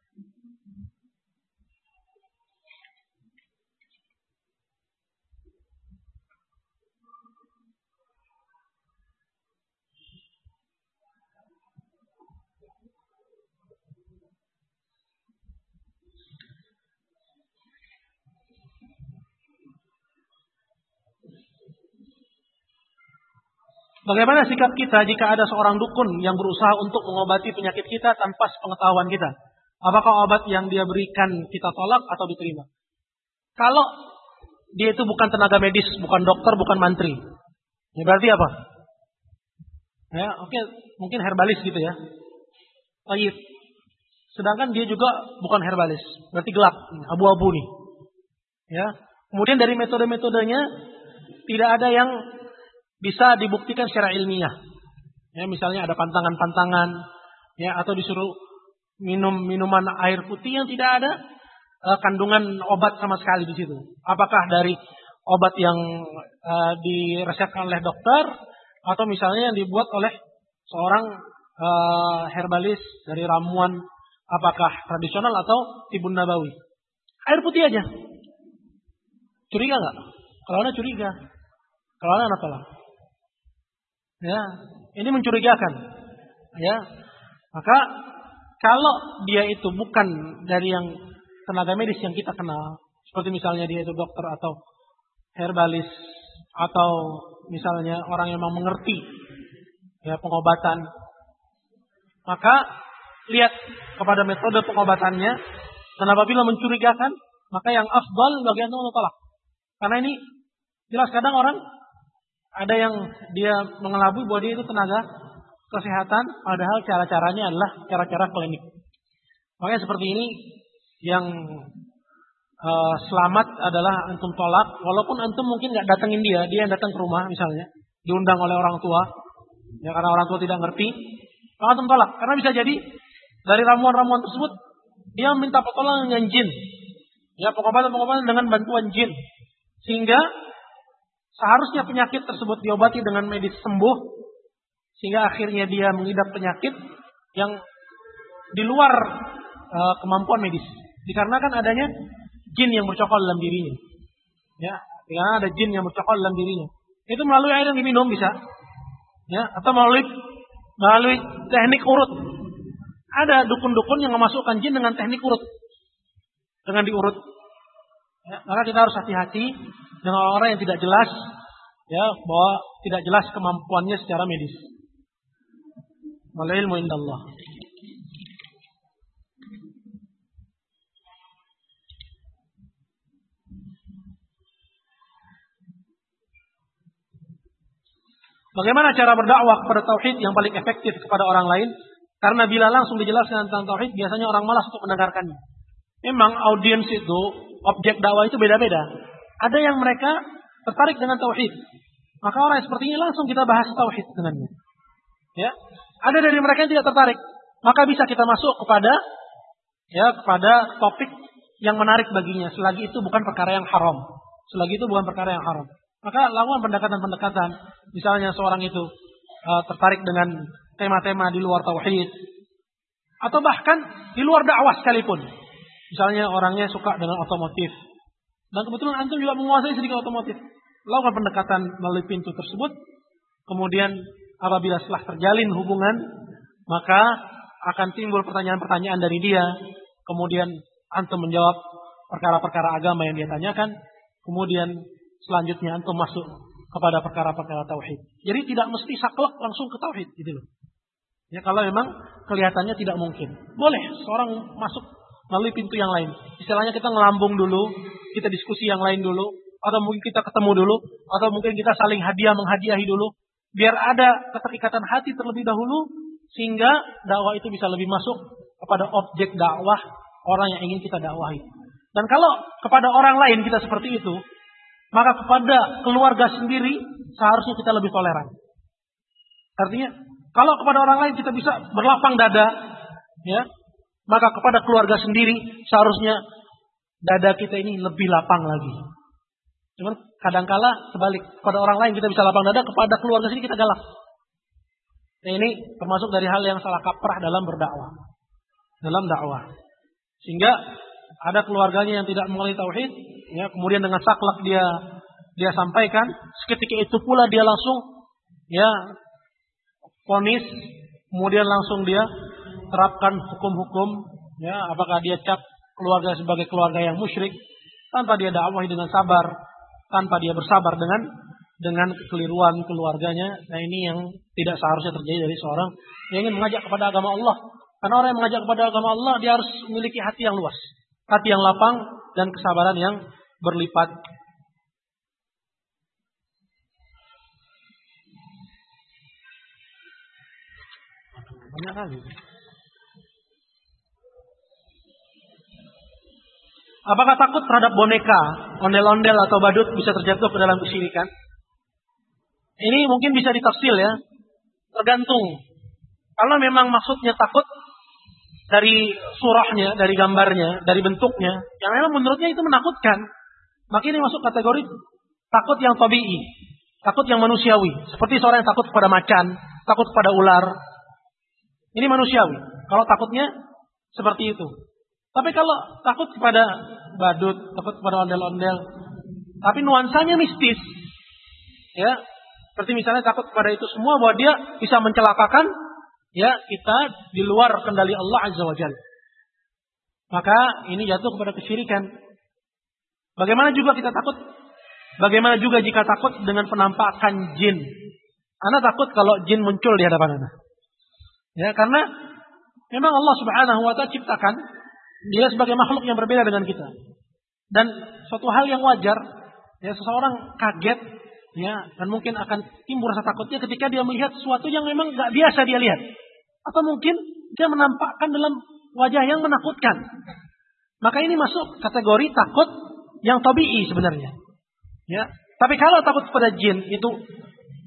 Bagaimana sikap kita jika ada seorang dukun yang berusaha untuk mengobati penyakit kita tanpa pengetahuan kita? Apakah obat yang dia berikan kita tolak atau diterima? Kalau dia itu bukan tenaga medis, bukan dokter, bukan mantri. Ya berarti apa? Ya, oke, okay. mungkin herbalis gitu ya. Baik. Sedangkan dia juga bukan herbalis, berarti gelap, abu-abu nih. Ya. Kemudian dari metode-metodenya tidak ada yang bisa dibuktikan secara ilmiah. Ya, misalnya ada pantangan-pantangan, ya, atau disuruh minum minuman air putih yang tidak ada uh, kandungan obat sama sekali di situ. Apakah dari obat yang uh, diresepkan oleh dokter atau misalnya yang dibuat oleh seorang uh, herbalis dari ramuan apakah tradisional atau tibun nabawi. Air putih aja. Curiga nggak? Kalau ada curiga. Kalau ada apa Ya, ini mencurigakan. Ya. Maka kalau dia itu bukan dari yang tenaga medis yang kita kenal, seperti misalnya dia itu dokter atau herbalis atau misalnya orang yang memang mengerti ya pengobatan, maka lihat kepada metode pengobatannya dan apabila mencurigakan, maka yang afdal bagi anda tolak. Karena ini jelas kadang orang ada yang dia mengelabui bahwa dia itu tenaga kesehatan, padahal cara-caranya adalah cara-cara klinik. Makanya seperti ini yang uh, selamat adalah antum tolak, walaupun antum mungkin nggak datengin dia, dia yang datang ke rumah misalnya, diundang oleh orang tua, ya karena orang tua tidak ngerti, maka antum tolak, karena bisa jadi dari ramuan-ramuan tersebut dia minta pertolongan dengan jin, ya pengobatan-pengobatan dengan bantuan jin, sehingga Seharusnya penyakit tersebut diobati dengan medis sembuh sehingga akhirnya dia mengidap penyakit yang di luar uh, kemampuan medis. Dikarenakan adanya jin yang bercokol dalam dirinya. Ya, karena ada jin yang bercokol dalam dirinya. Itu melalui air yang diminum bisa. Ya, atau melalui melalui teknik urut. Ada dukun-dukun yang memasukkan jin dengan teknik urut. Dengan diurut. Ya, maka kita harus hati-hati dengan orang yang tidak jelas ya bahwa tidak jelas kemampuannya secara medis. Wal ilmu indallah. Bagaimana cara berdakwah kepada tauhid yang paling efektif kepada orang lain? Karena bila langsung dijelaskan tentang tauhid, biasanya orang malas untuk mendengarkannya. Memang audiens itu objek dakwah itu beda-beda. Ada yang mereka tertarik dengan tauhid. Maka orang yang seperti ini langsung kita bahas tauhid dengannya. Ya. Ada dari mereka yang tidak tertarik. Maka bisa kita masuk kepada ya kepada topik yang menarik baginya selagi itu bukan perkara yang haram. Selagi itu bukan perkara yang haram. Maka lakukan pendekatan-pendekatan. Misalnya seorang itu uh, tertarik dengan tema-tema di luar tauhid atau bahkan di luar dakwah sekalipun. Misalnya orangnya suka dengan otomotif dan kebetulan antum juga menguasai sedikit otomotif. Lakukan pendekatan melalui pintu tersebut. Kemudian apabila setelah terjalin hubungan, maka akan timbul pertanyaan-pertanyaan dari dia. Kemudian antum menjawab perkara-perkara agama yang dia tanyakan. Kemudian selanjutnya antum masuk kepada perkara-perkara tauhid. Jadi tidak mesti saklek langsung ke tauhid gitu loh. Ya kalau memang kelihatannya tidak mungkin. Boleh seorang masuk melalui pintu yang lain. Istilahnya kita ngelambung dulu, kita diskusi yang lain dulu, atau mungkin kita ketemu dulu, atau mungkin kita saling hadiah menghadiahi dulu, biar ada keterikatan hati terlebih dahulu, sehingga dakwah itu bisa lebih masuk kepada objek dakwah orang yang ingin kita dakwahi. Dan kalau kepada orang lain kita seperti itu, maka kepada keluarga sendiri seharusnya kita lebih toleran. Artinya, kalau kepada orang lain kita bisa berlapang dada, ya, maka kepada keluarga sendiri seharusnya dada kita ini lebih lapang lagi. Cuman kadangkala sebalik, kepada orang lain kita bisa lapang dada, kepada keluarga sendiri kita galak. Nah, ini termasuk dari hal yang salah kaprah dalam berdakwah. Dalam dakwah. Sehingga ada keluarganya yang tidak mengenai tauhid, ya, kemudian dengan saklek dia dia sampaikan, seketika itu pula dia langsung ya ponis, kemudian langsung dia terapkan hukum-hukum, ya, apakah dia cap keluarga sebagai keluarga yang musyrik tanpa dia dakwahi dengan sabar, tanpa dia bersabar dengan dengan kekeliruan keluarganya. Nah ini yang tidak seharusnya terjadi dari seorang yang ingin mengajak kepada agama Allah. Karena orang yang mengajak kepada agama Allah dia harus memiliki hati yang luas, hati yang lapang dan kesabaran yang berlipat. Banyak kali. Apakah takut terhadap boneka, ondel-ondel atau badut bisa terjatuh ke dalam kesyirikan? Ini mungkin bisa ditafsir ya. Tergantung. Kalau memang maksudnya takut dari surahnya, dari gambarnya, dari bentuknya, yang memang menurutnya itu menakutkan, maka ini masuk kategori takut yang tabii, takut yang manusiawi. Seperti seorang yang takut kepada macan, takut kepada ular. Ini manusiawi. Kalau takutnya seperti itu. Tapi kalau takut kepada badut, takut kepada ondel-ondel, tapi nuansanya mistis, ya, seperti misalnya takut kepada itu semua bahwa dia bisa mencelakakan, ya, kita di luar kendali Allah Azza wa Jalla. Maka ini jatuh kepada kesyirikan. Bagaimana juga kita takut? Bagaimana juga jika takut dengan penampakan jin? Anda takut kalau jin muncul di hadapan Anda. Ya, karena memang Allah Subhanahu wa taala ciptakan dia sebagai makhluk yang berbeda dengan kita. Dan suatu hal yang wajar, ya seseorang kaget, ya dan mungkin akan timbul rasa takutnya ketika dia melihat sesuatu yang memang nggak biasa dia lihat, atau mungkin dia menampakkan dalam wajah yang menakutkan. Maka ini masuk kategori takut yang tabii sebenarnya. Ya, tapi kalau takut kepada jin itu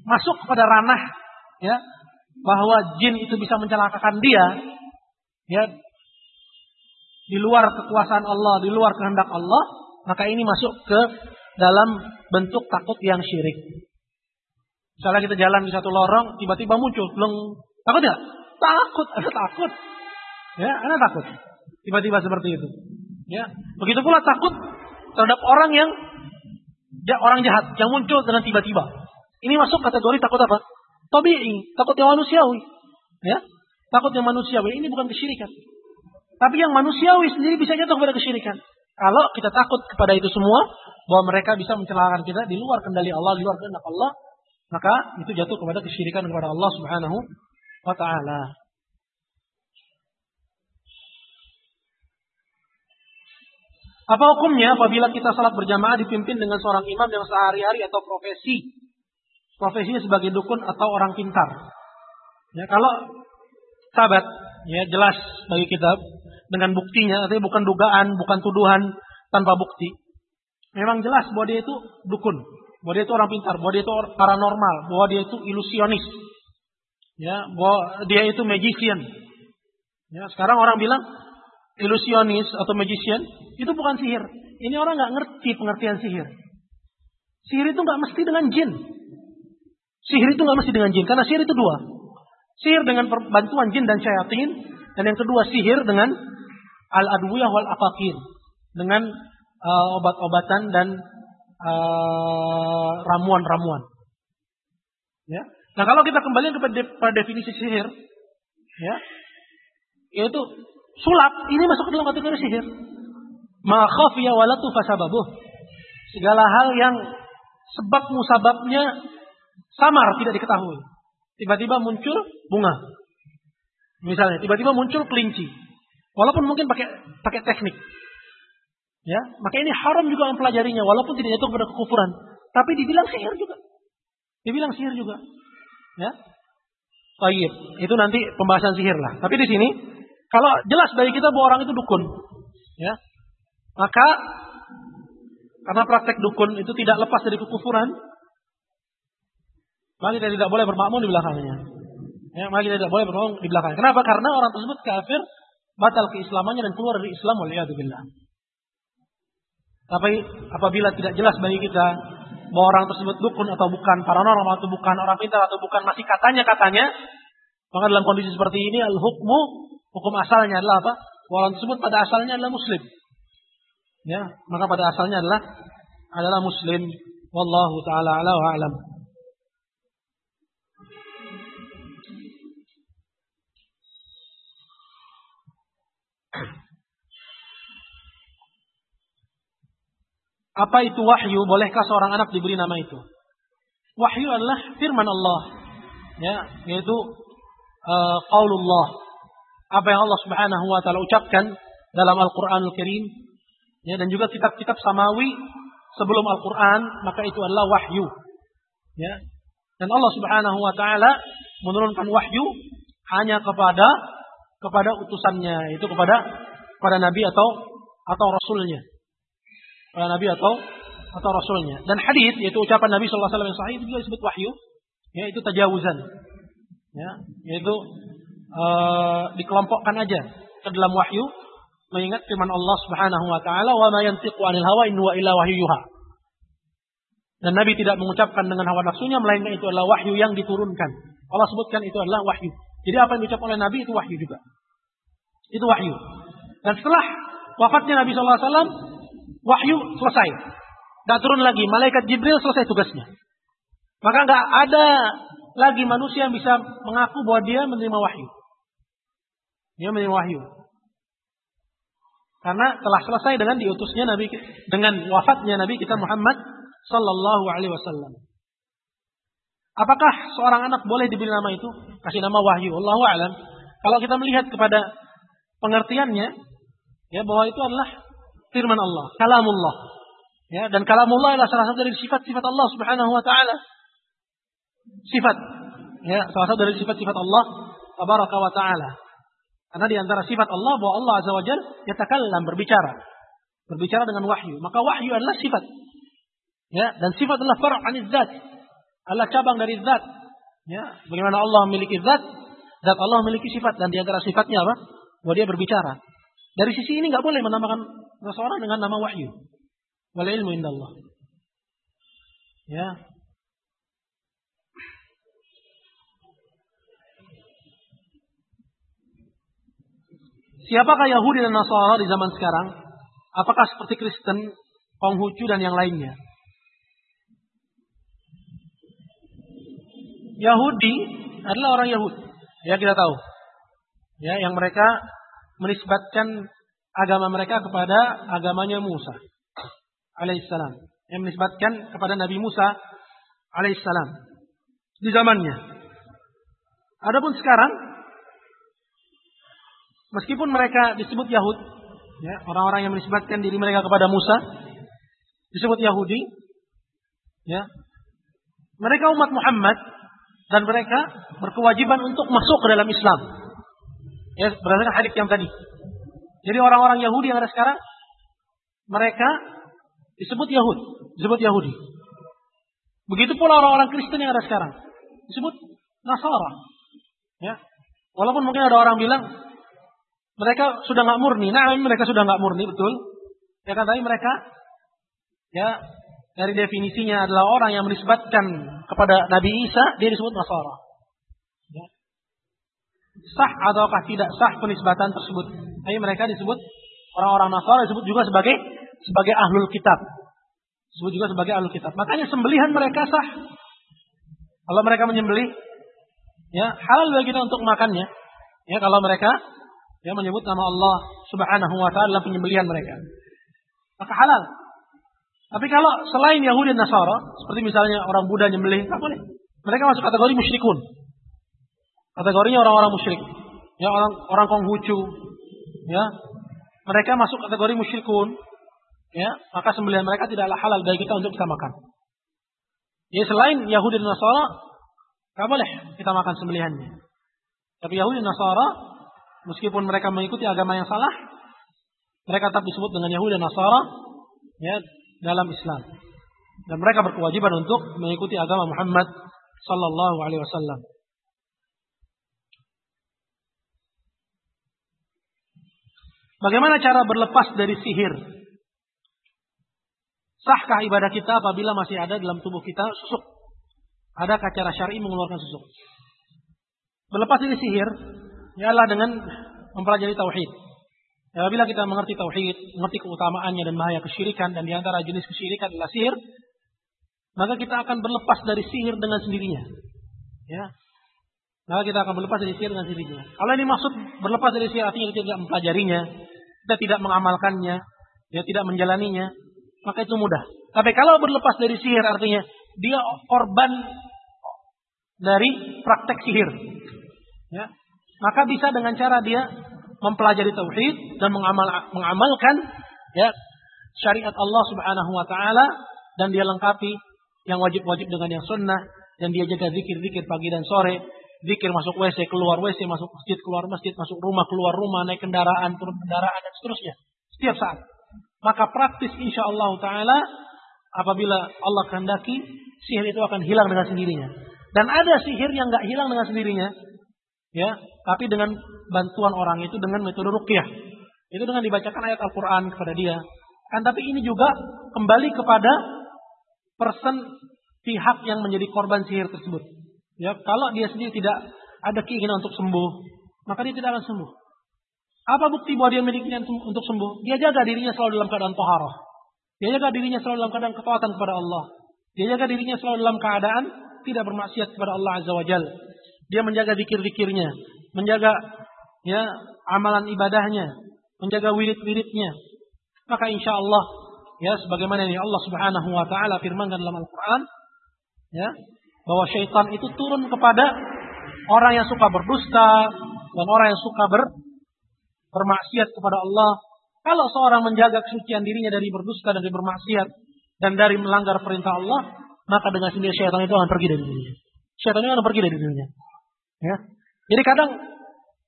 masuk kepada ranah ya bahwa jin itu bisa mencelakakan dia, ya di luar kekuasaan Allah, di luar kehendak Allah, maka ini masuk ke dalam bentuk takut yang syirik. Misalnya kita jalan di satu lorong, tiba-tiba muncul, belum takut ya? Takut, ada takut. Ya, ada takut. Tiba-tiba seperti itu. Ya, begitu pula takut terhadap orang yang ya, orang jahat yang muncul dengan tiba-tiba. Ini masuk kategori takut apa? Tabii, takut yang manusiawi. Ya, takut yang manusiawi. Ini bukan kesyirikan. Tapi yang manusiawi sendiri bisa jatuh kepada kesyirikan. Kalau kita takut kepada itu semua, bahwa mereka bisa mencelakakan kita di luar kendali Allah, di luar kehendak Allah, maka itu jatuh kepada kesyirikan kepada Allah Subhanahu wa taala. Apa hukumnya apabila kita salat berjamaah dipimpin dengan seorang imam yang sehari-hari atau profesi profesinya sebagai dukun atau orang pintar? Ya, kalau sahabat ya jelas bagi kita dengan buktinya, artinya bukan dugaan, bukan tuduhan, tanpa bukti, memang jelas bahwa dia itu dukun, bahwa dia itu orang pintar, bahwa dia itu paranormal, bahwa dia itu ilusionis. Ya, bahwa dia itu magician. Ya, sekarang orang bilang ilusionis atau magician itu bukan sihir. Ini orang nggak ngerti pengertian sihir. Sihir itu nggak mesti dengan jin. Sihir itu nggak mesti dengan jin, karena sihir itu dua. Sihir dengan bantuan jin dan syaitan, dan yang kedua sihir dengan al-adwiyah wal afakir, dengan uh, obat-obatan dan uh, ramuan-ramuan. Ya. Nah kalau kita kembali kepada definisi sihir, ya, yaitu sulap ini masuk ke dalam kategori sihir. Ma khafiya walatu fasababuh. Segala hal yang sebab musababnya samar tidak diketahui. Tiba-tiba muncul bunga. Misalnya, tiba-tiba muncul kelinci. Walaupun mungkin pakai pakai teknik. Ya, maka ini haram juga mempelajarinya walaupun tidak jatuh pada kekufuran. Tapi dibilang sihir juga. Dibilang sihir juga. Ya. Baik, itu nanti pembahasan sihir lah. Tapi di sini kalau jelas bagi kita bahwa orang itu dukun, ya, maka karena praktek dukun itu tidak lepas dari kekufuran, maka kita tidak boleh bermakmum di belakangnya. Ya, maka kita tidak boleh bermakmum di belakangnya. Kenapa? Karena orang tersebut kafir, batal keislamannya dan keluar dari Islam waliyadzubillah. Tapi apabila tidak jelas bagi kita bahwa orang tersebut dukun atau bukan, paranormal atau bukan, orang pintar atau bukan, masih katanya-katanya, maka dalam kondisi seperti ini al-hukmu hukum asalnya adalah apa? Orang tersebut pada asalnya adalah muslim. Ya, maka pada asalnya adalah adalah muslim. Wallahu taala ala wa alam. Apa itu wahyu? Bolehkah seorang anak diberi nama itu? Wahyu adalah firman Allah. Ya, yaitu uh, qaulullah. Apa yang Allah Subhanahu wa taala ucapkan dalam Al-Qur'anul Karim ya dan juga kitab-kitab samawi sebelum Al-Qur'an, maka itu adalah wahyu. Ya. Dan Allah Subhanahu wa taala menurunkan wahyu hanya kepada kepada utusannya, itu kepada kepada nabi atau atau rasulnya oleh Nabi atau atau Rasulnya. Dan hadis yaitu ucapan Nabi Wasallam yang sahih itu juga disebut wahyu, yaitu tajawuzan, ya, yaitu uh, dikelompokkan aja ke dalam wahyu mengingat firman Allah Subhanahu wa taala wa ma yantiqu anil hawa in illa wahyuha. Dan Nabi tidak mengucapkan dengan hawa nafsunya melainkan itu adalah wahyu yang diturunkan. Allah sebutkan itu adalah wahyu. Jadi apa yang diucapkan oleh Nabi itu wahyu juga. Itu wahyu. Dan setelah wafatnya Nabi Wasallam wahyu selesai. Tidak turun lagi. Malaikat Jibril selesai tugasnya. Maka nggak ada lagi manusia yang bisa mengaku bahwa dia menerima wahyu. Dia menerima wahyu. Karena telah selesai dengan diutusnya Nabi dengan wafatnya Nabi kita Muhammad Sallallahu Alaihi Wasallam. Apakah seorang anak boleh diberi nama itu? Kasih nama wahyu. Allahu alam. Kalau kita melihat kepada pengertiannya, ya bahwa itu adalah firman Allah, kalamullah. Ya, dan kalamullah adalah salah satu dari sifat-sifat Allah Subhanahu wa taala. Sifat ya, salah satu dari sifat-sifat Allah tabaraka wa taala. Karena di antara sifat Allah bahwa Allah azza wajal yatakallam berbicara. Berbicara dengan wahyu. Maka wahyu adalah sifat. Ya, dan sifat adalah far' anil zat. Adalah cabang dari zat. Ya, bagaimana Allah memiliki zat, zat Allah memiliki sifat dan di antara sifatnya apa? Bahwa dia berbicara. Dari sisi ini nggak boleh menamakan seseorang dengan nama wahyu. Wal ilmu indallah. Ya. Siapakah Yahudi dan Nasara di zaman sekarang? Apakah seperti Kristen, Konghucu dan yang lainnya? Yahudi adalah orang Yahudi. Ya kita tahu. Ya, yang mereka menisbatkan agama mereka kepada agamanya Musa alaihissalam. Yang menisbatkan kepada Nabi Musa alaihissalam di zamannya. Adapun sekarang, meskipun mereka disebut Yahud, ya, orang-orang yang menisbatkan diri mereka kepada Musa disebut Yahudi, ya, mereka umat Muhammad dan mereka berkewajiban untuk masuk ke dalam Islam. Ya, berdasarkan hadis yang tadi. Jadi orang-orang Yahudi yang ada sekarang mereka disebut Yahud, disebut Yahudi. Begitu pula orang-orang Kristen yang ada sekarang disebut Nasara. Ya. Walaupun mungkin ada orang bilang mereka sudah nggak murni. Nah, mereka sudah nggak murni, betul. Ya kan, tapi mereka ya dari definisinya adalah orang yang menisbatkan kepada Nabi Isa, dia disebut Nasara. Ya. Sah ataukah tidak sah penisbatan tersebut? Tapi mereka disebut orang-orang Nasara disebut juga sebagai sebagai ahlul kitab. Disebut juga sebagai ahlul kitab. Makanya sembelihan mereka sah. Kalau mereka menyembelih, ya halal bagi kita untuk makannya. Ya kalau mereka ya menyebut nama Allah Subhanahu wa taala dalam penyembelihan mereka. Maka halal. Tapi kalau selain Yahudi dan Nasara, seperti misalnya orang Buddha nyembelih, tak boleh. Mereka masuk kategori musyrikun. Kategorinya orang-orang musyrik. Ya orang orang Konghucu. Ya. Mereka masuk kategori musyrikun. Ya, maka sembelihan mereka tidaklah halal bagi kita untuk kita makan. Ya selain Yahudi dan Nasara, nggak boleh kita makan sembelihannya. Tapi Yahudi dan Nasara, meskipun mereka mengikuti agama yang salah, mereka tetap disebut dengan Yahudi dan Nasara ya dalam Islam. Dan mereka berkewajiban untuk mengikuti agama Muhammad sallallahu alaihi wasallam. Bagaimana cara berlepas dari sihir? Sahkah ibadah kita apabila masih ada dalam tubuh kita susuk? Adakah cara syar'i mengeluarkan susuk? Berlepas dari sihir ialah dengan mempelajari tauhid. Ya, apabila kita mengerti tauhid, mengerti keutamaannya dan bahaya kesyirikan dan di antara jenis kesyirikan adalah sihir, maka kita akan berlepas dari sihir dengan sendirinya. Ya. Maka kita akan berlepas dari sihir dengan sendirinya. Kalau ini maksud berlepas dari sihir artinya kita tidak mempelajarinya, kita tidak mengamalkannya, ya tidak menjalaninya, maka itu mudah. Tapi kalau berlepas dari sihir artinya dia korban dari praktek sihir. Ya. Maka bisa dengan cara dia mempelajari tauhid dan mengamal, mengamalkan ya syariat Allah Subhanahu wa taala dan dia lengkapi yang wajib-wajib dengan yang sunnah dan dia jaga zikir-zikir pagi dan sore, zikir masuk WC, keluar WC, masuk masjid, keluar masjid, masuk rumah, keluar rumah, naik kendaraan, turun kendaraan dan seterusnya. Setiap saat maka praktis insya Allah Taala apabila Allah kehendaki sihir itu akan hilang dengan sendirinya. Dan ada sihir yang nggak hilang dengan sendirinya, ya, tapi dengan bantuan orang itu dengan metode rukyah. Itu dengan dibacakan ayat Al-Quran kepada dia. Kan tapi ini juga kembali kepada person pihak yang menjadi korban sihir tersebut. Ya, kalau dia sendiri tidak ada keinginan untuk sembuh, maka dia tidak akan sembuh. Apa bukti bahwa dia memilikinya untuk sembuh? Dia jaga dirinya selalu dalam keadaan toharoh. Dia jaga dirinya selalu dalam keadaan ketaatan kepada Allah. Dia jaga dirinya selalu dalam keadaan tidak bermaksiat kepada Allah Azza wa Jal. Dia menjaga zikir-zikirnya, menjaga ya amalan ibadahnya, menjaga wirid-wiridnya. Maka insya Allah ya sebagaimana yang Allah Subhanahu wa taala firmankan dalam Al-Qur'an ya bahwa syaitan itu turun kepada orang yang suka berdusta dan orang yang suka ber bermaksiat kepada Allah. Kalau seorang menjaga kesucian dirinya dari berdusta dan dari bermaksiat dan dari melanggar perintah Allah, maka dengan sendiri syaitan itu akan pergi dari dirinya. Syaitan itu akan pergi dari dirinya. Ya. Jadi kadang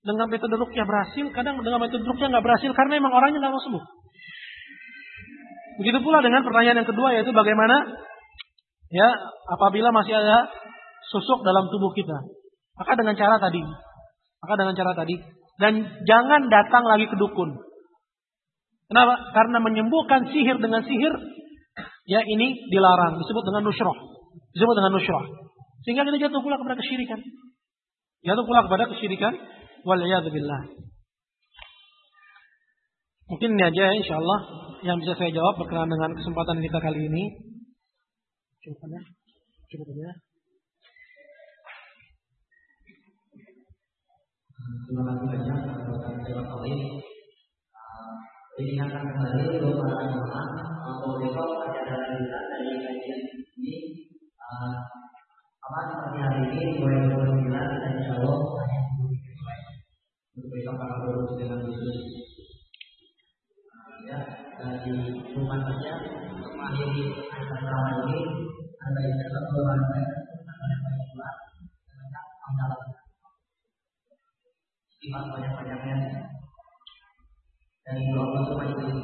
dengan metode rukyah berhasil, kadang dengan metode rukyah nggak berhasil karena memang orangnya nggak mau sembuh. Begitu pula dengan pertanyaan yang kedua yaitu bagaimana ya apabila masih ada susuk dalam tubuh kita. Maka dengan cara tadi, maka dengan cara tadi dan jangan datang lagi ke dukun. Kenapa? Karena menyembuhkan sihir dengan sihir, ya ini dilarang. Disebut dengan nusroh. Disebut dengan nusroh. Sehingga kita jatuh pula kepada kesyirikan. Jatuh pula kepada kesyirikan. Waliyahzubillah. Mungkin ini aja insya Allah yang bisa saya jawab berkenaan dengan kesempatan kita kali ini. Cukup ya. Cukup ya. terima kasih banyak. Diingatkan kembali lanjutan dari kajian ini. Apa seperti hari ini mulai pukul 9 dan insya Allah untuk besok akan berurus dengan khusus. Ya, dari rumah saja untuk mengakhiri acara ini anda bisa dan. Assalamualaikum sifat banyak-banyaknya dari dua puluh majelis